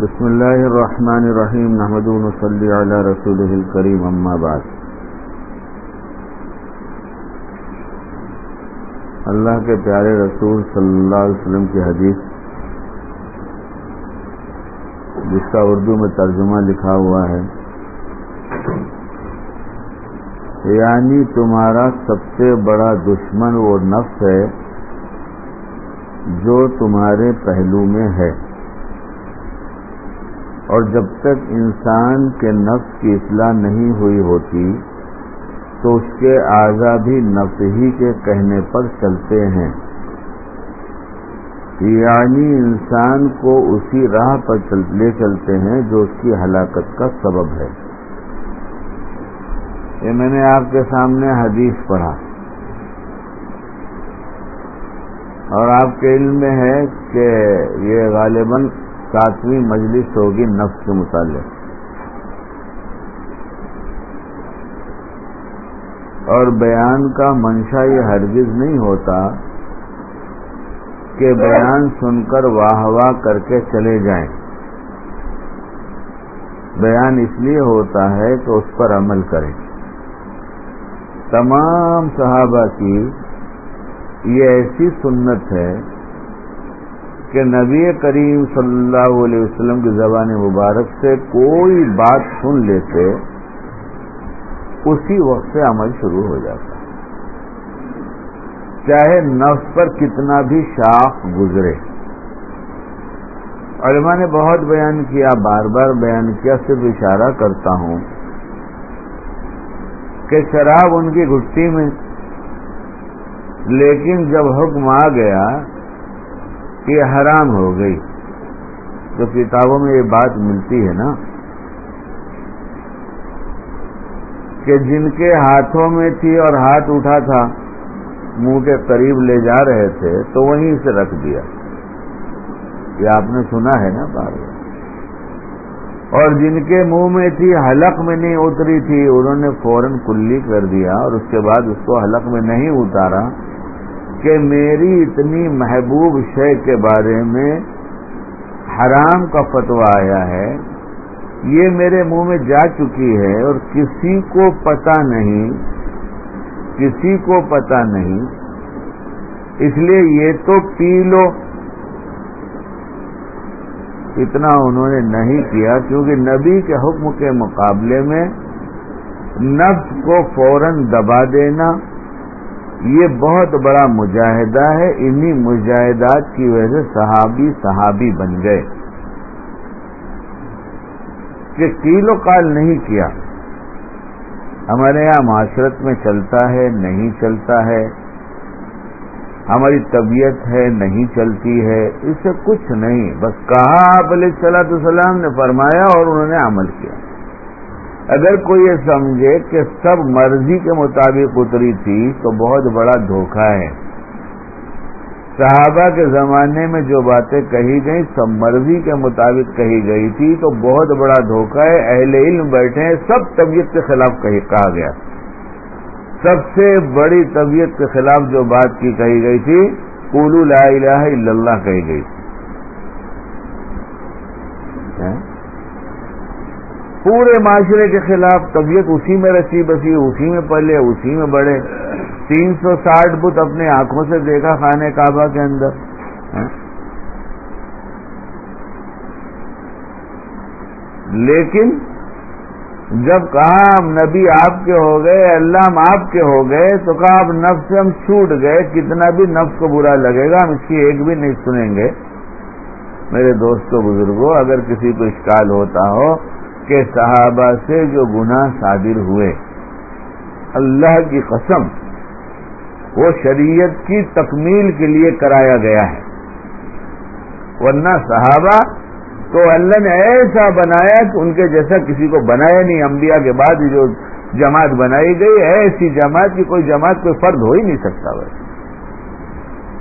بسم الله الرحمن الرحيم نحمد ونصلي على رسوله الكريم أما بعد۔ اللہ کے پیارے رسول صلی اللہ علیہ وسلم کی حدیث، جس کا اردو میں ترجمہ لکھا ہوا ہے۔ یعنی تمہارا سب سے بڑا دشمن وہ نفس ہے جو تمہارے پہلو میں ہے۔ اور جب تک انسان کے نفس کی اصلاح نہیں ہوئی ہوتی، تو اس کے اعضا بھی نفس ہی کے کہنے پر چلتے ہیں۔ یعنی انسان کو اسی راہ پر لے چلتے ہیں جو اس کی ہلاکت کا سبب ہے۔ یہ میں نے آپ کے سامنے حدیث پڑھا۔ اور آپ کے علم میں ہے کہ یہ غالباً ساتویں مجلس ہوگی نفس کے متعلق۔ اور بیان کا منشا یہ ہرگز نہیں ہوتا کہ بیان سن کر واہ واہ کر کے چلے جائیں۔ بیان اس لیے ہوتا ہے کہ اس پر عمل کریں۔ تمام صحابہ کی یہ ایسی سنت ہے کہ نبی کریم صلی اللہ علیہ وسلم کی زبان مبارک سے کوئی بات سن لیتے، اسی وقت سے عمل شروع ہو جاتا۔ چاہے نفس پر کتنا بھی شاخ گزرے۔ علماء نے بہت بیان کیا، بار بار بیان کیا، صرف اشارہ کرتا ہوں کہ شراب ان کی گٹی میں، لیکن جب حکم آ گیا یہ حرام ہو گئی۔ جو کتابوں میں یہ بات ملتی ہے نا کہ جن کے ہاتھوں میں تھی اور ہاتھ اٹھا تھا، منہ کے قریب لے جا رہے تھے، تو وہیں سے رکھ دیا۔ یہ آپ نے سنا ہے نا بار بار اور جن کے منہ میں تھی، حلق میں نہیں اتری تھی، انہوں نے فوراً کلی کر دیا اور اس کے بعد اس کو حلق میں نہیں اتارا۔ کہ میری اتنی محبوب شے کے بارے میں حرام کا فتوا آیا ہے، یہ میرے منہ میں جا چکی ہے اور کسی کو پتا نہیں، کسی کو پتا نہیں۔ اس لیے یہ تو پی لو۔ اتنا انہوں نے نہیں کیا، کیونکہ نبی کے حکم کے مقابلے میں نفس کو فوراً دبا دینا یہ بہت بڑا مجاہدہ ہے، انہی مجاہدات کی وجہ سے صحابی صحابی بن گئے۔ کہ کیلو کال نہیں کیا۔ ہمارے یہاں معاشرت میں چلتا ہے، نہیں چلتا ہے۔ ہماری طبیعت ہے، نہیں چلتی ہے۔ اس سے کچھ نہیں، بس کہا آپ علیہ صلاح السلام نے فرمایا اور انہوں نے عمل کیا۔ اگر کوئی یہ سمجھے کہ سب مرضی کے مطابق اتری تھی تو بہت بڑا دھوکہ ہے۔ صحابہ کے زمانے میں جو باتیں کہی گئی سب مرضی کے مطابق کہی گئی تھی، تو بہت بڑا دھوکہ ہے۔ اہل علم بیٹھے ہیں، سب طبیعت کے خلاف کہا گیا۔ سب سے بڑی طبیعت کے خلاف جو بات کی، کہی گئی تھی، قولو لا الہ الا اللہ کہی گئی تھی۔ پورے معاشرے کے خلاف طبیعت اسی میں رسی بسی، اسی میں پلے، اسی میں بڑھے۔ تین سو ساٹھ بت اپنے آنکھوں سے دیکھا خانے کعبہ کے اندر۔ لیکن جب کہا ہم نبی آپ کے ہو گئے، اللہ ہم آپ کے ہو گئے، تو کہا اب نفس سے ہم چھوٹ گئے، کتنا بھی نفس کو برا لگے گا، ہم اس کی ایک بھی نہیں سنیں گے۔ میرے دوستوں بزرگوں اگر کسی کو اشکال ہوتا ہو کہ صحابہ سے جو گناہ صادر ہوئے۔ اللہ کی قسم، وہ شریعت کی تکمیل کے لیے کرایا گیا ہے۔ ورنہ صحابہ تو اللہ نے ایسا بنایا کہ ان کے جیسا کسی کو بنایا نہیں۔ انبیاء کے بعد جو جماعت بنائی گئی، ایسی جماعت کی کوئی جماعت کوئی فرد ہو ہی نہیں سکتا ویسے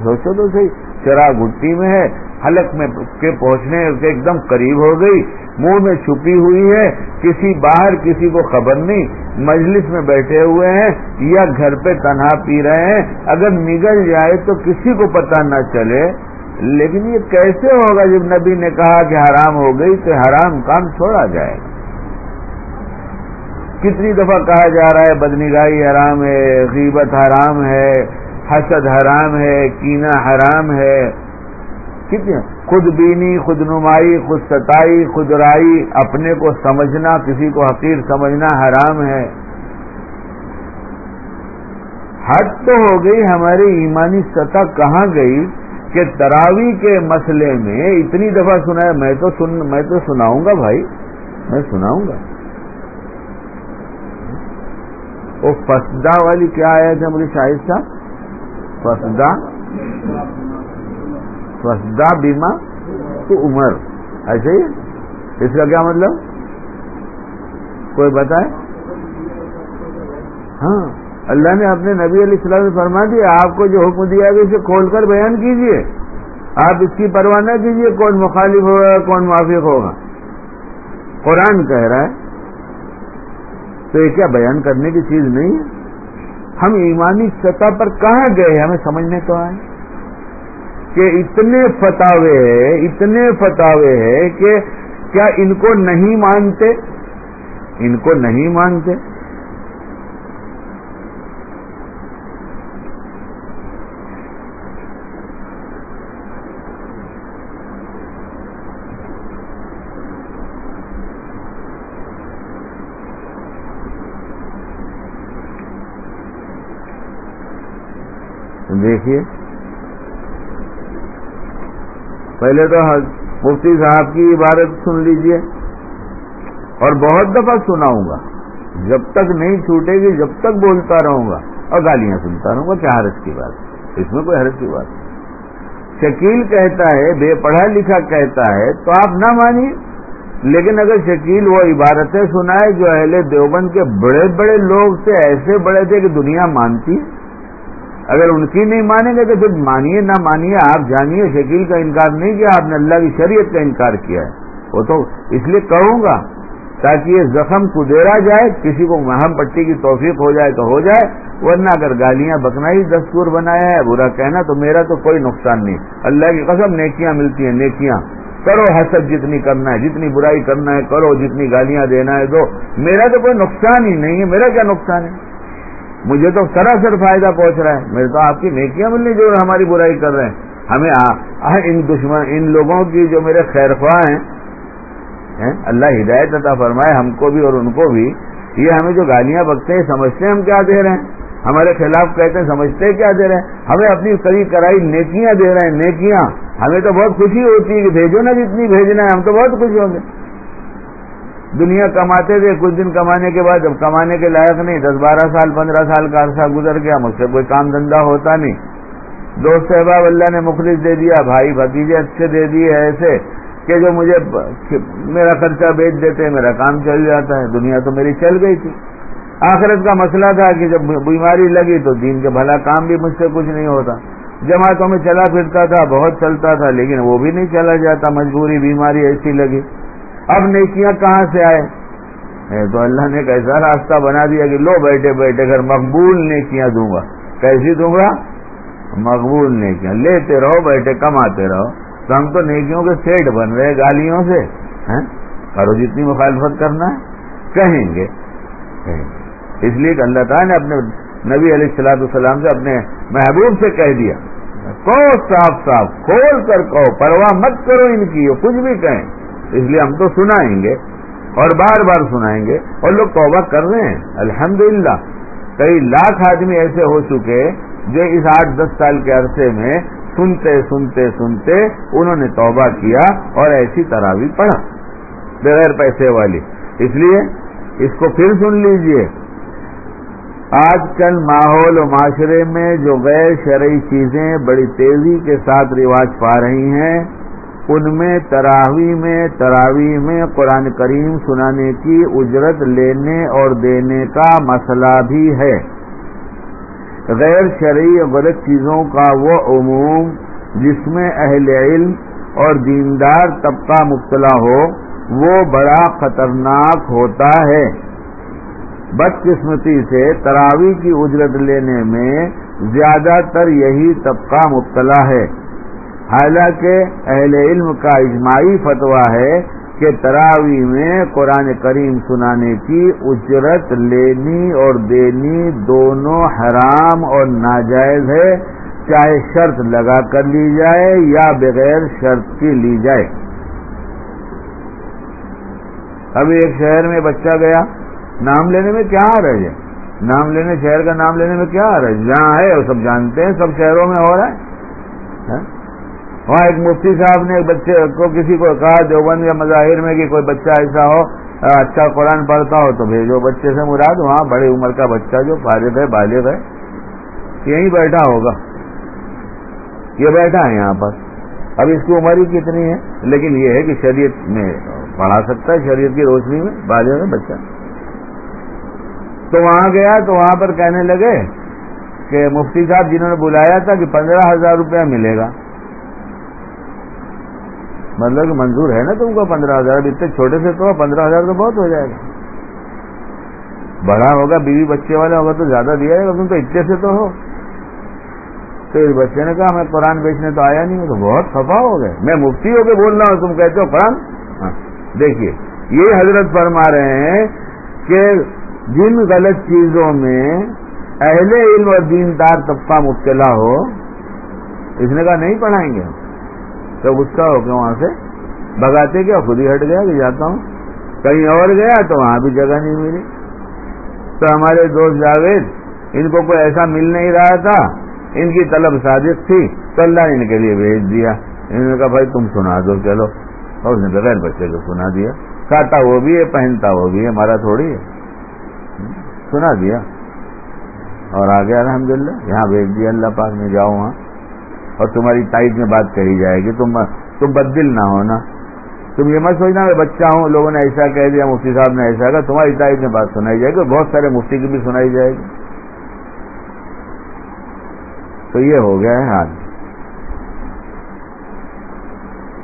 سوچو تو صحیح۔ شراب گٹی میں ہے، حلق میں کے پہنچنے کے ایک دم قریب ہو گئی، منہ میں چھپی ہوئی ہے، کسی باہر کسی کو خبر نہیں، مجلس میں بیٹھے ہوئے ہیں یا گھر پہ تنہا پی رہے ہیں۔ اگر نگل جائے تو کسی کو پتہ نہ چلے۔ لیکن یہ کیسے ہوگا جب نبی نے کہا کہ حرام ہو گئی تو حرام کام چھوڑا جائے؟ کتنی دفعہ کہا جا رہا ہے، بدنگاہی حرام ہے، غیبت حرام ہے حسد حرام ہے کینا حرام ہے۔ کتنی خود بینی، خود نمائی، خود ستائی، خود رائی، اپنے کو سمجھنا، کسی کو حقیر سمجھنا حرام ہے۔ حد تو ہو گئی ہماری ایمانی سطح کہاں گئی کہ تراوی کے مسئلے میں اتنی دفعہ سنا ہے، میں تو سن، میں تو سناؤں گا بھائی، میں سناؤں گا۔ وہ فسدا والی کیا آیا تھا مجھے شاہد صاحب؟ فسدا فسدا بیما تو عمر ایسے ہی اس کا کیا مطلب کوئی بتائے ہاں اللہ نے اپنے نبی علیہ السلام سے فرما دیا آپ کو جو حکم دیا گیا اسے کھول کر بیان کیجیے آپ اس کی پرواہ نہ کیجیے کون مخالف ہوگا کون موافق ہوگا قرآن کہہ رہا ہے تو یہ کیا بیان کرنے کی چیز نہیں ہے؟ ہم ایمانی سطح پر کہاں گئے ہمیں سمجھنے تو آئے کہ اتنے فتوے ہیں، اتنے فتاوے ہیں کہ کیا ان کو نہیں مانتے؟ ان کو نہیں مانتے۔ دیکھیے۔ پہلے تو مفتی صاحب کی عبارت سن لیجیے۔ اور بہت دفعہ سناؤں گا۔ جب تک نہیں چھوٹے گی، جب تک بولتا رہوں گا۔ اور گالیاں سنتا رہوں گا کیا حرض کی بات۔ اس میں کوئی حرض کی بات شکیل کہتا ہے، بے پڑھا لکھا کہتا ہے، تو آپ نہ مانیے۔ لیکن اگر شکیل وہ عبارتیں سنائے، جو اہل دیوبند کے بڑے بڑے لوگ تھے، ایسے بڑے تھے کہ دنیا مانتی۔ ہے اگر ان کی نہیں مانیں گے تو پھر مانیے، نہ مانیے، آپ جانیے، شکیل کا انکار نہیں کیا، آپ نے اللہ کی شریعت کا انکار کیا ہے۔ وہ تو اس لیے کہوں گا، تاکہ یہ زخم کدیرا جائے، کسی کو مہم پٹی کی توفیق ہو جائے تو ہو جائے، ورنہ اگر گالیاں بکنا ہی دستور بنایا ہے، برا کہنا تو میرا تو کوئی نقصان نہیں۔ اللہ کی قسم، نیکیاں ملتی ہیں، نیکیاں۔ کرو حسد جتنی کرنا ہے، جتنی برائی کرنا ہے، کرو جتنی گالیاں دینا ہے دو میرا تو کوئی نقصان ہی نہیں ہے۔ میرا کیا نقصان ہے؟ مجھے تو سراسر فائدہ پہنچ رہا ہے۔ میرے تو آپ کی نیکیاں ملنی جو ہماری برائی کر رہے ہیں۔ ہمیں ان دشمن ان لوگوں کی جو میرے خیر خواہ ہیں، اللہ ہدایت عطا فرمائے، ہم کو بھی اور ان کو بھی۔ یہ ہمیں جو گالیاں بکتے ہیں، سمجھتے ہیں ہم کیا دے رہے ہیں؟ ہمارے خلاف کہتے ہیں، سمجھتے کیا دے رہے ہیں؟ ہمیں اپنی کری کرائی نیکیاں دے رہے ہیں، نیکیاں۔ ہمیں تو بہت خوشی ہوتی ہے کہ بھیجو نا جتنی بھیجنا ہے، ہم تو بہت خوش ہوں گے۔ دنیا کماتے تھے، کچھ دن کمانے کے بعد، جب کمانے کے لائق نہیں، دس بارہ سال، پندرہ سال کا عرصہ گزر گیا، مجھ سے کوئی کام دھندا ہوتا نہیں۔ دوست احباب اللہ نے مخلص دے دیا، بھائی بھتیجے اچھے دے دیے ایسے کہ جو مجھے میرا خرچہ بیچ دیتے، میرا کام چل جاتا ہے، دنیا تو میری چل گئی تھی۔ آخرت کا مسئلہ تھا کہ جب بیماری لگی تو دین کے بھلا کام بھی مجھ سے کچھ نہیں ہوتا۔ جماعتوں میں چلا پھرتا تھا، بہت چلتا تھا، لیکن وہ بھی نہیں چلا جاتا، مجبوری بیماری ایسی لگی۔ اب نیکیاں کہاں سے آئے تو اللہ نے ایسا راستہ بنا دیا کہ لو بیٹھے بیٹھے کر مقبول نیکیاں دوں گا۔ کیسی دوں گا؟ مقبول نیکیاں۔ لیتے رہو بیٹھے، کماتے رہو۔ تو ہم تو نیکیوں کے سیٹ بن رہے گالیوں سے۔ ہاں؟ کرو جتنی مخالفت کرنا ہے، کہیں گے۔ اس لیے کہ اللہ تعالیٰ نے اپنے نبی علیہ السلاۃ السلام سے اپنے محبوب سے کہہ دیا۔ کہو صاف صاف، کھول کر کہو، پرواہ مت کرو ان کی، کچھ بھی کہیں۔ اس لیے ہم تو سنائیں گے اور بار بار سنائیں گے اور لوگ توبہ کر رہے ہیں۔ الحمدللہ۔ کئی لاکھ آدمی ایسے ہو چکے جو اس آٹھ دس سال کے عرصے میں سنتے سنتے سنتے انہوں نے توبہ کیا اور ایسی طرح بھی پڑھا۔ بغیر پیسے والی۔ اس لیے اس کو پھر سن لیجیے۔ آج کل ماحول و معاشرے میں جو غیر شرعی چیزیں بڑی تیزی کے ساتھ رواج پا رہی ہیں ان میں تراوی میں تراوی میں قرآن کریم سنانے کی اجرت لینے اور دینے کا مسئلہ بھی ہے۔ غیر شرعی غلط چیزوں کا وہ عموم جس میں اہل علم اور دیندار طبقہ مبتلا ہو، وہ بڑا خطرناک ہوتا ہے۔ بدقسمتی سے تراوی کی اجرت لینے میں زیادہ تر یہی طبقہ مبتلا ہے۔ حالانکہ اہل علم کا اجماعی فتویٰ ہے کہ تراوی میں قرآن کریم سنانے کی اجرت لینی اور دینی دونوں حرام اور ناجائز ہے، چاہے شرط لگا کر لی جائے یا بغیر شرط کی لی جائے۔ ابھی ایک شہر میں بچہ گیا، نام لینے میں کیا آ رہا ہے؟ نام لینے، شہر کا نام لینے میں کیا آ رہا ہے؟ جہاں ہے، وہ سب جانتے ہیں، سب شہروں میں ہو رہا ہے۔ ہاں؟ وہاں ایک مفتی صاحب نے ایک بچے کو کسی کو کہا، دیوبند یا مظاہر میں کہ کوئی بچہ ایسا ہو اچھا قرآن پڑھتا ہو، تو بھیجو بچے سے مراد وہاں بڑی عمر کا بچہ جو فارغ ہے، بالغ ہے، یہیں بیٹھا ہوگا۔ یہ بیٹھا ہے یہاں پر۔ اب اس کی عمر ہی کتنی ہے؟ لیکن یہ ہے کہ شریعت میں پڑھا سکتا ہے، شریعت کی روشنی میں بالغ ہے بچہ۔ تو وہاں گیا، تو وہاں پر کہنے لگے کہ مفتی صاحب جنہوں نے بلایا تھا کہ پندرہ ہزار روپیہ ملے گا۔ مطلب کہ منظور ہے نا تم کو پندرہ ہزار اتنے چھوٹے سے تو پندرہ ہزار تو بہت ہو جائے گا۔ بڑا ہوگا، بیوی بچے والا ہوگا تو زیادہ دیا جائے گا، تم تو اتنے سے تو ہو۔ تو اس بچے نے کہا، میں قرآن بیچنے تو آیا نہیں ہوں، تو بہت خفا ہو گئے۔ میں مفتی ہو کے بول رہا ہوں، تم کہتے ہو قرآن؟ ہاں۔ دیکھیے، یہ حضرت فرما رہے ہیں کہ جن غلط چیزوں میں اہل علم اور دیندار طبقہ مبتلا ہو، اس نے کہا نہیں پڑھائیں گے تو غصہ ہو کے وہاں سے بگاتے کیا خود ہی ہٹ گیا کہ جاتا ہوں۔ کہیں اور گیا تو وہاں بھی جگہ نہیں ملی۔ تو ہمارے دوست جاوید، ان کو کوئی ایسا مل نہیں رہا تھا۔ ان کی طلب صادق تھی۔ تو اللہ نے ان کے لیے بھیج دیا۔ انہوں نے کہا، بھائی تم سنا دو، چلو۔ اور اس نے بغیر بچے کو سنا دیا۔ کھاتا وہ بھی ہے، پہنتا وہ بھی ہے، ہمارا تھوڑی ہے۔ سنا دیا۔ اور آگے الحمد للہ یہاں بھیج دیا اللہ پاک میں جاؤ وہاں۔ اور تمہاری تائید میں بات کہی جائے گی، تم تم بدل نہ ہونا تم یہ مت سوچنا میں بچہ ہوں، لوگوں نے ایسا کہہ دیا، مفتی صاحب نے ایسا کہا، تمہاری تائید میں بات سنائی جائے گی بہت سارے مفتی کی بھی سنائی جائے گی۔ تو یہ ہو گیا ہے حال۔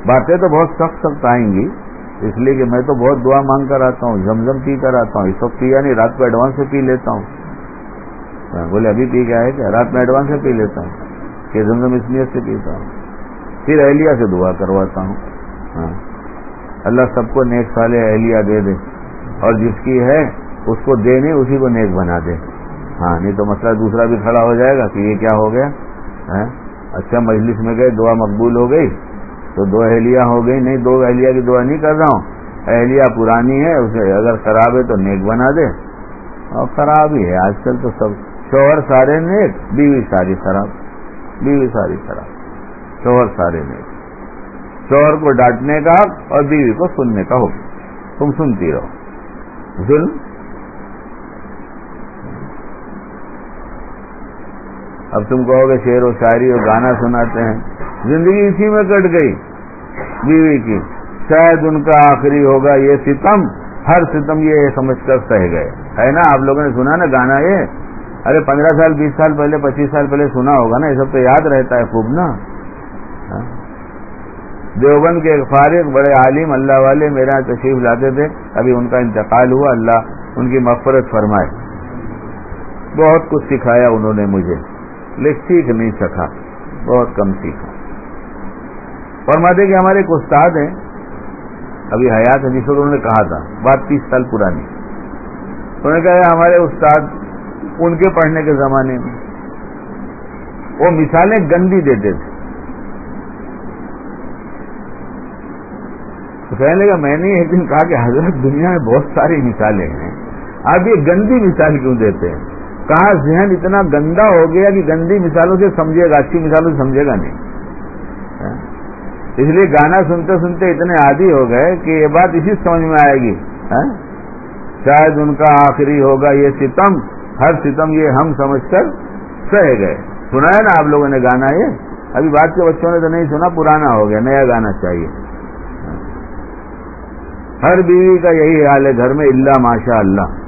باتیں تو بہت سخت سخت آئیں گی، اس لیے کہ میں تو بہت دعا مانگ کر آتا ہوں زمزم پی کر آتا ہوں، اس وقت پیا نہیں یعنی رات کو ایڈوانس سے پی لیتا ہوں۔ بولے، ابھی پی کے آئے کیا؟ رات میں ایڈوانس سے پی لیتا ہوں۔ کہ زمزم اس نیت سے پیتا ہوں۔ پھر اہلیہ سے دعا کرواتا ہوں۔ ہاں۔ اللہ سب کو نیک سالے اہلیہ دے دے۔ اور جس کی ہے، اس کو دے نہیں اسی کو نیک بنا دے۔ ہاں نہیں تو مسئلہ دوسرا بھی کھڑا ہو جائے گا کہ یہ کیا ہو گیا؟ ہاں۔ اچھا مجلس میں گئے، دعا مقبول ہو گئی۔ تو دو اہلیہ ہو گئی۔ نہیں، دو اہلیہ کی دعا نہیں کر رہا ہوں۔ اہلیہ پرانی ہے، اسے اگر خراب ہے تو نیک بنا دے۔ اور خراب ہی ہے۔ آج کل تو سب شوہر سارے نیک، بیوی ساری خراب۔ بیوی ساری خراب شوہر سارے نیک شوہر کو ڈانٹنے کا اور بیوی کو سننے کا ہو تم سنتی رہو۔ ظلم۔ اب تم کہو گے شعر و شاعری اور گانا سناتے ہیں۔ زندگی اسی میں کٹ گئی بیوی کی۔ شاید ان کا آخری ہوگا یہ ستم۔ ہر ستم یہ سمجھ کر سہ گئے۔ ہے نا؟ آپ لوگوں نے سنا نا گانا یہ؟ ارے پندرہ سال، بیس سال پہلے، پچیس سال پہلے سنا ہوگا نا، یہ سب تو یاد رہتا ہے خوب نا۔ ہاں۔ دیوبند کے ایک فارغ بڑے عالم اللہ والے میرے یہاں تشریف لاتے تھے، ابھی ان کا انتقال ہوا، اللہ ان کی مغفرت فرمائے۔ بہت کچھ سکھایا انہوں نے مجھے، لیکن سیکھ نہیں سکا، بہت کم سیکھا۔ فرماتے کہ ہمارے ایک استاد ہیں، ابھی حیات ہے جس وقت انہوں نے کہا تھا بات تیس سال پرانی۔ انہوں نے کہا ہمارے استاد ان کے پڑھنے کے زمانے میں۔ وہ مثالیں گندی دیتے تھے۔ تو کہنے لگا میں نے ایک دن کہا کہ حضرت دنیا میں بہت ساری مثالیں ہیں۔ آپ یہ گندی مثال کیوں دیتے ہیں؟ کہا ذہن اتنا گندا ہو گیا کہ گندی مثالوں سے سمجھے گا، اچھی مثالوں سے سمجھے گا نہیں۔ اس لیے گانا سنتے سنتے اتنے عادی ہو گئے کہ یہ بات اسی سمجھ میں آئے گی۔ ہاں؟ شاید ان کا آخری ہوگا یہ ستم۔ ہر ستم یہ ہم سمجھ کر سہ گئے۔ سنا ہے نا آپ لوگوں نے گانا یہ؟ ابھی بات کے بچوں نے تو نہیں سنا، پرانا ہو گیا، نیا گانا چاہیے۔ ہر بیوی کا یہی حال ہے، گھر میں اللہ، ماشاء اللہ۔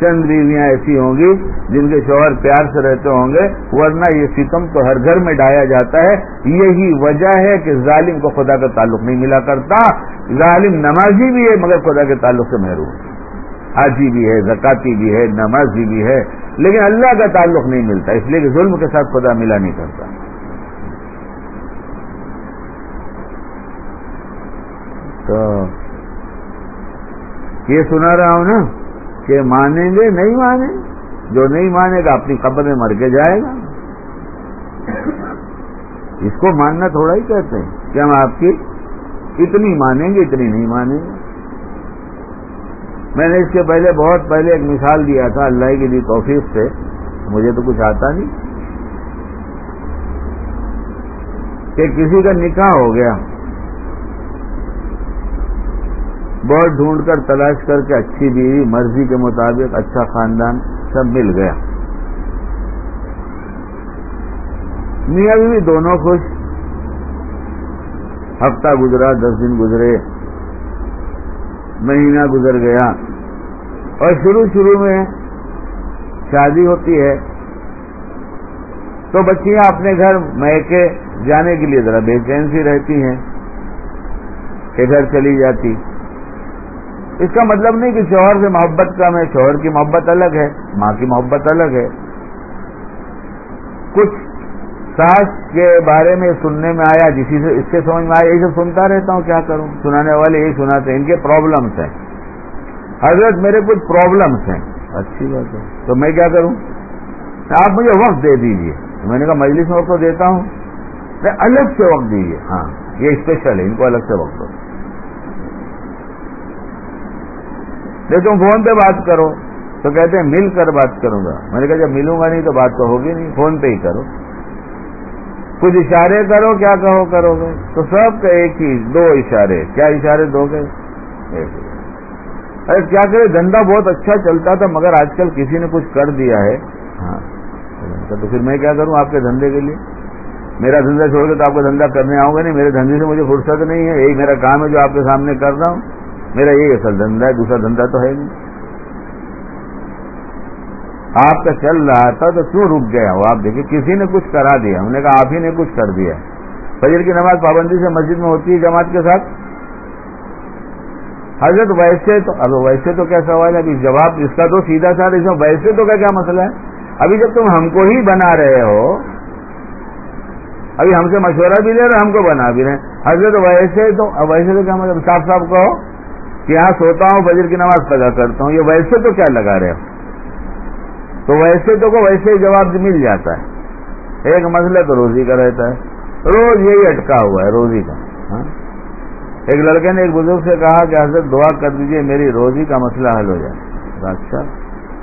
چند بیویاں ایسی ہوں گی جن کے شوہر پیار سے رہتے ہوں گے، ورنہ یہ ستم تو ہر گھر میں ڈایا جاتا ہے۔ یہی وجہ ہے کہ ظالم کو خدا کا تعلق نہیں ملا کرتا۔ ظالم نمازی بھی ہے، مگر خدا کے تعلق سے محروم۔ حاجی بھی ہے، زکاتی بھی ہے، نمازی بھی ہے، لیکن اللہ کا تعلق نہیں ملتا، اس لیے کہ ظلم کے ساتھ خدا ملا نہیں کرتا۔ تو یہ سنا رہا ہوں نا کہ مانیں گے، نہیں مانیں، جو نہیں مانے گا اپنی قبر میں مر کے جائے گا۔ اس کو ماننا تھوڑا ہی کہتے ہیں کہ ہم آپ کی اتنی مانیں گے، اتنی نہیں مانیں گے۔ میں نے اس کے پہلے بہت پہلے ایک مثال دیا تھا اللہ کی دی توفیق سے، مجھے تو کچھ آتا نہیں۔ کہ کسی کا نکاح ہو گیا، بہت ڈھونڈ کر تلاش کر کے اچھی بیوی، مرضی کے مطابق اچھا خاندان، سب مل گیا۔ میاں بھی دونوں خوش۔ ہفتہ گزرا، دس دن گزرے۔ مہینہ گزر گیا۔ اور شروع شروع میں شادی ہوتی ہے تو بچیاں اپنے گھر میکے جانے کے لیے ذرا بے چین سی رہتی ہیں کہ گھر چلی جاتی۔ اس کا مطلب نہیں کہ شوہر سے محبت کم ہے، شوہر کی محبت الگ ہے، ماں کی محبت الگ ہے۔ کچھ ساس کے بارے میں سننے میں آیا جسی سے اس کے سمجھ میں آیا یہی سب سنتا رہتا ہوں، کیا کروں؟ سنانے والے یہی سناتے ہیں، ان کے پرابلمس ہیں۔ حضرت میرے کچھ پرابلمس ہیں۔ اچھی بات ہے۔ تو میں کیا کروں؟ آپ مجھے وقت دے دیجیے میں نے کہا مجلس میں وقت تو دیتا ہوں۔ میں الگ سے وقت دیجیے ہاں یہ اسپیشل ہے ان کو الگ سے وقت دو۔ تم فون پہ بات کرو۔ تو کہتے ہیں مل کر بات کروں گا۔ میں نے کہا جب ملوں گا نہیں تو بات تو ہوگی نہیں۔ فون پہ ہی کرو۔ کچھ اشارے کرو کیا کہو کرو گے۔ تو سب کا ایک ہی دو اشارے۔ کیا اشارے؟ دو گے ارے کیا کرے، دھندا بہت اچھا چلتا تھا، مگر آج کل کسی نے کچھ کر دیا ہے۔ ہاں۔ تو پھر میں کیا کروں آپ کے دھندے کے لیے؟ میرا دھندا چھوڑ کے تو آپ کا دھندا کرنے آؤں گا نہیں؟ میرے دھندے سے مجھے فرصت نہیں ہے۔ یہی میرا کام ہے جو آپ کے سامنے کر رہا ہوں۔ میرا یہی اصل دھندا ہے، دوسرا دھندا تو ہے نہیں۔ آپ کا چل رہا تھا تو کیوں رک گیا؟ وہ آپ دیکھیں، کسی نے کچھ کرا دیا۔ ہم نے کہا آپ ہی نے کچھ کر دیا۔ فجر کی نماز پابندی سے مسجد میں ہوتی ہے جماعت کے ساتھ؟ حضرت ویسے تو اب ویسے تو کیا سوال ہے؟ ابھی جواب اس کا تو سیدھا ساتھ اس میں ویسے تو کیا کیا مسئلہ ہے؟ ابھی جب تم ہم کو ہی بنا رہے ہو، ابھی ہم سے مشورہ بھی لے رہے ہم کو بنا بھی رہے حضرت ویسے تو ویسے تو کیا مطلب؟ صاف صاف کہو کہ یہاں سوتا ہوں، فجر کی نماز پگا کرتا ہوں، یہ ویسے تو کیا لگا رہے ہو؟ تو ویسے تو کو ویسے ہی جواب مل جاتا ہے۔ ایک مسئلہ تو روزی کا رہتا ہے۔ روز یہی اٹکا ہوا ہے، روزی کا۔ ہاں؟ ایک لڑکے نے ایک بزرگ سے کہا کہ حضرت دعا کر دیجیے، میری روزی کا مسئلہ حل ہو جائے۔ اچھا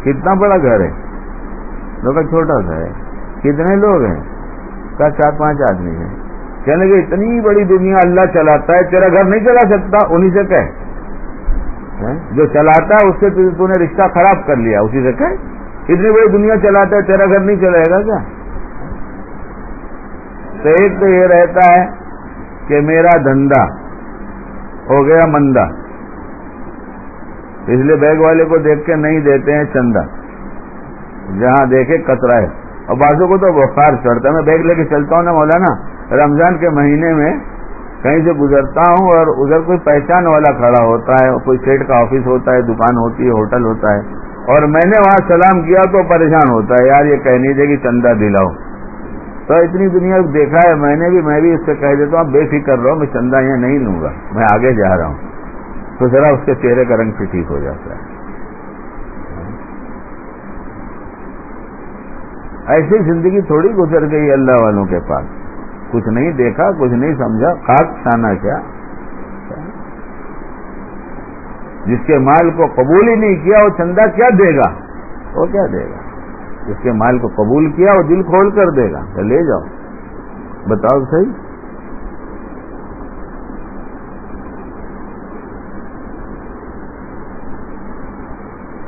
کتنا بڑا گھر ہے؟ لوگ چھوٹا سا ہے۔ کتنے لوگ ہیں؟ کا چار پانچ آدمی ہیں۔ کہنے کہ اتنی بڑی دنیا اللہ چلاتا ہے، تیرا گھر نہیں چلا سکتا؟ انہی سے کہ جو چلاتا ہے، اس سے تو نے رشتہ خراب کر لیا، اسی سے کہ اتنی بڑی دنیا چلاتا ہے، تیرا گھر نہیں چلے گا کیا؟ تو ایک تو یہ رہتا ہے کہ میرا دھندا ہو گیا مندا اس لیے بیگ والے کو دیکھ کے نہیں دیتے ہیں چندہ۔ جہاں دیکھے کترا ہے۔ اور بازو کو تو بخار چڑھتا ہے۔ میں بیگ لے کے چلتا ہوں نا مولانا۔ رمضان کے مہینے میں کہیں سے گزرتا ہوں اور ادھر کوئی پہچان والا کھڑا ہوتا ہے۔ کوئی سیٹ کا آفس ہوتا ہے، دکان ہوتی ہے، ہوٹل ہوتا ہے۔ اور میں نے وہاں سلام کیا تو پریشان ہوتا ہے۔ یار یہ کہنی تھے کہ چندہ دلاؤ۔ تو اتنی دنیا دیکھا ہے میں نے بھی، میں بھی اس سے کہہ دیتا ہوں، بے فکر رہو، میں چندہ یہاں نہیں لوں گا، میں آگے جا رہا ہوں۔ تو ذرا اس کے چہرے کا رنگ سے ٹھیک ہو جاتا ہے۔ ایسی زندگی تھوڑی گزر گئی اللہ والوں کے پاس۔ کچھ نہیں دیکھا، کچھ نہیں سمجھا خاک کھانا کیا؟ جس کے مال کو قبول ہی نہیں کیا، وہ چندہ کیا دے گا؟ وہ کیا دے گا؟ جس کے مال کو قبول کیا وہ دل کھول کر دے گا تو لے جاؤ۔ بتاؤ صحیح۔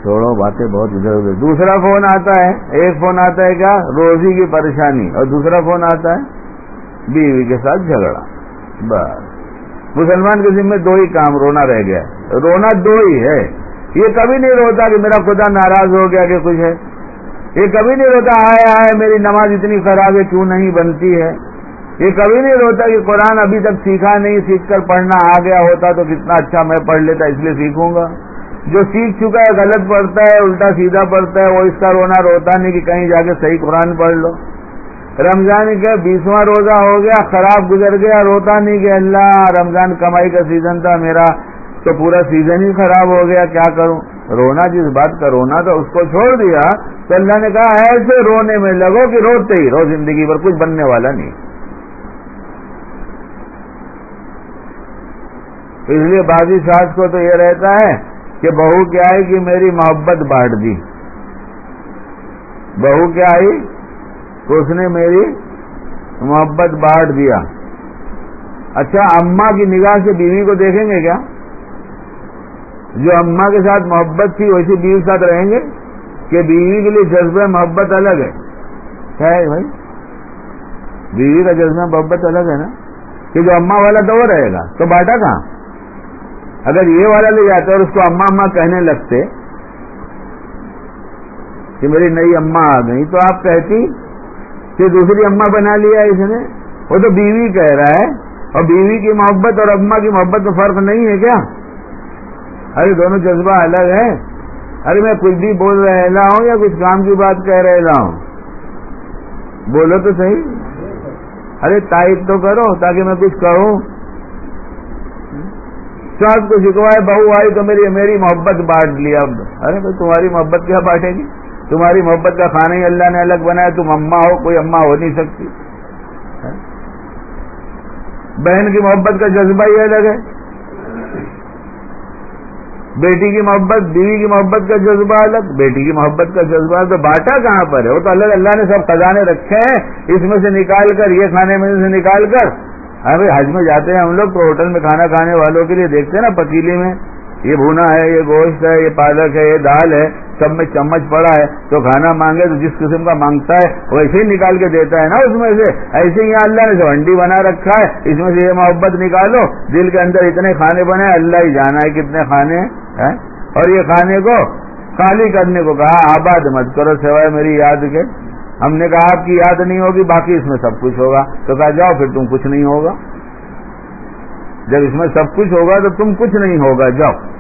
چھوڑو، باتیں بہت ادھر ادھر۔ دوسرا فون آتا ہے۔ ایک فون آتا ہے کیا؟ روزی کی پریشانی۔ اور دوسرا فون آتا ہے بیوی کے ساتھ جھگڑا۔ بس۔ مسلمان کے ذمہ دو ہی کام، رونا رہ گیا۔ رونا دو ہی ہے۔ یہ کبھی نہیں روتا کہ میرا خدا ناراض ہو گیا کہ کچھ ہے۔ یہ کبھی نہیں روتا، آئے آئے، میری نماز اتنی خراب ہے، کیوں نہیں بنتی ہے؟ یہ کبھی نہیں روتا کہ قرآن ابھی تک سیکھا نہیں، سیکھ کر پڑھنا آ گیا ہوتا تو کتنا اچھا میں پڑھ لیتا، اس لیے سیکھوں گا۔ جو سیکھ چکا ہے، غلط پڑھتا ہے، الٹا سیدھا پڑھتا ہے، وہ اس کا رونا روتا نہیں کہ کہیں جا کے صحیح قرآن پڑھ لو۔ رمضان کا بیسواں روزہ ہو گیا، خراب گزر گیا، روتا نہیں کہ اللہ، رمضان کمائی کا سیزن تھا، میرا تو پورا سیزن ہی خراب ہو گیا، کیا کروں؟ رونا جس بات کا رونا تھا اس کو چھوڑ دیا تو اللہ نے کہا ایسے رونے میں لگو کہ روتے ہی رو زندگی پر کچھ بننے والا نہیں۔ اس لیے بازی ساز کو تو یہ رہتا ہے کہ بہو کیا آئی کہ میری محبت بانٹ دی۔ بہو کیا آئی تو اس نے میری محبت بانٹ دیا۔ اچھا اما کی نگاہ سے بیوی کو دیکھیں گے کیا؟ جو اما کے ساتھ محبت تھی ویسی بیوی کے ساتھ رہیں گے کہ بیوی کے لیے جذبہ محبت الگ ہے۔ کیا ہے بھائی؟ بیوی کا جذبہ محبت الگ ہے نا؟ کہ جو اما والا تو وہ رہے گا۔ تو باٹا کہاں؟ اگر یہ والا لے جاتے اور اس کو اما اما کہنے لگتے کہ میری نئی اما آ گئی، تو آپ کہتی کہ دوسری اما بنا لیا اس نے۔ وہ تو بیوی کہہ رہا ہے۔ اور بیوی کی محبت اور اما کی محبت میں فرق نہیں ہے کیا؟ ارے دونوں جذبہ الگ ہے ارے میں کچھ بھی بول رہا ہوں یا کچھ کام کی بات کہہ رہا ہوں۔ بولو تو صحیح۔ ارے تائید تو کرو تاکہ میں کچھ کہوں ساتھ کو شکوائے، بہو آئی تو میری میری محبت بانٹ لیا ارے بھائی، تمہاری محبت کیا بانٹے گی؟ تمہاری محبت کا کھانا ہی اللہ نے الگ بنایا، تم اما ہو، کوئی اما ہو نہیں سکتی۔ بہن کی محبت کا جذبہ ہی الگ ہے۔ بیٹی کی محبت، بیوی کی محبت کا جذبہ الگ، بیٹی کی محبت کا جذبہ تو باٹا کہاں پر ہے؟ وہ تو اللہ اللہ نے سب خزانے رکھے ہیں، اس میں سے نکال کر، یہ کھانے میں سے نکال کر۔ ہاں بھائی، حج میں جاتے ہیں ہم لوگ تو ہوٹل میں کھانا کھانے والوں کے لیے دیکھتے ہیں نا پتیلی میں۔ یہ بھونا ہے، یہ گوشت ہے، یہ پالک ہے، یہ دال ہے، سب میں چمچ پڑا ہے، تو کھانا مانگے تو جس قسم کا مانگتا ہے، ویسے ہی نکال کے دیتا ہے نا اس میں سے۔ ایسے ہی اللہ نے سونڈی بنا رکھا ہے، اس میں سے یہ محبت نکالو۔ دل کے اندر اتنے کھانے بنے، اللہ ہی جانا ہے کتنے کھانے، ہیں؟ اور یہ کھانے کو خالی کرنے کو کہا، آباد مت کرو، سوائے میری یاد کے۔ ہم نے کہا، آپ کی یاد نہیں ہوگی، باقی اس میں سب کچھ ہوگا۔ تو کہا، جاؤ پھر تم کچھ نہیں ہوگا۔ جب اس میں سب کچھ ہوگا تو تم کچھ نہیں ہوگا، جاؤ۔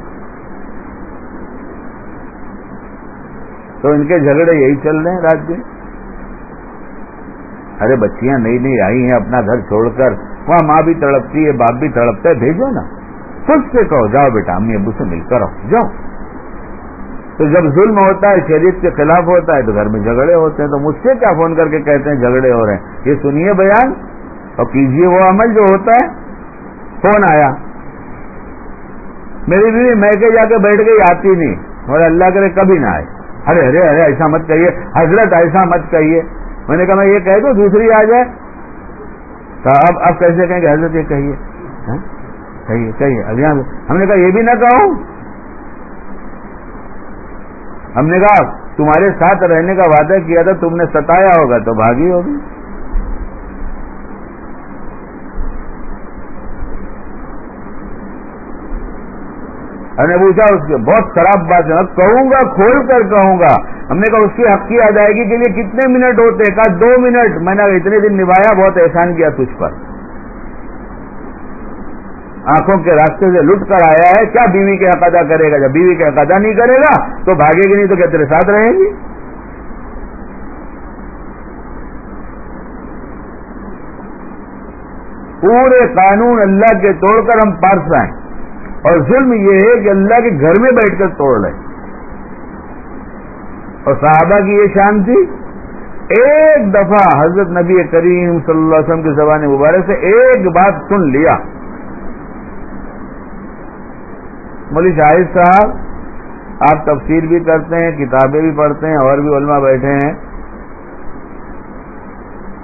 تو ان کے جھگڑے یہی چل رہے ہیں رات کے ارے بچیاں نئی نئی آئی ہیں اپنا گھر چھوڑ کر، وہاں ماں بھی تڑپتی ہے، باپ بھی تڑپتا ہے بھیجو نا۔ خود سے کہو، جاؤ بیٹا، امی ابو سے مل کر آؤ، جاؤ۔ تو جب ظلم ہوتا ہے، شریعت کے خلاف ہوتا ہے، تو گھر میں جھگڑے ہوتے ہیں۔ تو مجھ سے کیا فون کر کے کہتے ہیں، جھگڑے ہو رہے ہیں۔ یہ سنیے بیان۔ اور کیجیے وہ عمل جو ہوتا ہے۔ فون آیا۔ میری بیوی میں کے جا کے بیٹھ گئی، آتی نہیں۔ اور اللہ کرے کبھی نہ آئے۔ ارے ارے ارے ایسا مت کہیے، حضرت ایسا مت کہیے۔ میں نے کہا میں یہ کہہ دوں، دوسری آ جائے۔ تو اب اب کیسے کہیں گے؟ حضرت یہ کہیے۔ ہاں؟ کہیے کہیے۔ ابھی ہم نے کہا یہ بھی نہ کہو۔ ہم نے کہا تمہارے ساتھ رہنے کا وعدہ کیا تھا، تم نے ستایا ہوگا تو بھاگی ہوگی۔ نے پوچھا اس کے بہت خراب بات ہے۔ کہوں گا، کھول کر کہوں گا۔ ہم نے کہا اس کی حق کی ادائیگی کے لیے کتنے منٹ ہوتے کہا دو منٹ۔ میں نے اتنے دن نبھایا، بہت احسان کیا تجھ پر۔ آنکھوں کے راستے سے لٹ کر آیا ہے۔ کیا بیوی کے حق ادا کرے گا؟ جب بیوی کے حق ادا نہیں کرے گا تو بھاگے گی نہیں تو کیا تیرے ساتھ رہیں گی؟ پورے قانون اللہ کے توڑ کر ہم پارس آئیں۔ اور ظلم یہ ہے کہ اللہ کے گھر میں بیٹھ کر توڑ لیں اور صحابہ کی یہ شان تھی، ایک دفعہ حضرت نبی کریم صلی اللہ علیہ وسلم کی زبان مبارک سے ایک بات سن لیا۔ مولی شاہد صاحب، آپ تفسیر بھی کرتے ہیں، کتابیں بھی پڑھتے ہیں، اور بھی علماء بیٹھے ہیں۔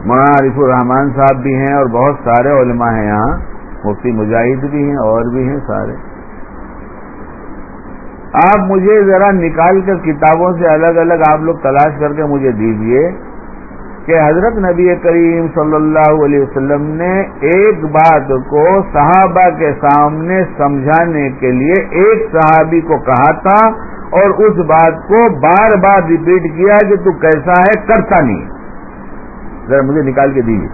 مولانا عارف الرحمان صاحب بھی ہیں اور بہت سارے علماء ہیں یہاں، مفتی مجاہد بھی ہیں اور بھی ہیں سارے۔ آپ مجھے ذرا نکال کر کتابوں سے الگ الگ آپ لوگ تلاش کر کے مجھے دیجیے کہ حضرت نبی کریم صلی اللہ علیہ وسلم نے ایک بات کو صحابہ کے سامنے سمجھانے کے لیے ایک صحابی کو کہا تھا اور اس بات کو بار بار ریپیٹ کیا کہ تو کیسا ہے، کرتا نہیں۔ ذرا مجھے نکال کے دیجیے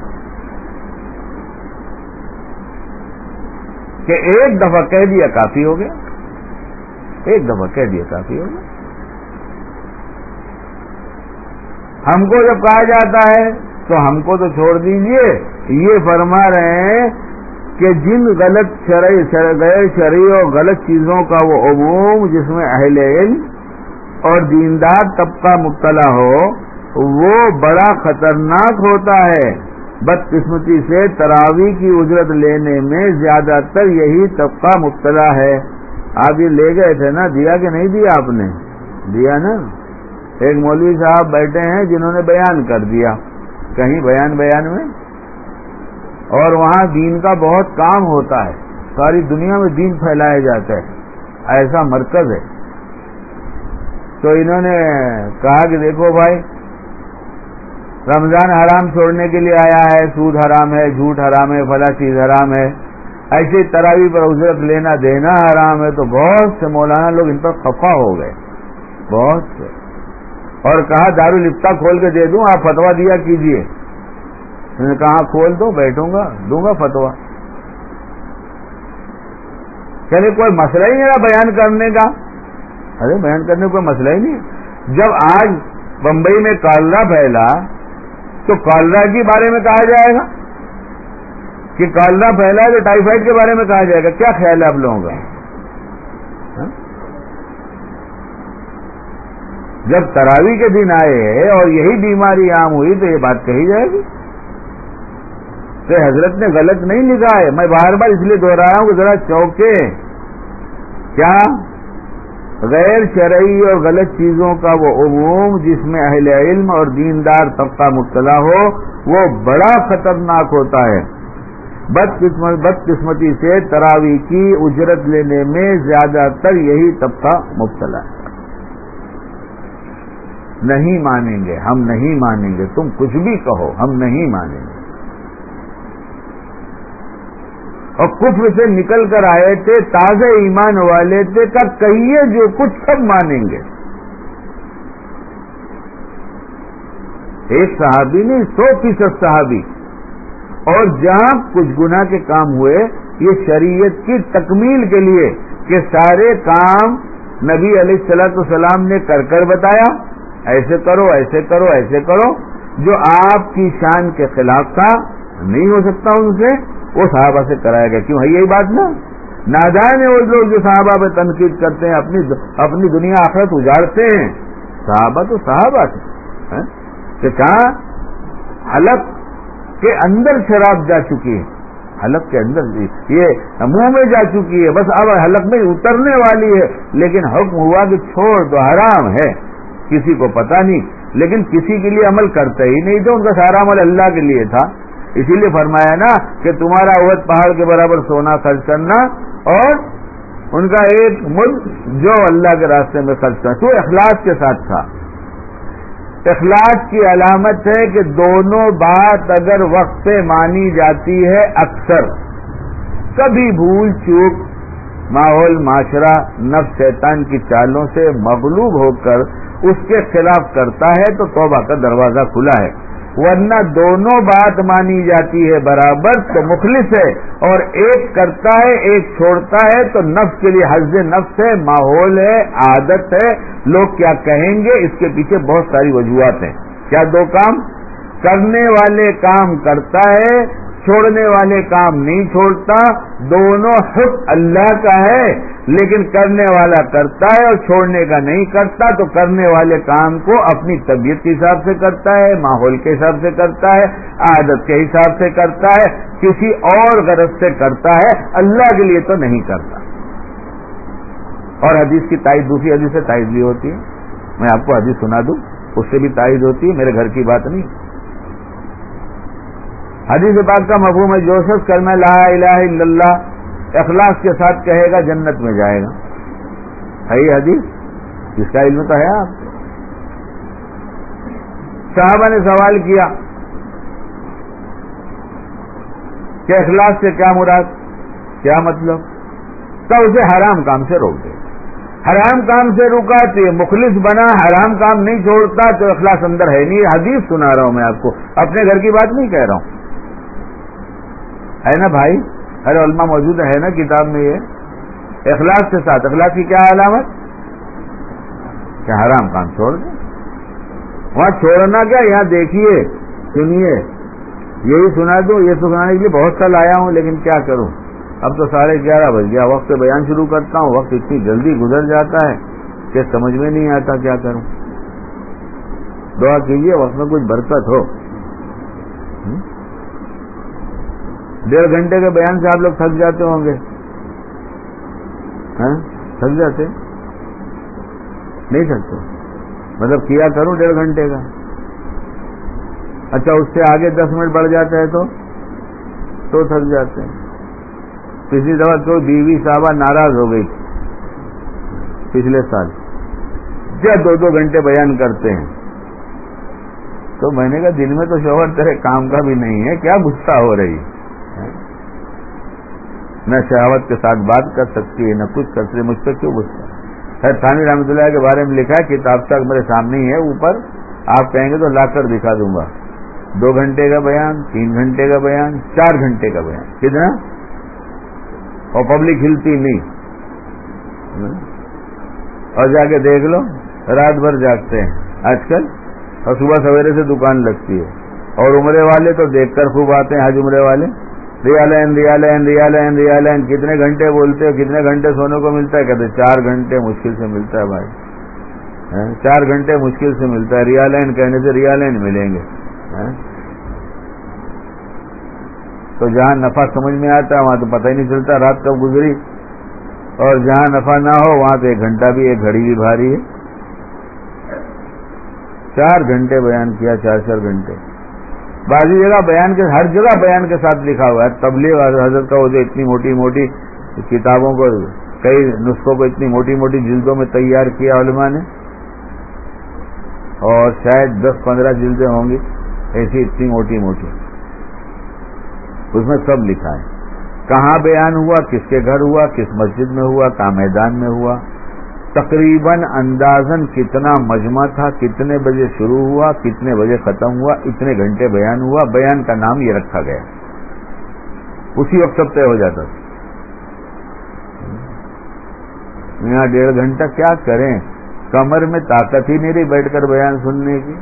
کہ ایک دفعہ کہہ دیا، کافی ہو گیا۔ ایک دفعہ کہہ دیا کافی ہوگا۔ ہم کو جب کہا جاتا ہے تو ہم کو تو چھوڑ دیجیے۔ یہ فرما رہے ہیں کہ جن غلط شرعی غیر شرعی اور غلط چیزوں کا وہ عموم جس میں اہل علم اور دیندار طبقہ مبتلا ہو، وہ بڑا خطرناک ہوتا ہے۔ بدقسمتی سے تراوی کی اجرت لینے میں زیادہ تر یہی طبقہ مبتلا ہے۔ آپ یہ لے گئے تھے نا، دیا کہ نہیں دیا آپ نے؟ دیا نا۔ ایک مولوی صاحب بیٹھے ہیں جنہوں نے بیان کر دیا۔ کہیں بیان بیان میں؟ اور وہاں دین کا بہت کام ہوتا ہے۔ ساری دنیا میں دین پھیلایا جاتا ہے ایسا مرکز ہے۔ تو انہوں نے کہا کہ دیکھو بھائی، رمضان حرام چھوڑنے کے لیے آیا ہے، سود حرام ہے، جھوٹ حرام ہے فلا چیز حرام ہے۔ ایسی تراوی پر اجرت لینا دینا حرام ہے تو بہت سے مولانا لوگ ان پر خفا ہو گئے۔ بہت سے۔ اور کہا دارو لپتا کھول کے دے دوں، آپ فتوا دیا کیجیے۔ میں نے کہا ہاں، کھول دو، بیٹھوں گا، دوں گا فتوا چلے کوئی مسئلہ ہی نہیں بیان کرنے کا؟ ارے، بیان کرنے کا کوئی مسئلہ ہی نہیں۔ جب آج بمبئی میں کالرا پھیلا، تو کالرا کے بارے میں کہا جائے گا۔ کہ کالرا پھیلا ہے تو ٹائیفائڈ کے بارے میں کہا جائے گا، کیا خیال ہے آپ لوگوں کا؟ ہاں؟ جب تراوی کے دن آئے اور یہی بیماری عام ہوئی تو یہ بات کہی جائے گی۔ تو حضرت نے غلط نہیں لکھا ہے۔ میں بار بار اس لیے دوہرایا ہوں کہ ذرا چوکے کیا؟ غیر شرعی اور غلط چیزوں کا وہ عموم جس میں اہل علم اور دیندار طبقہ مبتلا ہو، وہ بڑا خطرناک ہوتا ہے۔ بدقسمت سے تراوی کی اجرت لینے میں زیادہ تر یہی طبقہ مبتلا ہے۔ نہیں مانیں گے، ہم نہیں مانیں گے، تم کچھ بھی کہو، ہم نہیں مانیں گے۔ اور کفر سے نکل کر آئے تھے، تازہ ایمان والے تھے، کا کہیے جو کچھ سب مانیں گے۔ ایک صحابی نہیں، سو فیصد صحابی۔ اور جہاں کچھ گنا کے کام ہوئے، یہ شریعت کی تکمیل کے لیے کہ سارے کام نبی علیہ السلاۃ السلام نے کر کر بتایا، ایسے کرو ایسے کرو ایسے کرو، جو آپ کی شان کے خلاف تھا، نہیں ہو سکتا ان سے، وہ صحابہ سے کرایا گیا۔ کیوں؟ ہے یہی بات نا؟ نادان ہے وہ لوگ جو صحابہ پہ تنقید کرتے ہیں، اپنی اپنی دنیا آخرت اجاڑتے ہیں۔ صحابہ تو صحابہ تھے ہاں؟ کہ کہاں؟ حلق کے اندر شراب جا چکی ہے۔ حلق کے اندر جی، یہ منہ میں جا چکی ہے۔ بس اب حلق میں اترنے والی ہے، لیکن حکم ہوا کہ چھوڑ تو حرام ہے۔ کسی کو پتا نہیں، لیکن کسی کے لیے عمل کرتے ہی نہیں تو ان کا سارا عمل اللہ کے لیے تھا۔ اسی لیے فرمایا نا کہ تمہارا اوت پہاڑ کے برابر سونا خرچ کرنا اور ان کا ایک ملک جو اللہ کے راستے میں خرچ کرنا۔ تو اخلاص کے ساتھ تھا۔ اخلاص کی علامت ہے کہ دونوں بات اگر وقت پہ مانی جاتی ہے اکثر، کبھی بھول چوک، ماحول، معاشرہ، نفس، شیطان کی چالوں سے مغلوب ہو کر اس کے خلاف کرتا ہے تو توبہ کا دروازہ کھلا ہے۔ ورنہ دونوں بات مانی جاتی ہے برابر تو مخلص ہے اور ایک کرتا ہے، ایک چھوڑتا ہے تو نفس کے لیے حز نفس ہے، ماحول ہے، عادت ہے۔ لوگ کیا کہیں گے؟ اس کے پیچھے بہت ساری وجوہات ہیں۔ کیا دو کام؟ کرنے والے کام کرتا ہے چھوڑنے والے کام نہیں چھوڑتا، دونوں حق اللہ کا ہے، لیکن کرنے والا کرتا ہے اور چھوڑنے کا نہیں کرتا، تو کرنے والے کام کو اپنی طبیعت کے حساب سے کرتا ہے، ماحول کے حساب سے کرتا ہے، عادت کے حساب سے کرتا ہے، کسی اور غرض سے کرتا ہے، اللہ کے لیے تو نہیں کرتا۔ اور حدیث کی تائید، دوسری حدیث سے تائید بھی ہوتی ہے۔ میں آپ کو حدیث سنا دوں، اس سے بھی تائید ہوتی ہے، میرے گھر کی بات نہیں۔ حدیث پاک کا مفہوم ہے، جوسف کرنا لا الہ الا اللہ، اخلاص کے ساتھ کہے گا، جنت میں جائے گا۔ ہے حدیث؟ اس کا علم تو ہے آپ؟ صحابہ نے سوال کیا کہ اخلاص سے کیا مراد؟ کیا مطلب؟ تو اسے حرام کام سے روک دے۔ حرام کام سے روکا تو یہ مخلص بنا، حرام کام نہیں چھوڑتا تو اخلاص اندر ہے نہیں۔ حدیث سنا رہا ہوں میں آپ کو۔ اپنے گھر کی بات نہیں کہہ رہا ہوں۔ ہے نا بھائی؟ ارے علماء موجود ہے نا کتاب میں یہ؟ اخلاص کے ساتھ، اخلاص کی کیا علامت؟ کیا حرام کام چھوڑ دیں وہاں چھوڑنا کیا؟ یہاں دیکھیے، سنیے۔ یہی سنا دو یہ سنانے کے لیے بہت سا لایا ہوں، لیکن کیا کروں؟ اب تو ساڑھے گیارہ بج گیا، وقت بیان شروع کرتا ہوں، وقت اتنی جلدی گزر جاتا ہے کہ سمجھ میں نہیں آتا کیا کروں۔ دعا کیجیے وقت میں کچھ برکت ہو۔ ڈیڑھ گھنٹے کے بیان سے آپ لوگ تھک جاتے ہوں گے۔ ہاں؟ تھک جاتے؟ نہیں تھکتے۔ مطلب کیا کروں ڈیڑھ گھنٹے کا؟ اچھا اس سے آگے دس منٹ بڑھ جاتا ہے تو؟ تو تھک جاتے ہیں۔ پچھلی دفعہ تو بیوی صاحبہ ناراض ہو گئی پچھلے سال۔ کیا دو دو گھنٹے بیان کرتے ہیں۔ تو میں نے کہا، دن میں تو شوہر تیرے کام کا بھی نہیں ہے، کیا غصہ ہو رہی ہے؟ نہ شہاوت کے ساتھ بات کر سکتی ہے نہ کچھ کر سکتی مجھ پہ کیوں غصہ؟ خیر ثانی رحمۃ اللہ کے بارے میں لکھا ہے، کتاب تک میرے سامنے ہی ہے، اوپر آپ کہیں گے تو لا کر دکھا دوں گا۔ دو گھنٹے کا بیان، تین گھنٹے کا بیان، چار گھنٹے کا بیان۔ کتنا؟ اور پبلک ہلتی نہیں۔ اور جا کے دیکھ لو، رات بھر جاگتے ہیں۔ آج کل اور صبح سویرے سے دکان لگتی ہے۔ اور عمرے والے تو دیکھ کر خوب آتے ہیں، حج عمرے والے۔ ریا لین ریا لین ریا لین ریا کتنے گھنٹے بولتے ہو، کتنے گھنٹے سونے کو ملتا ہے؟ کہتے چار گھنٹے مشکل سے ملتا ہے بھائی۔ ہاں، چار گھنٹے مشکل سے ملتا ہے۔ ریالین کہنے سے ریا لین ملیں گے۔ ہاں۔ تو جہاں نفع سمجھ میں آتا ہے، وہاں تو پتہ ہی نہیں چلتا رات کب گزری۔ اور جہاں نفع نہ ہو، وہاں تو ایک گھنٹہ بھی، ایک گھڑی بھی بھاری ہے۔ چار گھنٹے بیان کیا، چار چار گھنٹے۔ بازی جگہ بیان کے ہر جگہ بیان کے ساتھ لکھا ہوا ہے۔ تبلیغ حضرت کا وہ جو اتنی موٹی موٹی کتابوں کو کئی نسخوں کو اتنی موٹی موٹی جلدوں میں تیار کیا علماء نے۔ اور شاید دس پندرہ جلدیں ہوں گی۔ ایسی اتنی موٹی موٹی۔ اس میں سب لکھا ہے۔ کہاں بیان ہوا؟ کس کے گھر ہوا؟ کس مسجد میں ہوا؟ کہاں میدان میں ہوا؟ تقریباً اندازن کتنا مجمع تھا، کتنے بجے شروع ہوا، کتنے بجے ختم ہوا، اتنے گھنٹے بیان ہوا، بیان کا نام یہ رکھا گیا۔ اسی وقت سب طے ہو جاتا تھا۔ یہاں ڈیڑھ گھنٹہ کیا کریں؟ کمر میں طاقت ہی نہیں رہی بیٹھ کر بیان سننے کی۔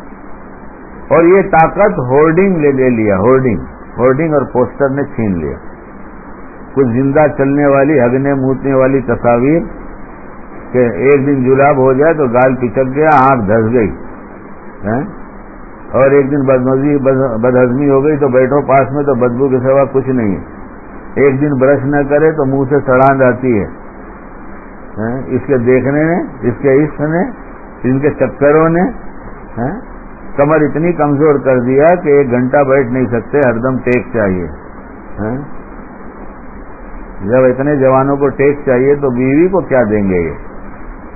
اور یہ طاقت ہورڈنگ لے لے لیا ہورڈنگ ہورڈنگ اور پوسٹر نے چھین لیا۔ کچھ زندہ چلنے والی، ہگنے موتنے والی تصاویر کہ ایک دن جلاب ہو جائے تو گال پچک گیا، آنکھ دھس گئی۔ ہاں؟ اور ایک دن بدمزی بدہضمی ہو گئی تو بیٹھو پاس میں تو بدبو کے سوا کچھ نہیں ہے۔ ایک دن برش نہ کرے تو منہ سے سڑان آتی ہے۔ ہاں؟ اس کے دیکھنے نے، اس کے عشق نے ان کے چکروں نے ہاں؟ کمر اتنی کمزور کر دیا کہ ایک گھنٹہ بیٹھ نہیں سکتے، ہر دم ٹیک چاہیے۔ جب اتنے جوانوں کو ٹیک چاہیے تو بیوی کو کیا دیں گے یہ؟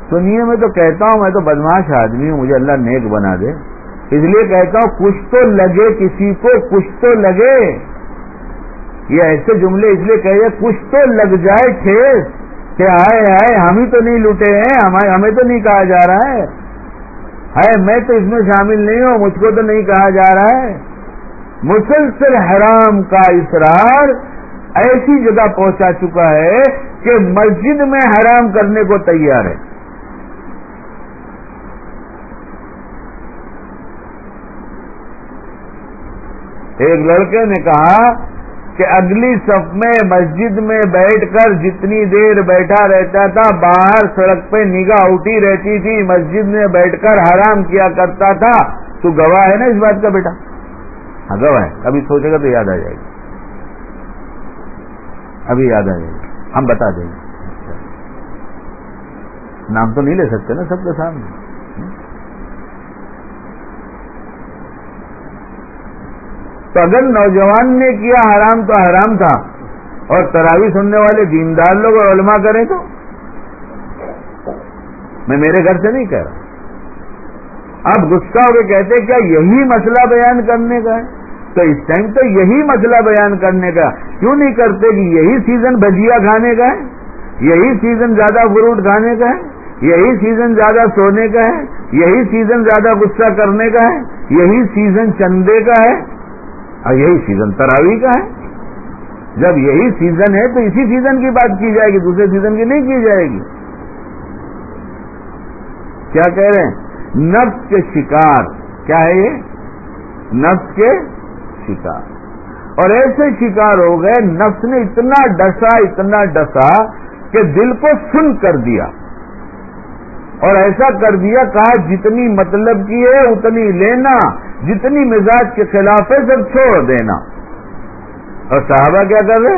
سنیے، میں تو کہتا ہوں، میں تو بدماش آدمی ہوں، مجھے اللہ نیک بنا دے۔ اس لیے کہتا ہوں، کچھ تو لگے کسی کو، کچھ تو لگے۔ یہ ایسے جملے اس لیے کہیے کچھ تو لگ جائے ٹھیس کہ آئے آئے، ہم ہی تو نہیں لوٹے ہیں ہمیں تو نہیں کہا جا رہا ہے۔ میں تو اس میں شامل نہیں ہوں، مجھ کو تو نہیں کہا جا رہا ہے۔ مسلسل حرام کا اصرار ایسی جگہ پہنچا چکا ہے کہ مسجد میں حرام کرنے کو تیار ہے۔ ایک لڑکے نے کہا کہ اگلی صف میں مسجد میں بیٹھ کر جتنی دیر بیٹھا رہتا تھا، باہر سڑک پہ نگاہ اٹھی رہتی تھی، مسجد میں بیٹھ کر حرام کیا کرتا تھا۔ تو گواہ ہے نا اس بات کا بیٹا؟ ہاں گواہ ہے۔ ابھی سوچے گا تو یاد آ جائے گی۔ ابھی یاد آ جائے گی۔ ہم بتا دیں گے۔ اچھا۔ نام تو نہیں لے سکتے نا سب کے سامنے۔ تو اگر نوجوان نے کیا حرام تو حرام تھا اور تراوی سننے والے دیندار لوگ اور علماء کریں تو؟ میں میرے گھر سے نہیں کہہ رہا۔ اب غصہ ہو کے کہتے کیا یہی مسئلہ بیان کرنے کا ہے؟ تو اس ٹائم تو یہی مسئلہ بیان کرنے کا۔ کیوں نہیں کرتے کہ یہی سیزن بجیا کھانے کا ہے؟ یہی سیزن زیادہ فروٹ کھانے کا ہے؟ یہی سیزن زیادہ سونے کا ہے؟ یہی سیزن زیادہ غصہ کرنے کا ہے؟ یہی سیزن چندے کا ہے؟ یہی سیزن تراوی کا ہے۔ جب یہی سیزن ہے تو اسی سیزن کی بات کی جائے گی، دوسرے سیزن کی نہیں کی جائے گی۔ کیا کہہ رہے ہیں؟ نفس کے شکار۔ کیا ہے یہ؟ نفس کے شکار۔ اور ایسے شکار ہو گئے، نفس نے اتنا ڈسا اتنا ڈسا کہ دل کو سن کر دیا۔ اور ایسا کر دیا، کہا جتنی مطلب کی ہے، اتنی لینا۔ جتنی مزاج کے خلاف ہے سب چھوڑ دینا۔ اور صحابہ کیا کر رہے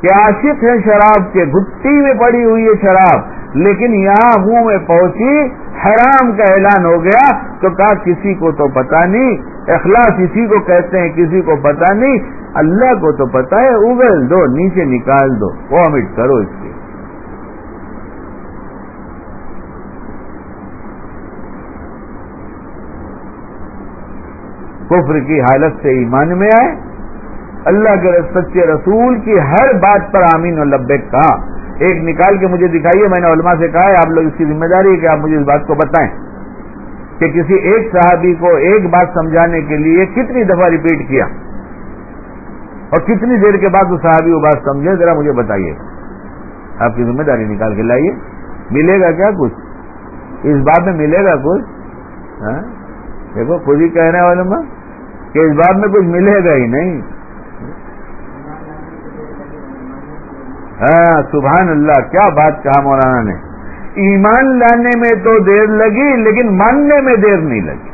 کہ عاشق ہیں شراب کے گٹی میں پڑی ہوئی ہے شراب، لیکن یہاں منہ میں پہنچی، حرام کا اعلان ہو گیا، تو کہا کسی کو تو پتا نہیں، اخلاص اسی کو کہتے ہیں، کسی کو پتا نہیں، اللہ کو تو پتا ہے اگل دو، نیچے نکال دو، وامٹ کرو اس کی۔ کفر کی حالت سے ایمان میں آئے۔ اللہ کے سچے رسول کی ہر بات پر آمین و لبیک کہا۔ ایک نکال کے مجھے دکھائیے، میں نے علماء سے کہا ہے، آپ لوگ اس کی ذمہ داری ہے کہ آپ مجھے اس بات کو بتائیں کہ کسی ایک صحابی کو ایک بات سمجھانے کے لیے کتنی دفعہ ریپیٹ کیا۔ اور کتنی دیر کے بعد وہ صحابی وہ بات سمجھے، ذرا مجھے بتائیے۔ آپ کی ذمہ داری نکال کے لائیے۔ ملے گا کیا کچھ؟ اس بات میں ملے گا کچھ؟ ہاں؟ دیکھو، خود ہی کہنے والے میں کہ اس بات میں کچھ ملے گا ہی نہیں۔ ہاں سبحان اللہ، کیا بات کہا مولانا نے۔ ایمان لانے میں تو دیر لگی، لیکن ماننے میں دیر نہیں لگی۔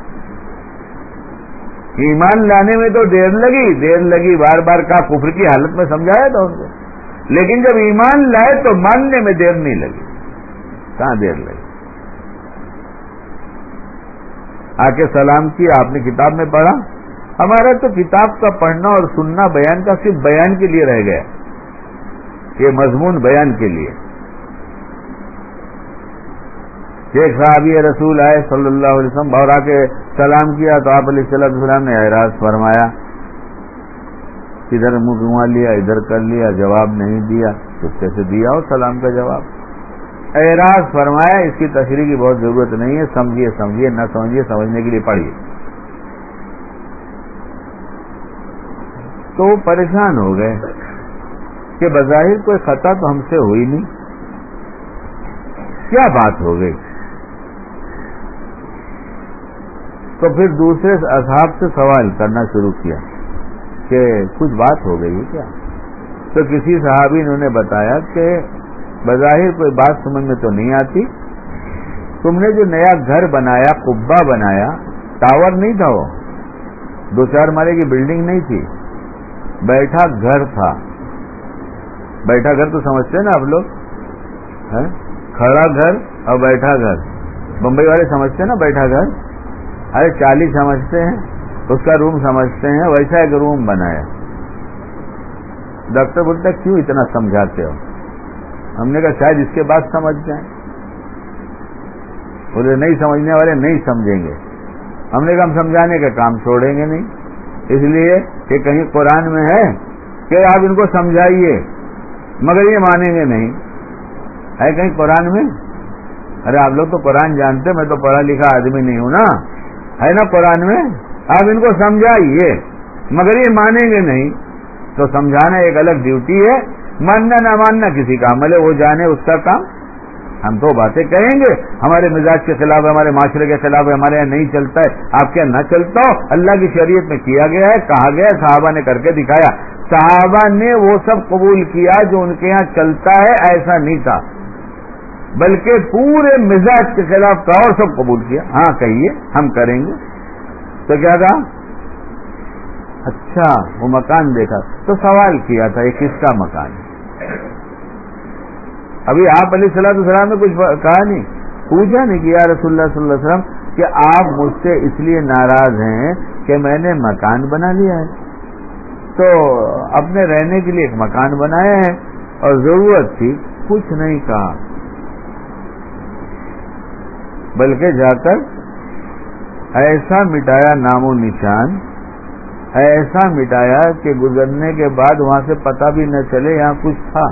ایمان لانے میں تو دیر لگی دیر لگی بار بار کا کفر کی حالت میں سمجھایا تھا ان کو۔ لیکن جب ایمان لائے تو ماننے میں دیر نہیں لگی۔ کہاں دیر لگی؟ آ کے سلام کیا آپ نے کتاب میں پڑھا؟ ہمارا تو کتاب کا پڑھنا اور سننا بیان کا صرف بیان کے لیے رہ گیا. یہ مضمون بیان کے لیے. شیخ صاحب یہ رسول آئے صلی اللہ علیہ وسلم بہرا کے سلام کیا تو آپ علیہ صلی السلام نے اعراض فرمایا، ادھر منہ گوا لیا، ادھر کر لیا، جواب نہیں دیا کس سے دیا ہو سلام کا جواب. اعراض فرمایا، اس کی تشریح کی بہت ضرورت نہیں ہے، سمجھیے سمجھیے، نہ سمجھیے، سمجھنے کے لیے پڑھیے. تو وہ پریشان ہو گئے کہ بظاہر کوئی خطا تو ہم سے ہوئی نہیں۔ کیا بات ہو گئی؟ تو پھر دوسرے اصحاب سے سوال کرنا شروع کیا کہ کچھ بات ہو گئی ہے کیا؟ تو کسی صحابی نے انہیں بتایا کہ بظاہر کوئی بات سمجھ میں تو نہیں آتی۔ تم نے جو نیا گھر بنایا قبا بنایا، ٹاور نہیں تھا وہ۔ دو چار مارے کی بلڈنگ نہیں تھی۔ بیٹھا گھر تھا۔ بیٹھا گھر تو سمجھتے ہیں نا آپ لوگ؟ کھڑا گھر اور بیٹھا گھر۔ بمبئی والے سمجھتے ہیں نا بیٹھا گھر؟ ارے چالی سمجھتے ہیں، اس کا روم سمجھتے ہیں، ویسا ایک روم بنایا۔ ڈاکٹر بولتا کیوں اتنا سمجھاتے ہو؟ ہم نے کہا شاید اس کے بعد سمجھ جائیں۔ بولے، نہیں سمجھنے والے نہیں سمجھیں گے۔ ہم نے کہا ہم سمجھانے کا کام چھوڑیں گے نہیں۔ اس لیے کہ کہیں قرآن میں ہے کہ آپ ان کو سمجھائیے، مگر یہ مانیں گے نہیں۔ ہے کہیں قرآن میں؟ ارے آپ لوگ تو قرآن جانتے، میں تو پڑھا لکھا آدمی نہیں ہوں نا۔ ہے نا قرآن میں؟ آپ ان کو سمجھائیے، مگر یہ مانیں گے نہیں۔ تو سمجھانا ایک الگ ڈیوٹی ہے، ماننا نہ ماننا کسی کا عمل ہے وہ جانے اس کا کام۔ ہم تو باتیں کہیں گے۔ ہمارے مزاج کے خلاف ہمارے معاشرے کے خلاف ہمارے یہاں نہیں چلتا ہے۔ آپ کیا نہ چلتا ہو، اللہ کی شریعت میں کیا گیا ہے، کہا گیا ہے، صحابہ نے کر کے دکھایا۔ صحابہ نے وہ سب قبول کیا جو ان کے یہاں چلتا ہے، ایسا نہیں تھا۔ بلکہ پورے مزاج کے خلاف کا اور سب قبول کیا۔ ہاں کہیے، ہم کریں گے۔ تو کیا کہا اچھا وہ مکان دیکھا۔ تو سوال کیا تھا، یہ کس کا مکان؟ ہے ابھی آپ علیہ صلاح السلام نے کچھ کہا نہیں۔ پوچھا نہیں کہ یا رسول اللہ صلی اللہ علیہ وسلم کہ آپ مجھ سے اس لیے ناراض ہیں کہ میں نے مکان بنا لیا ہے۔ تو اپنے رہنے کے لیے ایک مکان بنایا ہے اور ضرورت تھی، کچھ نہیں کہا۔ بلکہ جا کر ایسا مٹایا نام و نشان، ایسا مٹایا کہ گزرنے کے بعد وہاں سے پتہ بھی نہ چلے یہاں کچھ تھا۔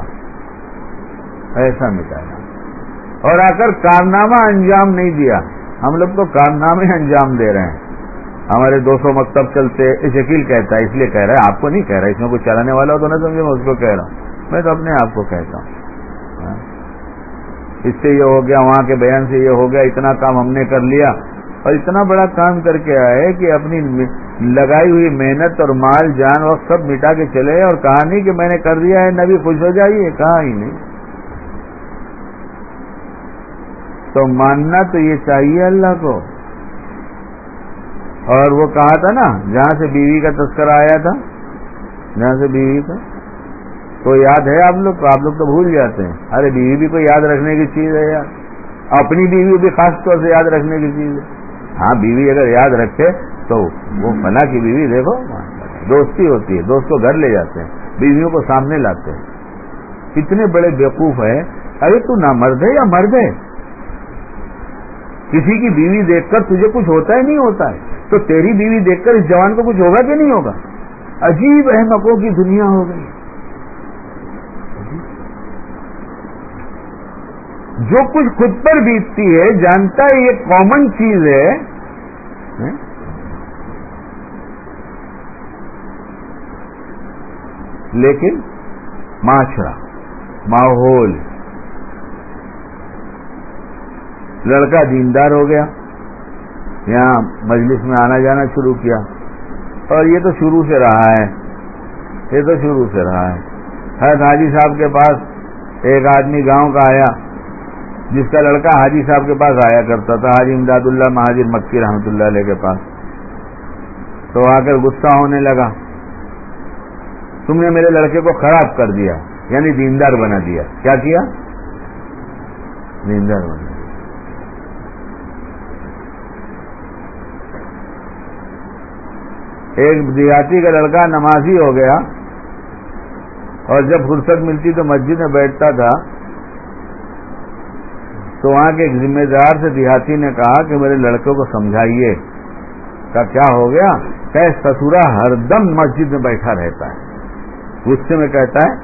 ایسا مٹایا اور آ کر کارنامہ انجام نہیں دیا۔ ہم لوگ تو کارنامے انجام دے رہے ہیں۔ ہمارے دو سو مکتب چلتے شکیل کہتا ہے، اس لیے کہہ رہا ہے، آپ کو نہیں کہہ رہا، اس میں کچھ چلانے والا ہو تو نہ سمجھے، میں اس کو کہہ رہا ہوں۔ میں تو اپنے آپ کو کہتا ہوں۔ ہاں۔ اس سے یہ ہو گیا، وہاں کے بیان سے یہ ہو گیا، اتنا کام ہم نے کر لیا۔ اور اتنا بڑا کام کر کے آئے کہ اپنی لگائی ہوئی محنت اور مال، جان، وقت سب مٹا کے چلے۔ اور کہا نہیں کہ میں نے کر دیا ہے، نبی خوش ہو جائیے، کہا ہی نہیں۔ تو ماننا تو یہ چاہیے اللہ کو۔ اور وہ کہا تھا نا، جہاں سے بیوی کا تذکرہ آیا تھا، جہاں سے بیوی کا، تو یاد ہے آپ لوگ؟ آپ لوگ تو بھول جاتے ہیں۔ ارے بیوی بھی کوئی یاد رکھنے کی چیز ہے یار۔ اپنی بیوی بھی خاص طور سے یاد رکھنے کی چیز ہے۔ ہاں بیوی اگر یاد رکھے تو وہ فلاں کی بیوی دیکھو، دوستی ہوتی ہے، دوست کو گھر لے جاتے ہیں، بیویوں کو سامنے لاتے ہیں۔ کتنے بڑے بیوقوف ہے ارے تو نہ مرد ہے یا مرد ہے؟ کسی کی بیوی دیکھ کر تجھے کچھ ہوتا ہے نہیں ہوتا ہے۔ تو تیری بیوی دیکھ کر اس جوان کو کچھ ہوگا کہ نہیں ہوگا؟ عجیب احمقوں کی دنیا ہو گئی۔ جو کچھ خود پر بیتتی ہے، جانتا ہے یہ کامن چیز ہے۔ لیکن معاشرہ، ماحول لڑکا دیندار ہو گیا، یہاں مجلس میں آنا جانا شروع کیا۔ اور یہ تو شروع سے رہا ہے۔ یہ تو شروع سے رہا ہے۔ حضرت حاجی صاحب کے پاس ایک آدمی گاؤں کا آیا، جس کا لڑکا حاجی صاحب کے پاس آیا کرتا تھا، حاجی امداد اللہ مہاجر مکی رحمت اللہ علیہ کے پاس۔ تو آ کر غصہ ہونے لگا۔ تم نے میرے لڑکے کو خراب کر دیا یعنی دیندار بنا دیا۔ کیا کیا؟ دیندار بنا ایک دیہاتی کا لڑکا نمازی ہو گیا اور جب فرصت ملتی تو مسجد میں بیٹھتا تھا تو وہاں کے ایک ذمہ دار سے دیہاتی نے کہا کہ میرے لڑکے کو سمجھائیے کا کیا ہو گیا؟ کہ سسورا ہر دم مسجد میں بیٹھا رہتا ہے۔ غصے میں کہتا ہے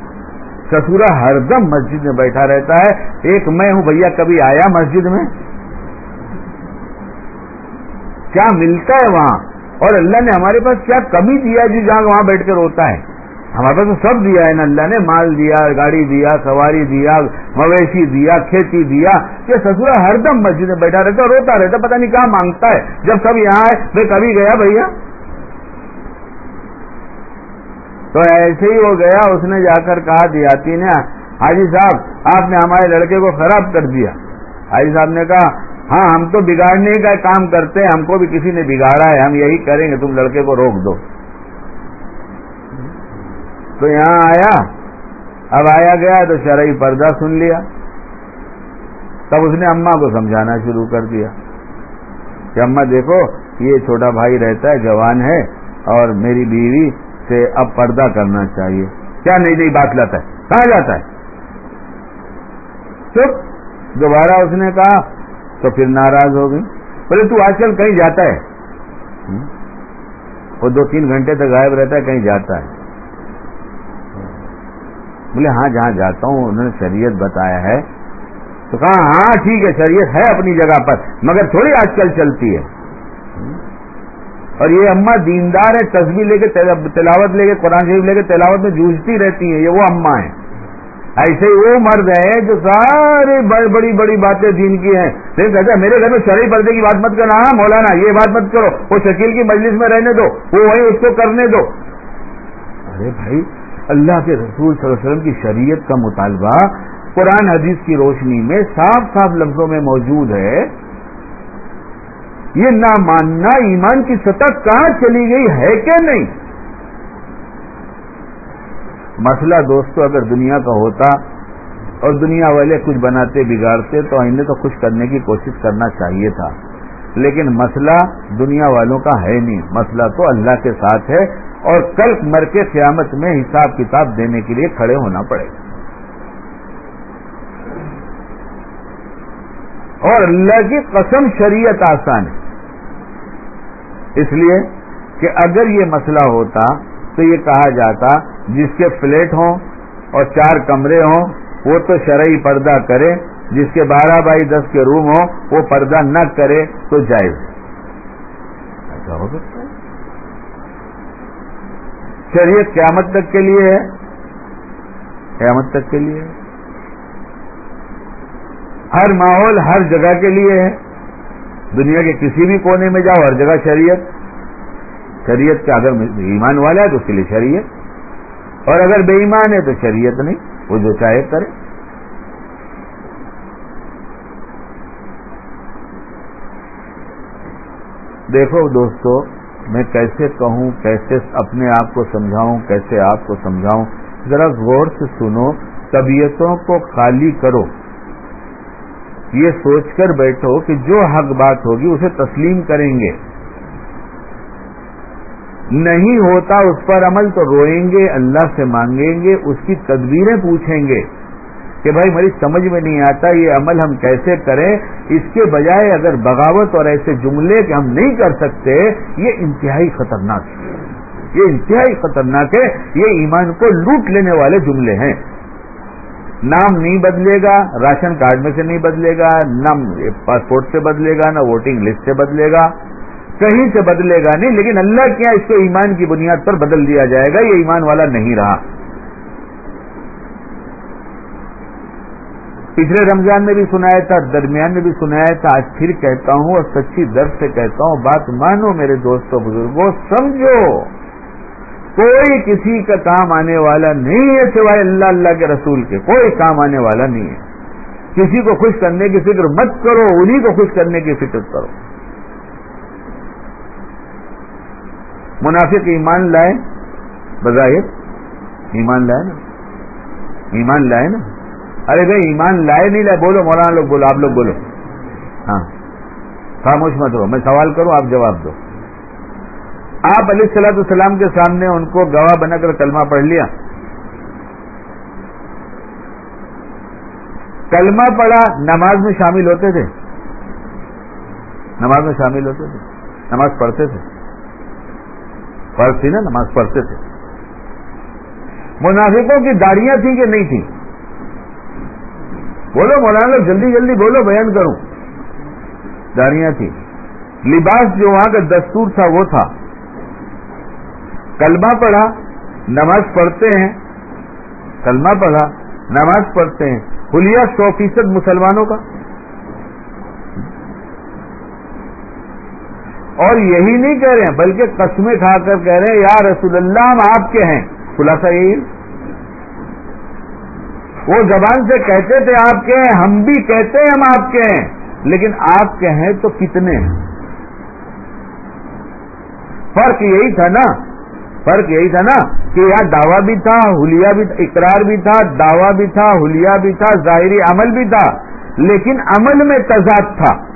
سسورا ہر دم مسجد میں بیٹھا رہتا ہے۔ ایک میں ہوں، بھیا کبھی آیا مسجد میں؟ کیا ملتا ہے وہاں؟ اور اللہ نے ہمارے پاس کیا کمی دیا جی جہاں وہاں بیٹھ کر روتا ہے؟ ہمارے پاس تو سب دیا ہے نا اللہ نے مال دیا، گاڑی دیا، سواری دیا، مویشی دیا، کھیتی دیا، یہ سسورا ہر دم مسجد میں بیٹھا رہتا روتا رہتا پتہ نہیں کہاں مانگتا ہے۔ جب سب یہاں ہے میں کبھی گیا بھیا؟ تو ایسے ہی ہو گیا، اس نے جا کر کہا دیاتی نے، حاجی صاحب، آپ نے ہمارے لڑکے کو خراب کر دیا۔ حاجی صاحب نے کہا ہاں ہم تو بگاڑنے کا کام کرتے ہیں، ہم کو بھی کسی نے بگاڑا ہے، ہم یہی کریں گے، تم لڑکے کو روک دو۔ تو یہاں آیا، اب آیا گیا تو شرعی پردہ سن لیا۔ تب اس نے اما کو سمجھانا شروع کر دیا کہ اما دیکھو، یہ چھوٹا بھائی رہتا ہے، جوان ہے، اور میری بیوی سے اب پردہ کرنا چاہیے۔ کیا نئی نئی بات لاتا ہے؟ کہاں جاتا ہے؟ چپ، دوبارہ اس نے کہا تو پھر ناراض ہو گئی۔ بولے، تو آج کل کہیں جاتا ہے۔ وہ دو تین گھنٹے تک غائب رہتا ہے، کہیں جاتا ہے۔ بولے ہاں جہاں جاتا ہوں، انہوں نے شریعت بتایا ہے۔ تو کہا ہاں ٹھیک ہے، شریعت ہے اپنی جگہ پر، مگر تھوڑی آج کل چلتی ہے۔ اور یہ اما دیندار ہے تصویر لے کے تلاوت لے کے، قرآن شریف لے کے تلاوت میں جوجتی رہتی ہیں، یہ وہ اما ہے ایسے ہی وہ مرد ہے جو سارے بڑی بڑی بڑی باتیں دین کی ہیں۔ لیکن کہتا ہے میرے گھر میں شرعی پردے کی بات مت کرنا ہاں مولانا، یہ بات مت کرو، وہ شکیل کی مجلس میں رہنے دو، وہ وہیں اس کو کرنے دو۔ ارے بھائی، اللہ کے رسول صلی اللہ علیہ وسلم کی شریعت کا مطالبہ قرآن حدیث کی روشنی میں صاف صاف لفظوں میں موجود ہے۔ یہ نہ ماننا ایمان کی سطح کہاں چلی گئی، ہے کہ نہیں؟ مسئلہ دوستو، اگر دنیا کا ہوتا اور دنیا والے کچھ بناتے، بگاڑتے، تو آئندے تو خوش کرنے کی کوشش کرنا چاہیے تھا۔ لیکن مسئلہ دنیا والوں کا ہے نہیں۔ مسئلہ تو اللہ کے ساتھ ہے اور کل مر کے قیامت میں حساب کتاب دینے کے لیے کھڑے ہونا پڑے۔ گا اور اللہ کی قسم شریعت آسان ہے۔ اس لیے کہ اگر یہ مسئلہ ہوتا، تو یہ کہا جاتا جس کے فلیٹ ہوں اور چار کمرے ہوں، وہ تو شرعی پردہ کرے، جس کے بارہ بائی دس کے روم ہوں، وہ پردہ نہ کرے تو جائز۔ ایسا ہو سکتا ہے؟ شریعت قیامت تک کے لیے ہے۔ قیامت تک کے لیے ہے۔ ہر ماحول ہر جگہ کے لیے ہے۔ دنیا کے کسی بھی کونے میں جاؤ، ہر جگہ شریعت۔ شریعت کا اگر ایمان والا ہے تو اس کے لیے شریعت۔ اور اگر بے ایمان ہے تو شریعت نہیں، وہ جو چاہے کرے۔ دیکھو دوستو، میں کیسے کہوں، کیسے اپنے آپ کو سمجھاؤں، کیسے آپ کو سمجھاؤں؟ ذرا غور سے سنو، طبیعتوں کو خالی کرو۔ یہ سوچ کر بیٹھو کہ جو حق بات ہوگی اسے تسلیم کریں گے۔ نہیں ہوتا اس پر عمل تو روئیں گے، اللہ سے مانگیں گے، اس کی تدبیریں پوچھیں گے کہ بھائی میری سمجھ میں نہیں آتا یہ عمل ہم کیسے کریں؟ اس کے بجائے اگر بغاوت اور ایسے جملے کہ ہم نہیں کر سکتے، یہ انتہائی خطرناک ہے۔ یہ انتہائی خطرناک ہے۔ یہ ایمان کو لوٹ لینے والے جملے ہیں۔ نام نہیں بدلے گا، راشن کارڈ میں سے نہیں بدلے گا، نہ پاسپورٹ سے بدلے گا، نہ ووٹنگ لسٹ سے بدلے گا۔ کہیں سے بدلے گا نہیں، لیکن اللہ کیا اس کو ایمان کی بنیاد پر بدل دیا جائے گا، یہ ایمان والا نہیں رہا۔ پچھلے رمضان میں بھی سنایا تھا، درمیان میں بھی سنایا تھا، آج پھر کہتا ہوں اور سچی درد سے کہتا ہوں، بات مانو میرے دوستوں بزرگوں سمجھو، کوئی کسی کا کام آنے والا نہیں ہے سوائے اللہ اللہ کے رسول کے، کوئی کام آنے والا نہیں ہے۔ کسی کو خوش کرنے کی فکر مت کرو انہیں کو خوش کرنے کی فکر کرو۔ منافق ایمان لائے، بظاہر ایمان لائے نا۔ ایمان لائے نا۔ ارے بھائی، ایمان لائے نہیں لائے، بولو مولانا لوگ بولو، آپ لوگ بولو۔ ہاں۔ خاموش مت ہو، میں سوال کروں، آپ جواب دو۔ آپ علیہ صلاحت السلام کے سامنے ان کو گواہ بنا کر کلمہ پڑھ لیا۔ کلمہ پڑھا، نماز میں شامل ہوتے تھے۔ نماز میں شامل ہوتے تھے، نماز پڑھتے تھے۔ فرض تھی نا، نماز پڑھتے تھے۔ منافقوں کی داڑیاں تھیں کہ نہیں تھیں؟ بولو مولانا لوگ جلدی جلدی بولو، بیان کروں۔ داڑیاں تھیں۔ لباس جو وہاں کا دستور تھا، وہ تھا۔ کلمہ پڑھا، نماز پڑھتے ہیں۔ کلمہ پڑھا، نماز پڑھتے ہیں۔ حلیہ سو فیصد مسلمانوں کا۔ اور یہی نہیں کہہ رہے ہیں، بلکہ قسمیں کھا کر کہہ رہے ہیں، یا رسول اللہ ہم آپ کے ہیں۔ خلاصہ یہی۔ وہ زبان سے کہتے تھے آپ کے ہیں، ہم بھی کہتے ہیں ہم آپ کے ہیں، لیکن آپ کے ہیں تو کتنے ہیں؟ فرق یہی تھا نا، فرق یہی تھا نا کہ یہاں دعویٰ بھی تھا ہولیا بھی اقرار بھی تھا، دعویٰ بھی تھا ہولیا بھی تھا، ظاہری عمل بھی تھا، لیکن عمل میں تضاد تھا۔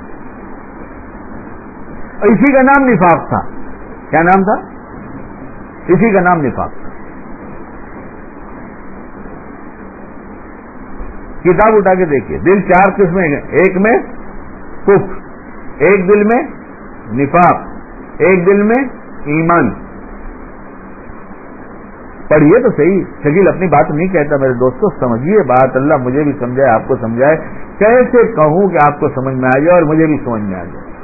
اسی کا نام نفاق تھا۔ کیا نام تھا؟ اسی کا نام نفاق تھا۔ کتاب اٹھا کے دیکھیے۔ دل چار قسمیں ایک میں کف ایک دل میں نفاق، ایک دل میں ایمان۔ پڑھیے تو صحیح۔ شکیل اپنی بات نہیں کہتا۔ میرے دوستوں سمجھیے بات۔ اللہ مجھے بھی سمجھائے، آپ کو سمجھائے۔ کیسے کہوں کہ آپ کو سمجھ میں آ جائے اور مجھے بھی سمجھ میں آ جائے؟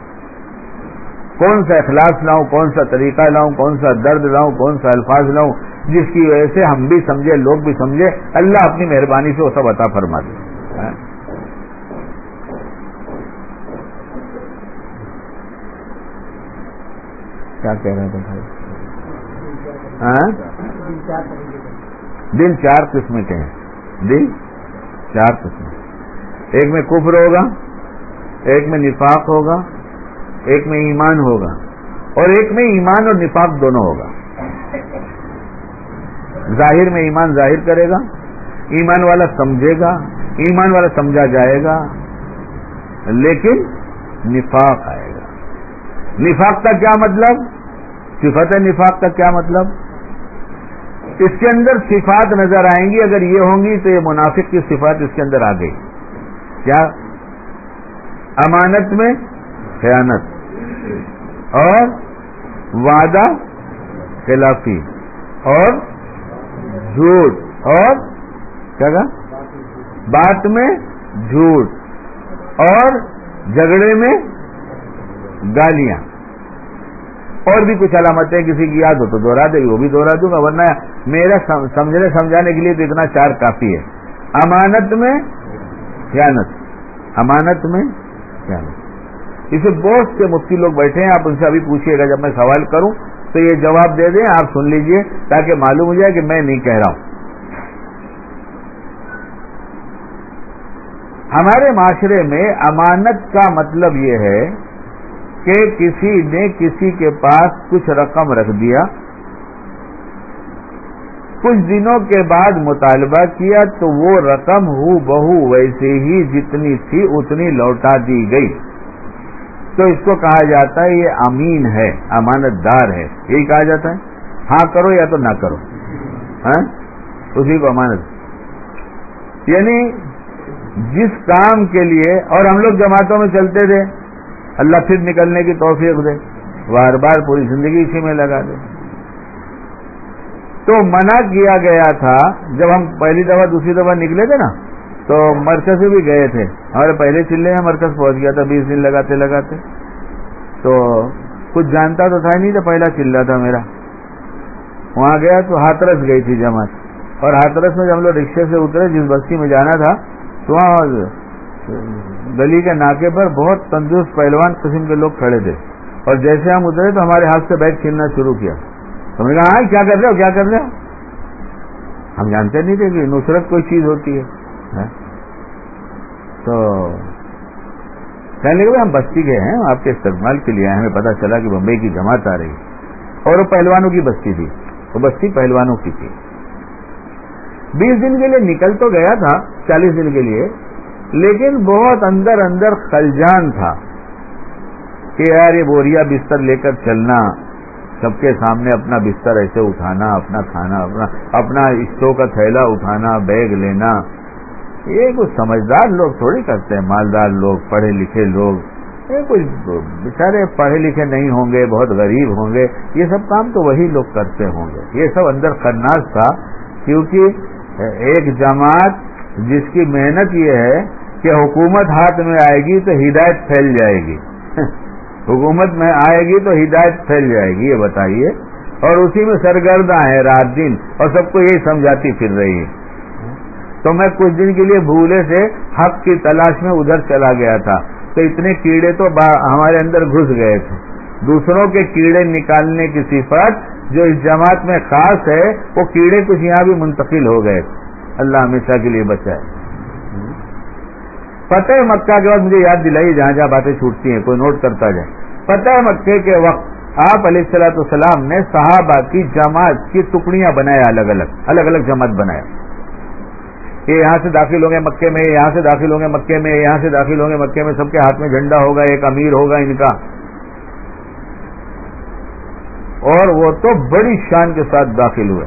کون سا اخلاص لاؤں، کون سا طریقہ لاؤں، کون سا درد لاؤں، کون سا الفاظ لاؤں، جس کی وجہ سے ہم بھی سمجھے، لوگ بھی سمجھے، اللہ اپنی مہربانی سے وہ سب عطا فرما دے کیا کہہ رہے تھے بھائی؟ ہاں؟ دل چار قسم کے ہیں دل چار قسم ایک میں کفر ہوگا، ایک میں نفاق ہوگا ایک میں ایمان ہوگا اور ایک میں ایمان اور نفاق دونوں ہوگا۔ ظاہر میں ایمان ظاہر کرے گا، ایمان والا سمجھے گا، ایمان والا سمجھا جائے گا، لیکن نفاق آئے گا۔ نفاق کا کیا مطلب؟ صفت نفاق کا کیا مطلب؟ اس کے اندر صفات نظر آئیں گی، اگر یہ ہوں گی تو یہ منافق کی صفات اس کے اندر آ گئی۔ کیا؟ امانت میں خیانت اور وعدہ خلافی اور جھوٹ اور کیا بات میں جھوٹ اور جھگڑے میں گالیاں اور بھی کچھ علامتیں کسی کی یاد ہو تو دوہرا دے وہ بھی دوہرا دوں گا، ورنہ میرا سمجھنے، سمجھانے کے لیے تو اتنا چار کافی ہے۔ امانت میں خیانت، امانت میں خیانت۔ اسے بہت سے مفتی لوگ بیٹھے ہیں، آپ ان سے ابھی پوچھیے گا جب میں سوال کروں، تو یہ جواب دے دیں، آپ سن لیجیے تاکہ معلوم ہو جائے کہ میں نہیں کہہ رہا ہوں۔ ہمارے معاشرے میں امانت کا مطلب یہ ہے کہ کسی نے کسی کے پاس کچھ رقم رکھ دیا۔ کچھ دنوں کے بعد مطالبہ کیا تو وہ رقم ہو بہو ویسے ہی جتنی تھی اتنی لوٹا دی گئی۔ تو اس کو کہا جاتا ہے یہ امین ہے، امانت دار ہے۔ یہی کہا جاتا ہے۔ ہاں کرو یا تو نہ کرو۔ ہاں؟ اسی کو امانت۔ یعنی جس کام کے لیے، اور ہم لوگ جماعتوں میں چلتے تھے، اللہ پھر نکلنے کی توفیق دے۔ بار بار پوری زندگی اسی میں لگا دے۔ تو منع کیا گیا تھا، جب ہم پہلی دفعہ دوسری دفعہ نکلے تھے نا تو مرکز سے بھی گئے تھے۔ ہمارے پہلے چلے میں مرکز پہنچ گیا تھا، بیس دن لگاتے لگاتے۔ تو کچھ جانتا تو تھا نہیں تو پہلا چل تھا میرا۔ وہاں گیا تو ہاتھرس گئی تھی جماعت۔ اور ہاتھرس میں جب ہم لوگ رکشے سے اترے، جس بستی میں جانا تھا، تو وہاں گلی کے ناکے پر بہت تندرست پہلوان قسم کے لوگ کھڑے تھے۔ اور جیسے ہم اترے تو ہمارے ہاتھ سے بیگ چھیننا شروع کیا۔ ہم نے کہا ہاں کیا کر رہے ہو؟ کیا کر رہے ہو؟ ہم جانتے نہیں تھے کہ نصرت کوئی چیز ہوتی ہے۔ تو کہنے لگے ہم بستی گئے ہیں، آپ کے استقبال کے لیے ہمیں پتا چلا کہ بمبئی کی جماعت آ رہی۔ اور وہ پہلوانوں کی بستی تھی۔ وہ بستی پہلوانوں کی تھی۔ بیس دن کے لیے نکل تو گیا تھا، چالیس دن کے لیے، لیکن بہت اندر اندر خلجان تھا کہ یار یہ بوریا بستر لے کر چلنا، سب کے سامنے اپنا بستر ایسے اٹھانا، اپنا کھانا، اپنا اپنا اسٹو کا تھیلا اٹھانا، بیگ لینا یہ کچھ سمجھدار لوگ تھوڑی کرتے ہیں، مالدار لوگ پڑھے لکھے لوگ۔ یہ کچھ بےچارے پڑھے لکھے نہیں ہوں گے، بہت غریب ہوں گے۔ یہ سب کام تو وہی لوگ کرتے ہوں گے۔ یہ سب اندر خرناس تھا، کیونکہ ایک جماعت جس کی محنت یہ ہے کہ حکومت ہاتھ میں آئے گی تو ہدایت پھیل جائے گی۔ حکومت میں آئے گی تو ہدایت پھیل جائے گی، یہ بتائیے۔ اور اسی میں سرگرداں ہے رات دن اور سب کو یہی سمجھاتی پھر رہی ہے تو میں کچھ دن کے لیے بھولے سے حق کی تلاش میں ادھر چلا گیا تھا۔ تو اتنے کیڑے تو ہمارے اندر گھس گئے تھے۔ دوسروں کے کیڑے نکالنے کی صفت جو اس جماعت میں خاص ہے، وہ کیڑے کچھ یہاں بھی منتقل ہو گئے۔ اللہ ہمیشہ کے لیے بچائے۔ فتح مکہ کے بعد مجھے یاد دلائی جہاں جہاں باتیں چھوٹتی ہیں، کوئی نوٹ کرتا جائے۔ فتح مکے کے وقت آپ علیہ السلاۃ السلام نے صحابہ کی جماعت کی ٹکڑیاں بنایا الگ الگ الگ الگ جماعت بنایا یہ یہاں سے داخل ہوں گے مکے میں، یہاں سے داخل ہوں گے مکے میں، یہاں سے داخل ہوں گے مکے میں، سب کے ہاتھ میں جھنڈا ہوگا، ایک امیر ہوگا ان کا۔ اور وہ تو بڑی شان کے ساتھ داخل ہوئے۔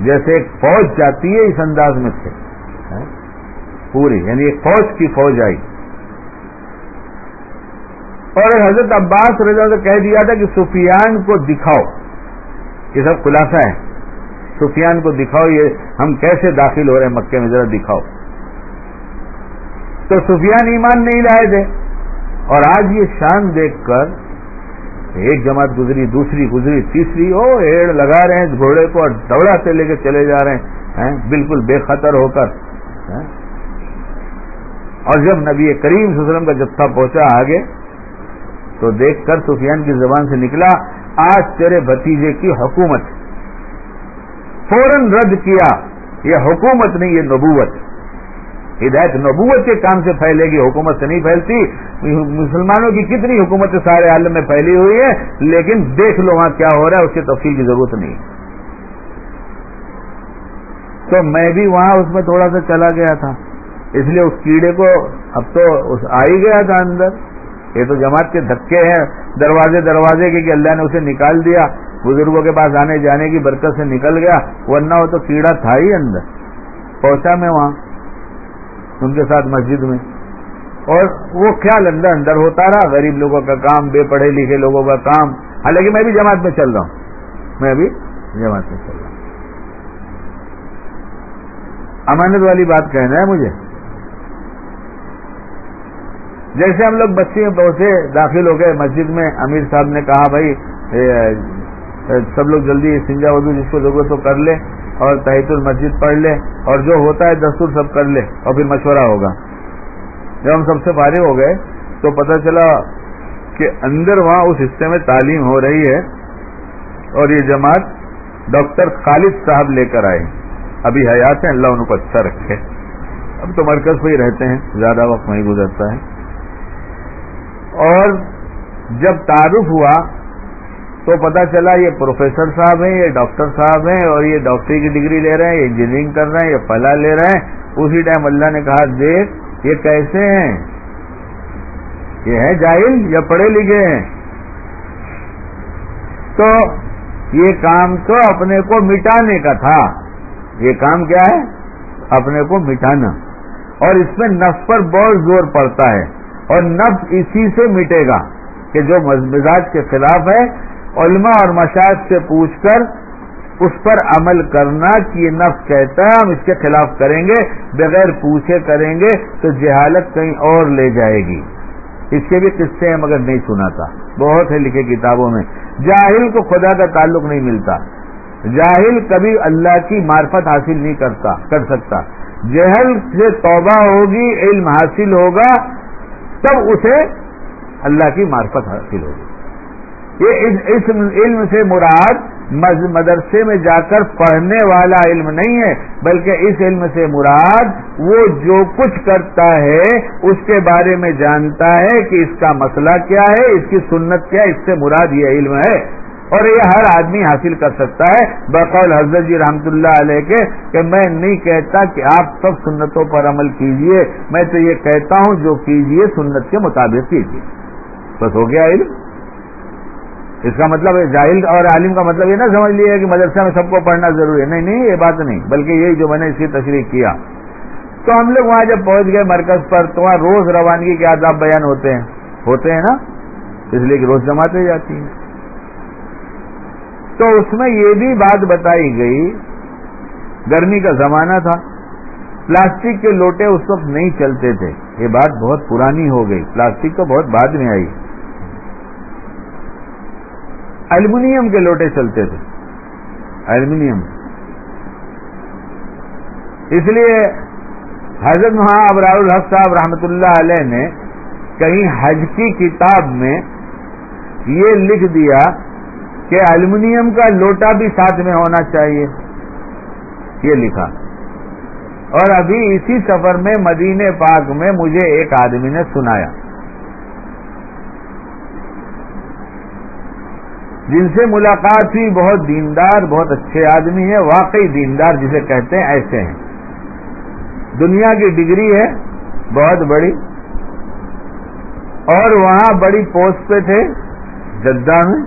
جیسے ایک فوج جاتی ہے، اس انداز میں تھے۔ ہاں؟ پوری یعنی ایک فوج کی فوج آئی۔ اور حضرت عباس رضا سے کہہ دیا تھا کہ سفیان کو دکھاؤ، یہ سب خلاصہ ہے۔ سفیان کو دکھاؤ، یہ ہم کیسے داخل ہو رہے ہیں مکے میں؟ ذرا دکھاؤ۔ تو سفیان ایمان نہیں لائے تھے۔ اور آج یہ شان دیکھ کر ایک جماعت گزری، دوسری گزری، تیسری، او ایڑ لگا رہے ہیں، گھوڑے کو اور دوڑاتے لے کے چلے جا رہے ہیں۔ بالکل بے خطر ہو کر۔ اور جب نبی کریم صلی اللہ علیہ وسلم کا جتھا پہنچا آگے، تو دیکھ کر سفیان کی زبان سے نکلا، آج تیرے بھتیجے کی حکومت۔ فوراً رد کیا، یہ حکومت نہیں، یہ نبوت۔ ہدایت نبوت کے کام سے پھیلے گی، حکومت سے نہیں پھیلتی۔ مسلمانوں کی کتنی حکومتیں سارے عالم میں پھیلی ہوئی ہے، لیکن دیکھ لو وہاں کیا ہو رہا ہے، اس کی تفصیل کی ضرورت نہیں۔ تو میں بھی وہاں اس میں تھوڑا سا چلا گیا تھا۔ اس لیے اس کیڑے کو اب تو آ ہی گیا تھا اندر۔ یہ تو جماعت کے دھکے ہیں، دروازے دروازے کے کہ اللہ نے اسے نکال دیا۔ بزرگوں کے پاس آنے جانے کی برکت سے نکل گیا، ورنہ وہ تو کیڑا تھا ہی اندر۔ پہنچا میں وہاں، ان کے ساتھ مسجد میں۔ اور وہ خیال اندر اندر ہوتا رہا، غریب لوگوں کا کام، بے پڑھے لکھے لوگوں کا کام۔ حالانکہ میں بھی جماعت میں چل رہا ہوں۔ میں بھی جماعت میں چل رہا ہوں۔ امانت والی بات کہنا ہے مجھے۔ جیسے ہم لوگ بچے میں پہنچے داخل ہو گئے مسجد میں، امیر صاحب نے کہا، بھائی سب لوگ جلدی سنجا وضو جس کو ضرورت ہو کر لے اور تحت المسجد پڑھ لے اور جو ہوتا ہے دستور سب کر لے اور پھر مشورہ ہوگا۔ جب ہم سب سے فارغ ہو گئے تو پتہ چلا کے اندر وہاں اس حصے میں تعلیم ہو رہی ہے اور یہ جماعت ڈاکٹر خالد صاحب لے کر آئے ابھی حیات ہیں، اللہ ان کو اچھا رکھے۔ اب تو مرکز پہ ہی رہتے ہیں، زیادہ وقت وہیں گزرتا ہے۔ اور جب تعارف ہوا تو پتا چلا یہ پروفیسر صاحب ہیں، یہ ڈاکٹر صاحب ہیں اور یہ ڈاکٹری کی ڈگری لے رہے ہیں، یہ انجینئرنگ کر رہے ہیں، یہ پلا لے رہے ہیں۔ اسی ٹائم اللہ نے کہا، دیکھ یہ کیسے ہیں؟ یہ ہے جاہل یا پڑھے لکھے ہیں؟ تو یہ کام تو اپنے کو مٹانے کا تھا۔ یہ کام کیا ہے؟ اپنے کو مٹانا۔ اور اس میں نفس پر بہت زور پڑتا ہے۔ اور نفس اسی سے مٹے گا کہ جو مزاج کے خلاف ہے علماء اور مشاہد سے پوچھ کر اس پر عمل کرنا کہ یہ نفس کہتا ہے، ہم اس کے خلاف کریں گے، بغیر پوچھے کریں گے تو جہالت کہیں اور لے جائے گی۔ اس کے بھی قصے ہیں مگر نہیں سنا تھا۔ بہت ہے لکھے کتابوں میں۔ جاہل کو خدا کا تعلق نہیں ملتا۔ جاہل کبھی اللہ کی معرفت حاصل نہیں کرتا، کر سکتا۔ جہل سے توبہ ہوگی، علم حاصل ہوگا، تب اسے اللہ کی معرفت حاصل ہوگی۔ یہ اس علم سے مراد مدرسے میں جا کر پڑھنے والا علم نہیں ہے، بلکہ اس علم سے مراد وہ جو کچھ کرتا ہے، اس کے بارے میں جانتا ہے کہ اس کا مسئلہ کیا ہے، اس کی سنت کیا ہے، اس سے مراد یہ علم ہے۔ اور یہ ہر آدمی حاصل کر سکتا ہے۔ بقول حضرت جی رحمت اللہ علیہ کے کہ میں نہیں کہتا کہ آپ سب سنتوں پر عمل کیجیے، میں تو یہ کہتا ہوں جو کیجیے سنت کے مطابق کیجیے۔ بس ہو گیا علم۔ اس کا مطلب جاہل اور عالم کا مطلب یہ نہ سمجھ لیا کہ مدرسہ میں سب کو پڑھنا ضروری ہے۔ نہیں نہیں، یہ بات نہیں، بلکہ یہی جو میں نے اس کی تشریح کیا۔ تو ہم لوگ وہاں جب پہنچ گئے مرکز پر، تو وہاں روز روانگی کے آداب بیان ہوتے ہیں ہوتے ہیں نا؟ اس لیے کہ روز جماتے جاتی ہیں۔ تو اس میں یہ بھی بات بتائی گئی، گرمی کا زمانہ تھا۔ پلاسٹک کے لوٹے اس وقت نہیں چلتے تھے۔ یہ بات بہت پرانی ہو گئی۔ پلاسٹک تو بہت بعد میں آئی۔ المونیم کے لوٹے چلتے تھے۔ المونیم اس لیے حضرت مہا ابرار الحق صاحب رحمت اللہ علیہ نے کہیں حج کی کتاب میں یہ لکھ دیا کہ المونیم کا لوٹا بھی ساتھ میں ہونا چاہیے۔ یہ لکھا۔ اور ابھی اسی سفر میں مدینے پاک میں مجھے ایک آدمی نے سنایا۔ جن سے ملاقات ہوئی، بہت دیندار، بہت اچھے آدمی ہیں، واقعی دیندار جسے کہتے ہیں، ایسے ہیں۔ دنیا کی ڈگری ہے، بہت بڑی۔ اور وہاں بڑی پوسٹ پہ تھے، جدہ میں۔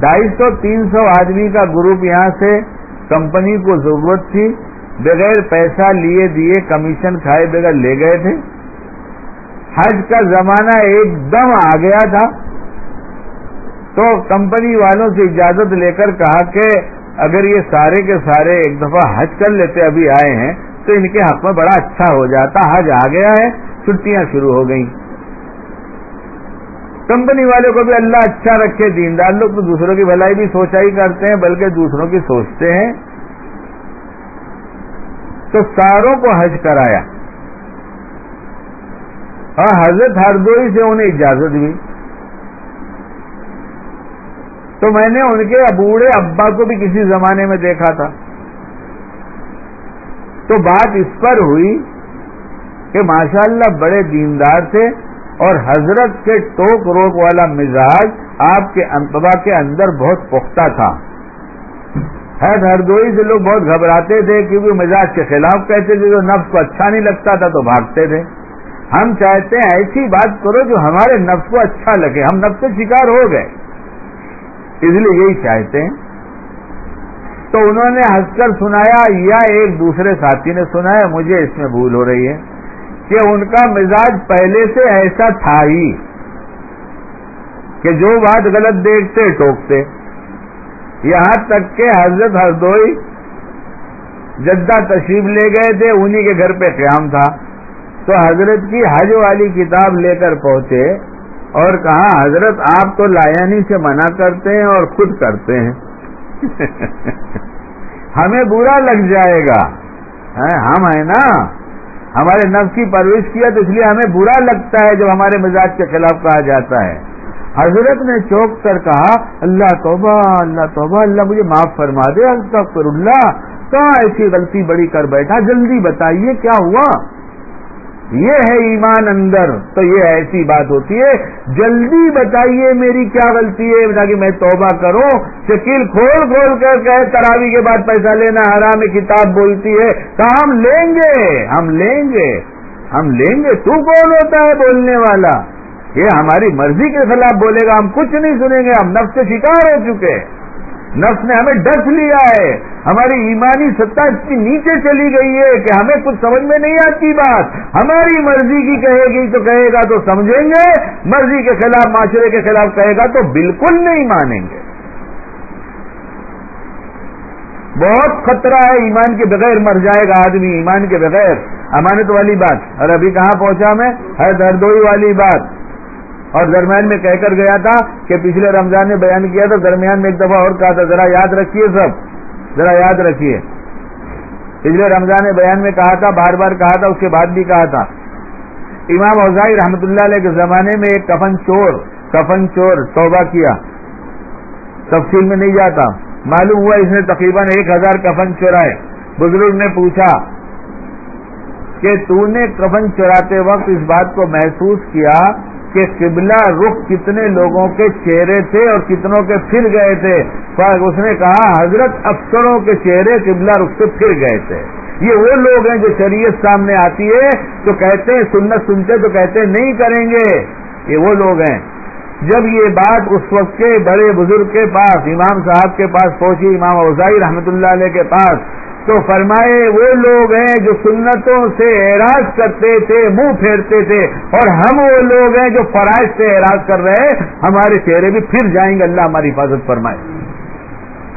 ڈھائی سو، تین سو آدمی کا گروپ یہاں سے کمپنی کو ضرورت تھی، بغیر پیسہ لیے دیے، کمیشن کھائے بغیر لے گئے تھے۔ حج کا زمانہ ایک دم آ گیا تھا۔ تو کمپنی والوں سے اجازت لے کر کہا کہ اگر یہ سارے کے سارے ایک دفعہ حج کر لیتے ابھی آئے ہیں، تو ان کے حق میں بڑا اچھا ہو جاتا، حج آ گیا ہے چھٹیاں شروع ہو گئیں۔ کمپنی والے کو بھی اللہ اچھا رکھے، دیندار لوگ تو دوسروں کی بھلائی بھی سوچا ہی کرتے ہیں، بلکہ دوسروں کی سوچتے ہیں۔ تو ساروں کو حج کرایا۔ اور حضرت ہردوئی سے انہیں اجازت دی تو میں نے ان کے ابوڑے ابا کو بھی کسی زمانے میں دیکھا تھا۔ تو بات اس پر ہوئی کہ ماشاءاللہ بڑے دیندار تھے اور حضرت کے ٹوک روک والا مزاج آپ کے انتبا کے اندر بہت پختہ تھا۔ ہردوئی سے لوگ بہت گھبراتے تھے کیونکہ مزاج کے خلاف کہتے تھے، جو نفس کو اچھا نہیں لگتا تھا تو بھاگتے تھے۔ ہم چاہتے ہیں ایسی بات کرو جو ہمارے نفس کو اچھا لگے، ہم نفس کے شکار ہو گئے۔ اس لیے یہی چاہتے ہیں۔ تو انہوں نے ہنس کر سنایا، یا ایک دوسرے ساتھی نے سنایا، مجھے اس میں بھول ہو رہی ہے کہ ان کا مزاج پہلے سے ایسا تھا ہی کہ جو بات غلط دیکھتے، ٹوکتے۔ یہاں تک کہ حضرت ہردوئی جدہ تشریف لے گئے تھے، انہی کے گھر پہ قیام تھا۔ تو حضرت کی حج والی کتاب لے کر پہنچے۔ اور کہا حضرت آپ تو لایانی سے منع کرتے ہیں اور خود کرتے ہیں ہمیں برا لگ جائے گا۔ ہاں، ہم ہیں نا۔ ہمارے نفس کی پرورش کیا تو اس لیے ہمیں برا لگتا ہے جب ہمارے مزاج کے خلاف کہا جاتا ہے۔ حضرت نے چوک کر کہا، اللہ توبہ اللہ توبہ، اللہ مجھے معاف فرما دے اللہ۔ کہاں ایسی غلطی بڑی کر بیٹھا؟ جلدی بتائیے کیا ہوا؟ یہ ہے ایمان اندر تو یہ ایسی بات ہوتی ہے، جلدی بتائیے میری کیا غلطی ہے، تاکہ میں توبہ کروں، شکیل کھول کھول کر کہ تراوی کے بعد پیسہ لینا حرام کتاب بولتی ہے۔ تو ہم لیں گے، ہم لیں گے، ہم لیں گے، تو کون ہوتا ہے بولنے والا؟ یہ ہماری مرضی کے خلاف بولے گا، ہم کچھ نہیں سنیں گے، ہم نفس سے شکار ہو چکے۔ ہیں نفس نے ہمیں ڈس لیا ہے۔ ہماری ایمانی سطح اس کی نیچے چلی گئی ہے کہ ہمیں کچھ سمجھ میں نہیں آتی بات۔ ہماری مرضی کی کہے گی تو کہے گا تو سمجھیں گے۔ مرضی کے خلاف، معاشرے کے خلاف کہے گا تو بالکل نہیں مانیں گے۔ بہت خطرہ ہے ایمان کے بغیر مر جائے گا آدمی، ایمان کے بغیر۔ امانت والی بات۔ اور ابھی کہاں پہنچا میں؟ ہے دردوئی والی بات۔ اور درمیان میں کہہ کر گیا تھا کہ پچھلے رمضان میں بیان کیا تھا درمیان میں ایک دفعہ اور کہا تھا، ذرا یاد رکھیے سب، ذرا یاد رکھیے۔ پچھلے رمضان میں بیان میں کہا تھا، بار بار کہا تھا، اس کے بعد بھی کہا تھا۔ امام اوزائی رحمت اللہ علیہ کے زمانے میں ایک کفن چور کفن چور توبہ کیا۔ تفصیل میں نہیں جاتا۔ معلوم ہوا اس نے تقریباً ایک ہزار کفن چورائے بزرگ نے پوچھا کہ تو نے کفن چوراتے وقت اس بات کو محسوس کیا کہ قبلہ رخ کتنے لوگوں کے چہرے تھے اور کتنوں کے پھر گئے تھے؟ اس نے کہا، حضرت افسروں کے چہرے قبلہ رخ سے پھر گئے تھے۔ یہ وہ لوگ ہیں جو شریعت سامنے آتی ہے تو کہتے ہیں سنت سنتے تو کہتے ہیں نہیں کریں گے۔ یہ وہ لوگ ہیں۔ جب یہ بات اس وقت کے بڑے بزرگ کے پاس، امام صاحب کے پاس پہنچی، امام اوزائی رحمت اللہ علیہ کے پاس تو فرمائے وہ لوگ ہیں جو سنتوں سے اعراض کرتے تھے، منہ پھیرتے تھے، اور ہم وہ لوگ ہیں جو فرائض سے اعراض کر رہے ہیں۔ ہمارے چہرے بھی پھر جائیں گے، اللہ ہماری حفاظت فرمائے۔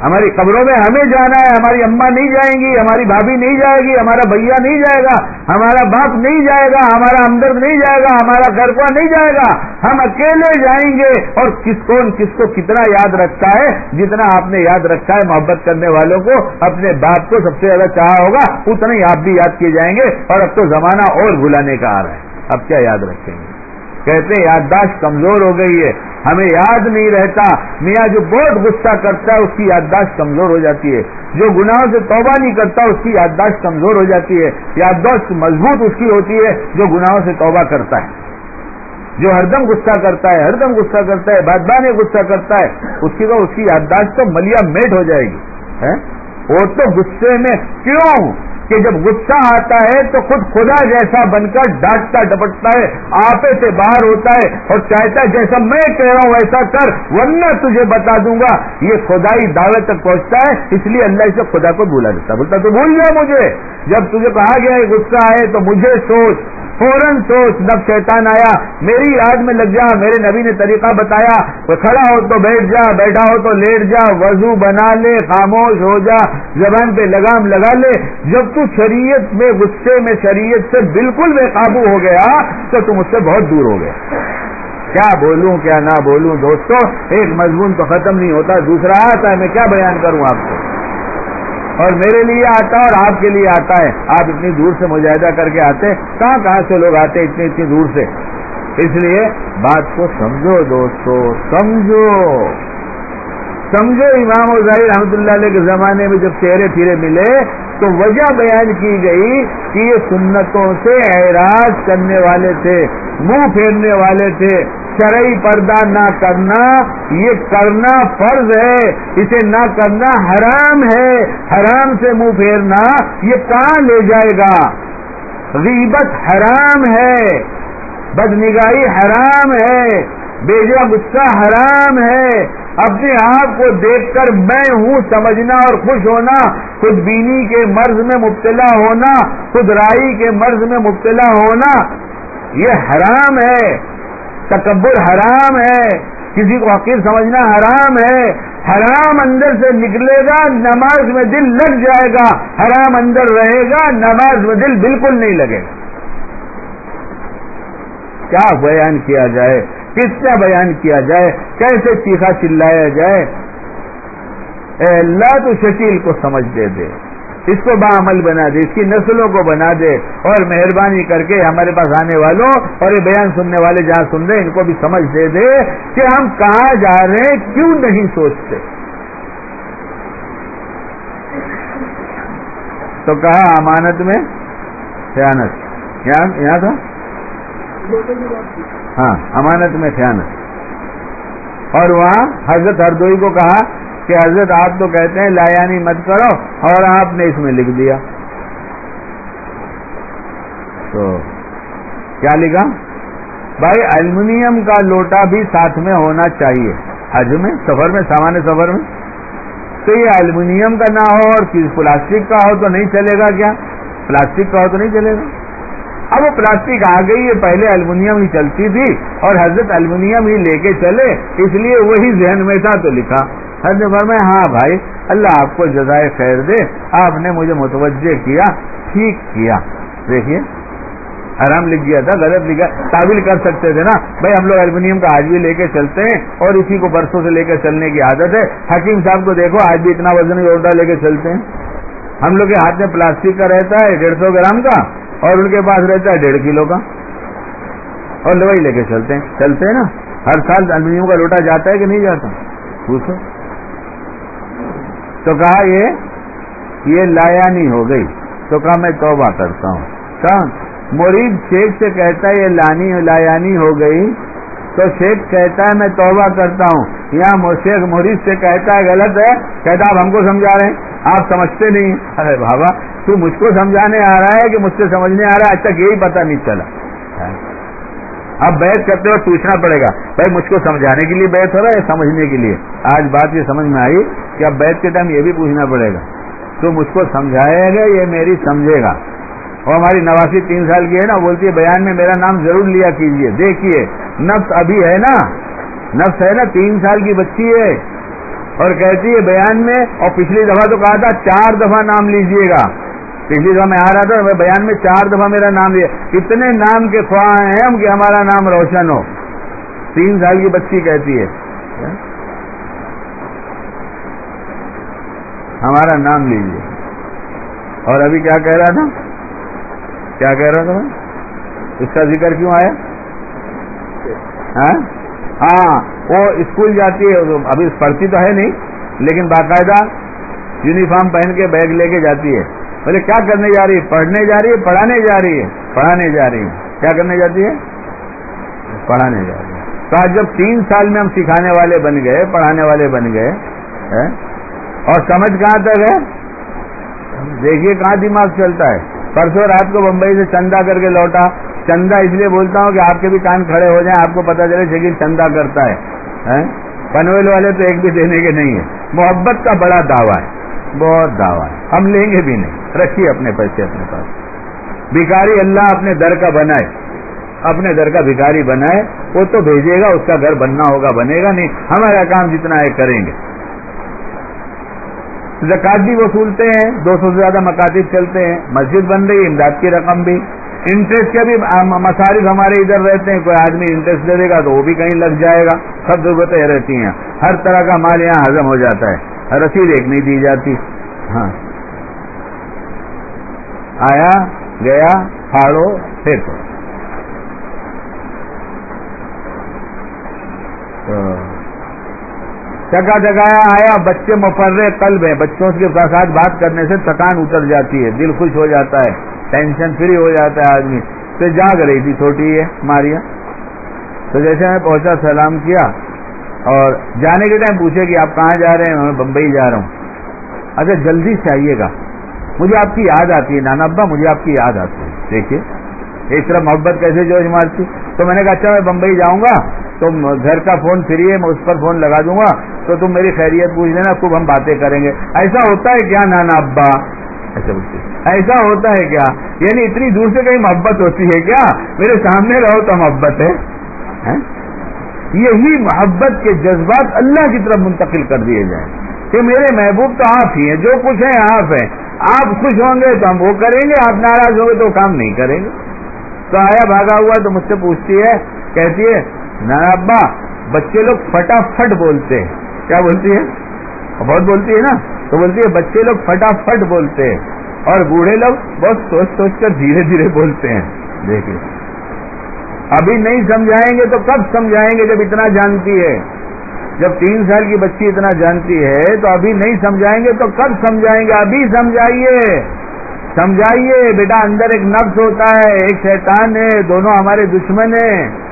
ہماری قبروں میں ہمیں جانا ہے، ہماری اما نہیں جائیں گی، ہماری بھابھی نہیں جائے گی، ہمارا بھیا نہیں جائے گا، ہمارا باپ نہیں جائے گا، ہمارا ہمدرد نہیں جائے گا، ہمارا گھرپا نہیں جائے گا۔ ہم اکیلے جائیں گے اور کس کون کس کو کتنا یاد رکھتا ہے، جتنا آپ نے یاد رکھا ہے محبت کرنے والوں کو، اپنے باپ کو سب سے زیادہ چاہا ہوگا، اتنا ہی آپ بھی یاد کیے جائیں گے۔ اور اب تو زمانہ اور بلانے کا آ رہا ہے۔ اب کیا یاد رکھیں گے؟ کہتے ہیں، یادداشت کمزور ہو گئی ہے۔ ہمیں یاد نہیں رہتا۔ میاں جو بہت غصہ کرتا ہے، اس کی یادداشت کمزور ہو جاتی ہے۔ جو گناہوں سے توبہ نہیں کرتا، اس کی یادداشت کمزور ہو جاتی ہے۔ یادداشت مضبوط اس کی ہوتی ہے جو گناہوں سے توبہ کرتا ہے۔ جو ہر دم غصہ کرتا ہے، ہر دم غصہ کرتا ہے بادبان نے غصہ کرتا ہے، اس کی تو اس کی یادداشت تو ملیا میٹ ہو جائے گی۔ وہ تو غصے میں کیوں کہ جب غصہ آتا ہے تو خود خدا جیسا بن کر ڈانٹتا ڈپٹتا ہے، آپے سے باہر ہوتا ہے اور چاہتا ہے جیسا میں کہہ رہا ہوں ویسا کر، ورنہ تجھے بتا دوں گا۔ یہ خدائی دعوت تک پہنچتا ہے، اس لیے اللہ اسے خدا کو بولا دیتا بولتا تو بھول جا مجھے۔ جب تجھے کہا گیا غصہ آئے تو مجھے سوچ، فوراً سوچ نب شیطان آیا، میری یاد میں لگ جا، میرے نبی نے طریقہ بتایا وہ کھڑا ہو تو بیٹھ جا، بیٹھا ہو تو لیٹ جا، وضو بنا لے، خاموش ہو جا، زبان پہ لگام لگا لے۔ جب تو شریعت میں غصے میں شریعت سے بالکل بے قابو ہو گیا تو تم اس سے بہت دور ہو گئے۔ کیا بولوں، کیا نہ بولوں؟ دوستو، ایک مضمون تو ختم نہیں ہوتا، دوسرا آتا ہے، میں کیا بیان کروں آپ کو؟ اور میرے لیے آتا ہے اور آپ کے لیے آتا ہے۔ آپ اتنی دور سے مجاہدہ کر کے آتے، کہاں کہاں سے لوگ آتے اتنی اتنی دور سے؟ اس لیے بات کو سمجھو دوستو، سمجھو۔ سمجھو امام ظاہر رحمت اللہ علیہ کے زمانے میں جب چہرے پھیرے ملے تو وجہ بیان کی گئی کہ یہ سنتوں سے اعراض کرنے والے تھے، منہ پھیرنے والے تھے۔ شرعی پردہ نہ کرنا، یہ کرنا فرض ہے، اسے نہ کرنا حرام ہے۔ حرام سے منہ پھیرنا، یہ کہاں لے جائے گا؟ غیبت حرام ہے بدنگاہی حرام ہے بیجا غصہ حرام ہے۔ اپنے آپ کو دیکھ کر میں ہوں سمجھنا اور خوش ہونا، خود بینی کے مرض میں مبتلا ہونا، خود رائی کے مرض میں مبتلا ہونا، یہ حرام ہے، تکبر حرام ہے، کسی کو حقیر سمجھنا حرام ہے، حرام اندر سے نکلے گا، نماز میں دل لگ جائے گا، حرام اندر رہے گا، نماز میں دل بالکل نہیں لگے گا۔ کیا بیان کیا جائے؟ کس کا بیان کیا جائے؟ کیسے چیخا چلایا جائے؟ اے اللہ تو شکیل کو سمجھ دے دے۔ اس کو باعمل بنا دے، اس کی نسلوں کو بنا دے۔ اور مہربانی کر کے ہمارے پاس آنے والوں اور یہ بیان سننے والے جہاں سن رہے ان کو بھی سمجھ دے دے کہ ہم کہاں جا رہے ہیں، کیوں نہیں سوچتے۔ تو کہا امانت میں؟ خیانت۔ یہاں تھا؟ ہاں امانت میں خیانت۔ اور وہاں حضرت ہردوئی کو کہا کہ حضرت آپ تو کہتے ہیں، لایانی مت کرو، اور آپ نے اس میں لکھ دیا۔ تو کیا لکھا؟ بھائی، المنیم کا لوٹا بھی ساتھ میں ہونا چاہیے۔ حج میں؟ سفر میں؟ سامان سفر میں؟ تو یہ المنیم کا نہ ہو اور پلاسٹک کا ہو تو نہیں چلے گا کیا؟ پلاسٹک کا ہو تو نہیں چلے گا۔ اب وہ پلاسٹک آ گئی ہے پہلے المونیم ہی چلتی تھی اور حضرت المونیم ہی لے کے چلے، اس لیے وہی ذہن میں تھا تو لکھا۔ حضرت فرمائے ہاں بھائی، اللہ آپ کو جزائے خیر دے، آپ نے مجھے متوجہ کیا، ٹھیک کیا۔ دیکھیے آرام لکھ دیا تھا، غلط لکھا۔ تعویل کر سکتے تھے نا۔ بھائی، ہم لوگ المونیم کا آج بھی لے کے چلتے ہیں اور اسی کو برسوں سے لے کے چلنے کی عادت ہے۔ حکیم صاحب کو دیکھو، آج بھی اتنا وزن یوگا لے کے چلتے ہیں۔ ہم لوگ کے ہاتھ میں پلاسٹک کا رہتا ہے، ڈیڑھ سو گرام کا۔ اور ان کے پاس رہتا ہے ڈیڑھ کلو کا اور لوئی لے کے چلتے ہیں۔ چلتے ہیں نا۔ ہر سال المنیم کا لوٹا جاتا ہے کہ نہیں جاتا؟ پوچھو۔ تو کہا یہ یہ لایا نہیں ہو گئی۔ تو کہا میں توبہ کرتا ہوں۔ کہا، مرید شیخ سے کہتا ہے، یہ لانی، لایانی ہو گئی۔ تو شیخ کہتا ہے میں توبہ کرتا ہوں۔ یا شیخ مرید سے کہتا ہے غلط ہے۔ کہتا آپ ہم کو سمجھا رہے ہیں۔ آپ سمجھتے نہیں ارے بابا، تو مجھ کو سمجھانے آ رہا ہے کہ مجھ سے سمجھنے آ رہا ہے؟ اچھا یہی پتا نہیں چلا۔ اب بیت کرتے وقت پوچھنا پڑے گا، بھائی مجھ کو سمجھانے کے لیے بیت ہو رہا ہے یا سمجھنے کے لیے؟ آج بات یہ سمجھ میں آئی کہ اب بیت کے ٹائم یہ بھی پوچھنا پڑے گا۔ تو مجھ کو سمجھائے گا یہ میری سمجھے گا؟ اور ہماری نواسی تین سال کی ہے نا، بولتی ہے بیان میں میرا نام ضرور لیا کیجیے دیکھیے نفس ابھی ہے نا، نفس ہے نا، تین سال کی بچی ہے۔ اور کہتی ہے بیان میں، اور پچھلی دفعہ تو کہا تھا، چار دفعہ نام لیجیے گا۔ پچھلی دفعہ میں آ رہا تھا، بیان میں چار دفعہ میرا نام لیا۔ اتنے نام کے خواہ ہیں ہم کہ ہمارا نام روشن ہو۔ تین سال کی بچی کہتی ہے۔ ہمارا نام لیجیے اور ابھی کیا کہہ رہا تھا؟ کیا کہہ رہا تھا اس کا ذکر کیوں آیا؟ ہاں, ہاں، وہ اسکول جاتی ہے ابھی پڑھتی تو ہے نہیں لیکن باقاعدہ یونیفارم پہن کے بیگ لے کے جاتی ہے۔ بولے کیا کرنے جا رہی؟ ہے پڑھنے جا رہی ہے پڑھانے جا رہی ہے پڑھانے جا رہی۔ ہے کیا کرنے جاتی ہے؟ پڑھانے جا رہی۔ ہے تو آج جب تین سال میں ہم سکھانے والے بن گئے پڑھانے والے بن گئے ہاں؟ اور سمجھ کہاں تک ہے؟ دیکھیے کہاں دماغ چلتا ہے۔ پرسوں رات کو بمبئی سے چندہ کر کے لوٹا۔ چندہ اس لیے بولتا ہوں کہ آپ کے بھی کان کھڑے ہو جائیں، آپ کو پتا چلے شکیل چندہ کرتا ہے۔ ہاں؟ پنویل والے تو ایک بھی دینے کے نہیں ہے محبت کا بڑا دعویٰ ہے۔ بہت دعویٰ ہے۔ ہم لیں گے بھی نہیں۔ رکھیے اپنے پیسے اپنے پاس۔ بھکاری اللہ اپنے در کا بنائے۔ اپنے در کا بھکاری بنائے۔ وہ تو بھیجے گا، اس کا گھر بننا ہوگا، بنے گا نہیں۔ ہمارا کام جتنا ہے کریں گے۔ زکات بھی وصولتے ہیں، دو سو سے زیادہ مکاتب چلتے ہیں، مسجد بن رہی، امداد کی رقم بھی۔ انٹرسٹ کے بھی مصارف ہمارے ادھر رہتے ہیں، کوئی آدمی انٹرسٹ دے دے گا تو وہ بھی کہیں لگ جائے گا۔ سب ضرورتیں رہتی ہیں۔ ہر طرح کا مال یہاں ہزم ہو جاتا ہے۔ رسید ایک نہیں دی جاتی۔ ہاں۔ آیا، گیا، پھاڑو پھینکو جگہ جگایا آیا، بچے مفر قلب ہیں، بچوں کے ساتھ بات کرنے سے تھکان اتر جاتی ہے، دل خوش ہو جاتا ہے، ٹینشن فری ہو جاتا ہے آدمی، تو جاگ رہی تھی چھوٹی ہے ماریا۔ تو جیسے میں پہنچا، سلام کیا، اور جانے کے ٹائم پوچھے کہ آپ کہاں جا رہے ہیں؟ میں بمبئی جا رہا ہوں۔ اچھا جلدی سے آئیے گا۔ مجھے آپ کی یاد آتی ہے، نانا ابا، مجھے آپ کی یاد آتی ہے۔ دیکھیے ایک طرح محبت کیسے جوش مارتی۔ تو میں نے کہا اچھا میں بمبئی جاؤں گا۔ تو گھر کا فون فری ہے، میں اس پر فون لگا دوں گا، تو تم میری خیریت پوچھ لینا، خوب ہم باتیں کریں گے۔ ایسا ہوتا ہے کیا نانا ابا؟ ایسا ایسا ہوتا ہے کیا؟ یعنی اتنی دور سے کہیں محبت ہوتی ہے کیا؟ میرے سامنے رہو تو محبت ہے۔ ہاں؟ یہی محبت کے جذبات اللہ کی طرف منتقل کر دیے جائیں۔ کہ میرے محبوب تو آپ ہی ہیں، جو کچھ ہے آپ ہیں۔ آپ خوش ہوں گے تو ہم وہ کریں گے، آپ ناراض ہوں گے تو کام نہیں کریں گے۔ تو آیا بھاگا ہوا تو مجھ سے پوچھتی ہے، کہتی ہے نانا ابا، بچے لوگ فٹافٹ بولتے ہیں۔ کیا بولتی ہے بہت بولتی ہے نا؟ تو بولتی ہے بچے لوگ فٹافٹ بولتے ہیں۔ اور بوڑھے لوگ بہت سوچ سوچ کر دھیرے دھیرے بولتے ہیں۔ دیکھیں ابھی نہیں سمجھائیں گے تو کب سمجھائیں گے جب اتنا جانتی ہے؟ جب تین سال کی بچی اتنا جانتی ہے تو ابھی نہیں سمجھائیں گے تو کب سمجھائیں گے؟ ابھی سمجھائیے۔ سمجھائیے۔ بیٹا، اندر ایک نفس ہوتا ہے، ایک شیطان ہے، دونوں ہمارے دشمن ہیں۔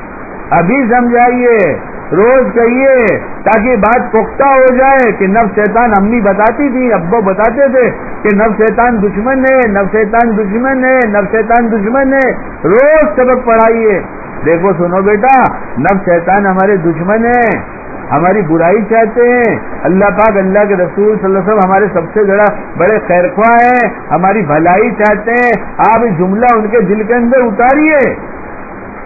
ابھی سمجھائیے، روز کہیے تاکہ بات پختہ ہو جائے کہ نو شیطان امی بتاتی تھی، ابو بتاتے تھے کہ نو شیطان دشمن ہے نو شیطان دشمن ہے نو شیطان دشمن ہے۔ روز سبق پڑھائیے۔ دیکھو سنو بیٹا نو شیطان ہمارے دشمن ہے، ہماری برائی چاہتے ہیں۔ اللہ پاک، اللہ کے رسول صلی اللہ علیہ وسلم ہمارے سب سے بڑا، بڑے خیرخواہ ہیں، ہماری بھلائی چاہتے ہیں۔ آپ جملہ ان کے دل کے اندر اتاریے۔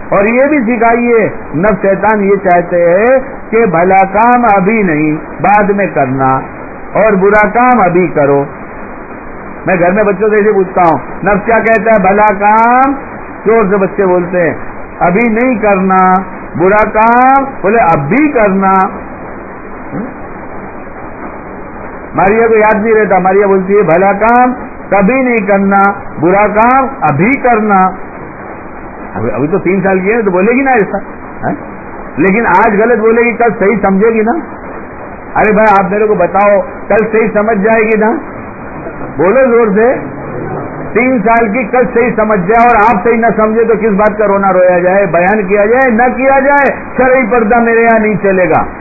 اور یہ بھی سکھائیے نب شیطان یہ چاہتے ہیں کہ بھلا کام ابھی نہیں، بعد میں کرنا اور برا کام ابھی کرو۔ میں گھر میں بچوں سے اسے پوچھتا ہوں نب کیا کہتا ہے؟ بھلا کام؟ چور سے بچے بولتے ہیں، ابھی نہیں کرنا، برا کام؟ بولے، اب بھی کرنا۔ ماریا کو یاد نہیں رہتا، ماریا بولتی ہے، بھلا کام کبھی نہیں کرنا، برا کام ابھی کرنا۔ ابھی ابھی تو تین سال کی ہے، تو بولے گی نا ایسا۔ ہاں؟ لیکن آج غلط بولے گی، کل صحیح سمجھے گی نا۔ ارے بھائی، آپ میرے کو بتاؤ، کل صحیح سمجھ جائے گی نا؟ بولو زور سے۔ تین سال کی کل صحیح سمجھ جائے اور آپ صحیح نہ سمجھے تو کس بات کا رونا رویا جائے؟ بیان کیا جائے، نہ کیا جائے، شرعی پردہ میرے یہاں نہیں چلے گا۔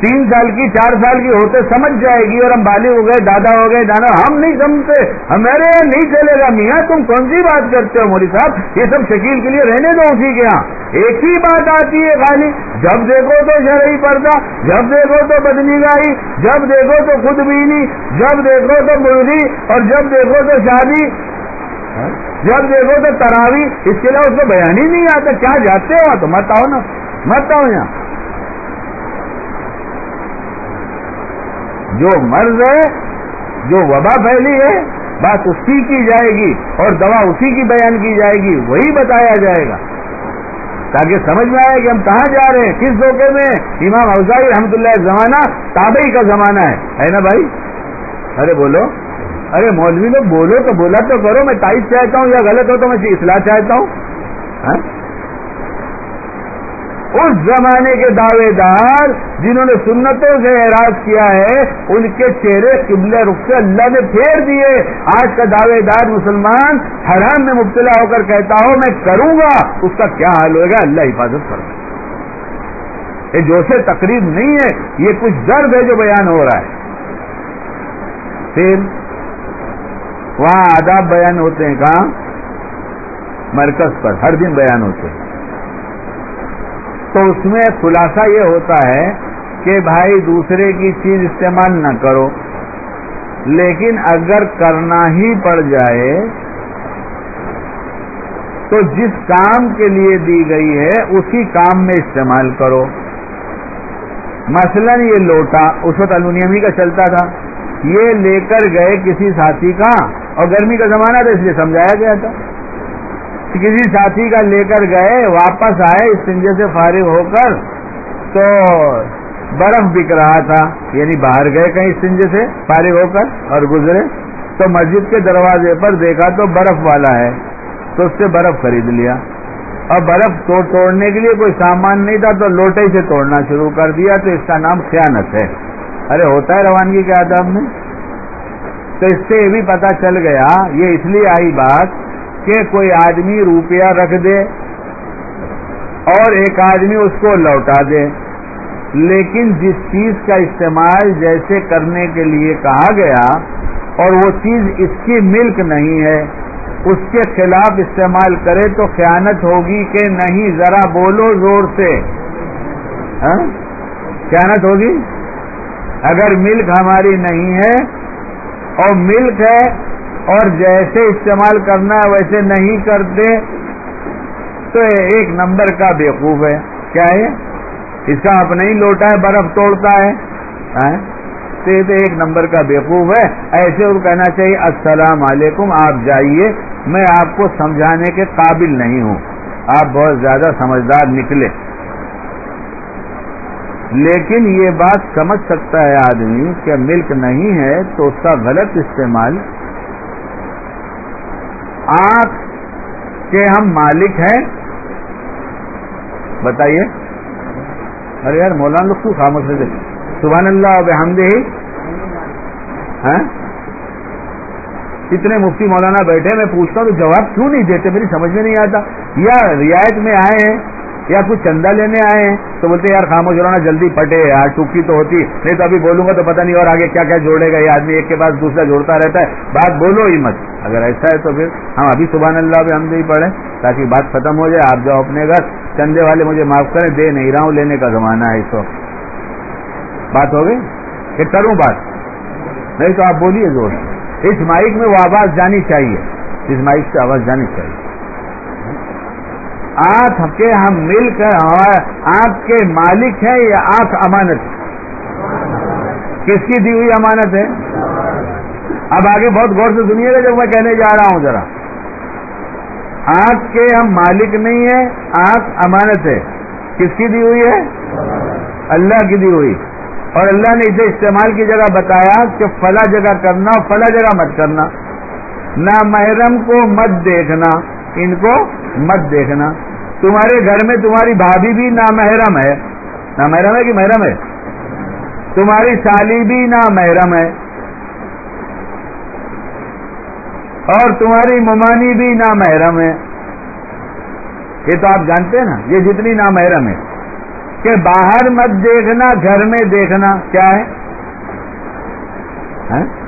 تین سال کی، چار سال کی ہوتے سمجھ جائے گی اور ہم بالی ہو گئے، دادا ہو گئے، دانا، ہم نہیں سمجھتے ہمارے یہاں نہیں چلے گا، میاں، تم کون سی بات کرتے ہو؟ موری صاحب، یہ سب شکیل کے لیے رہنے دو اسی کے یہاں۔ ایک ہی بات آتی ہے خالی، جب دیکھو تو شرعی پردہ، جب دیکھو تو بدنی گائی جب دیکھو تو خود بینی، جب دیکھو تو مرغی اور جب دیکھو تو شادی، جب دیکھو تو تراوی، اس کے علاوہ اس کو بیان ہی نہیں آتا، کیا جاتے ہو تو مت آؤ نا، مت آؤ یہاں۔ جو مرض ہے، جو وبا پھیلی ہے، بات اسی کی جائے گی اور دوا اسی کی بیان کی جائے گی، وہی بتایا جائے گا۔ تاکہ سمجھ میں آئے کہ ہم کہاں جا رہے ہیں، کس دھوکے میں امام افزائی رحمت اللہ زمانہ تابعی کا زمانہ ہے نا بھائی؟ ارے بولو۔ ارے مولوی لوگ بولو تو بولا تو کرو، میں تائید چاہتا ہوں یا غلط ہو تو میں اصلاح چاہتا ہوں۔ ہاں؟ اس زمانے کے دعوے دار جنہوں نے سنتوں سے اعراض کیا ہے، ان کے چہرے قبل رخ سے اللہ نے پھیر دیے۔ آج کا دعوے دار مسلمان حرام میں مبتلا ہو کر کہتا ہو، میں کروں گا۔ اس کا کیا حال ہوگا اللہ حفاظت کر یہ جو سے تقریب نہیں ہے، یہ کچھ درد ہے جو بیان ہو رہا ہے۔ پھر وہاں آداب بیان ہوتے ہیں، کہاں؟ مرکز پر۔ ہر دن بیان ہوتے ہیں۔ تو اس میں خلاصہ یہ ہوتا ہے کہ بھائی دوسرے کی چیز استعمال نہ کرو۔ لیکن اگر کرنا ہی پڑ جائے، تو جس کام کے لیے دی گئی ہے، اسی کام میں استعمال کرو۔ مثلا یہ لوٹا، اس وقت الونیم کا چلتا تھا۔ یہ لے کر گئے کسی ساتھی کا اور گرمی کا زمانہ تھا، اس لیے سمجھایا گیا تھا۔ کسی ساتھی کا لے کر گئے، واپس آئے، اس سنجے سے فارغ ہو کر تو برف بک رہا تھا یعنی باہر گئے کہیں سنجے سے فارغ ہو کر اور گزرے۔ تو مسجد کے دروازے پر دیکھا تو برف والا ہے، تو اس سے برف خرید لیا۔ اور برف توڑ توڑنے کے لیے کوئی سامان نہیں تھا، تو لوٹے سے توڑنا شروع کر دیا، تو اس کا نام خیانت ہے۔ ارے، ہوتا ہے روانگی کے آداب میں؟ تو اس سے یہ بھی پتا چل گیا، یہ اس لیے آئی بات کہ کوئی آدمی روپیہ رکھ دے اور ایک آدمی اس کو لوٹا دے۔ لیکن جس چیز کا استعمال جیسے کرنے کے لیے کہا گیا اور وہ چیز اس کی ملک نہیں ہے، اس کے خلاف استعمال کرے تو خیانت ہوگی کہ نہیں، ذرا بولو زور سے۔ ہاں؟ خیانت ہوگی؟ اگر ملک ہماری نہیں ہے اور ملک ہے اور جیسے استعمال کرنا ہے ویسے نہیں کرتے، تو ایک نمبر کا بیوقوف ہے۔ کیا ہے؟ اس کا اپنا ہی لوٹا ہے، برف توڑتا ہے۔ ہاں؟ تو یہ تو ایک نمبر کا بیوقوف ہے۔ ایسے وہ کہنا چاہیے، السلام علیکم، آپ جائیے۔ میں آپ کو سمجھانے کے قابل نہیں ہوں۔ آپ بہت زیادہ سمجھدار نکلے۔ لیکن یہ بات سمجھ سکتا ہے آدمی کہ ملک نہیں ہے تو اس کا غلط استعمال آپ کے ہم مالک ہیں۔ بتائیے۔ ارے یار، مولانا لوگ کیوں خاموش رہتے سبحان اللہ اب ہم دے اتنے مفتی مولانا بیٹھے، میں پوچھتا ہوں تو جواب کیوں نہیں دیتے؟ میری سمجھ میں نہیں آتا۔ یا رعایت میں آئے ہیں۔ یا کچھ چندہ لینے آئے ہیں، تو بولتے یار خاموش رونا جلدی پٹے یار ٹوکی تو ہوتی۔ نہیں تو ابھی بولوں گا تو پتہ نہیں اور آگے کیا کیا جوڑے گا۔ یہ آدمی ایک کے پاس دوسرا جوڑتا رہتا ہے۔ بات بولو ہی مت۔ اگر ایسا ہے تو پھر ہم ابھی سبحان اللہ بھی ہم نہیں پڑھیں تاکہ بات ختم ہو جائے۔ آپ جاؤ اپنے گھر۔ چندے والے مجھے معاف کریں۔ دے نہیں رہا ہوں، لینے کا زمانہ ہے اس وقت۔ بات ہو گئی؟ کہ کروں بات۔ نہیں تو آپ بولیے زور۔ اس مائک میں وہ آواز جانی چاہیے۔ اس مائک سے آواز جانی چاہیے۔ آنکھ کے ہم مل کر آنکھ کے مالک ہیں یا آنکھ امانت کس کی دی ہوئی امانت ہے؟ اب آگے بہت غور سے سنیے گا جب میں کہنے جا رہا ہوں ذرا۔ آنکھ کے ہم مالک نہیں ہیں، آنکھ امانت ہے۔ کس کی دی ہوئی ہے؟ اللہ کی دی ہوئی۔ اور اللہ نے اسے استعمال کی جگہ بتایا کہ فلا جگہ کرنا فلا جگہ مت کرنا۔ نہ محرم کو مت دیکھنا۔ ان کو مت دیکھنا۔ تمہارے گھر میں تمہاری بھابھی بھی نامحرم ہے۔ نہ محرم ہے کہ محرم ہے؟ تمہاری سالی بھی نہ محرم ہے۔ اور تمہاری ممانی بھی نہ محرم ہے۔ یہ تو آپ جانتے ہیں نا، یہ جتنی نہ محرم ہے۔ کہ باہر مت دیکھنا، گھر میں دیکھنا کیا ہے؟ ہاں؟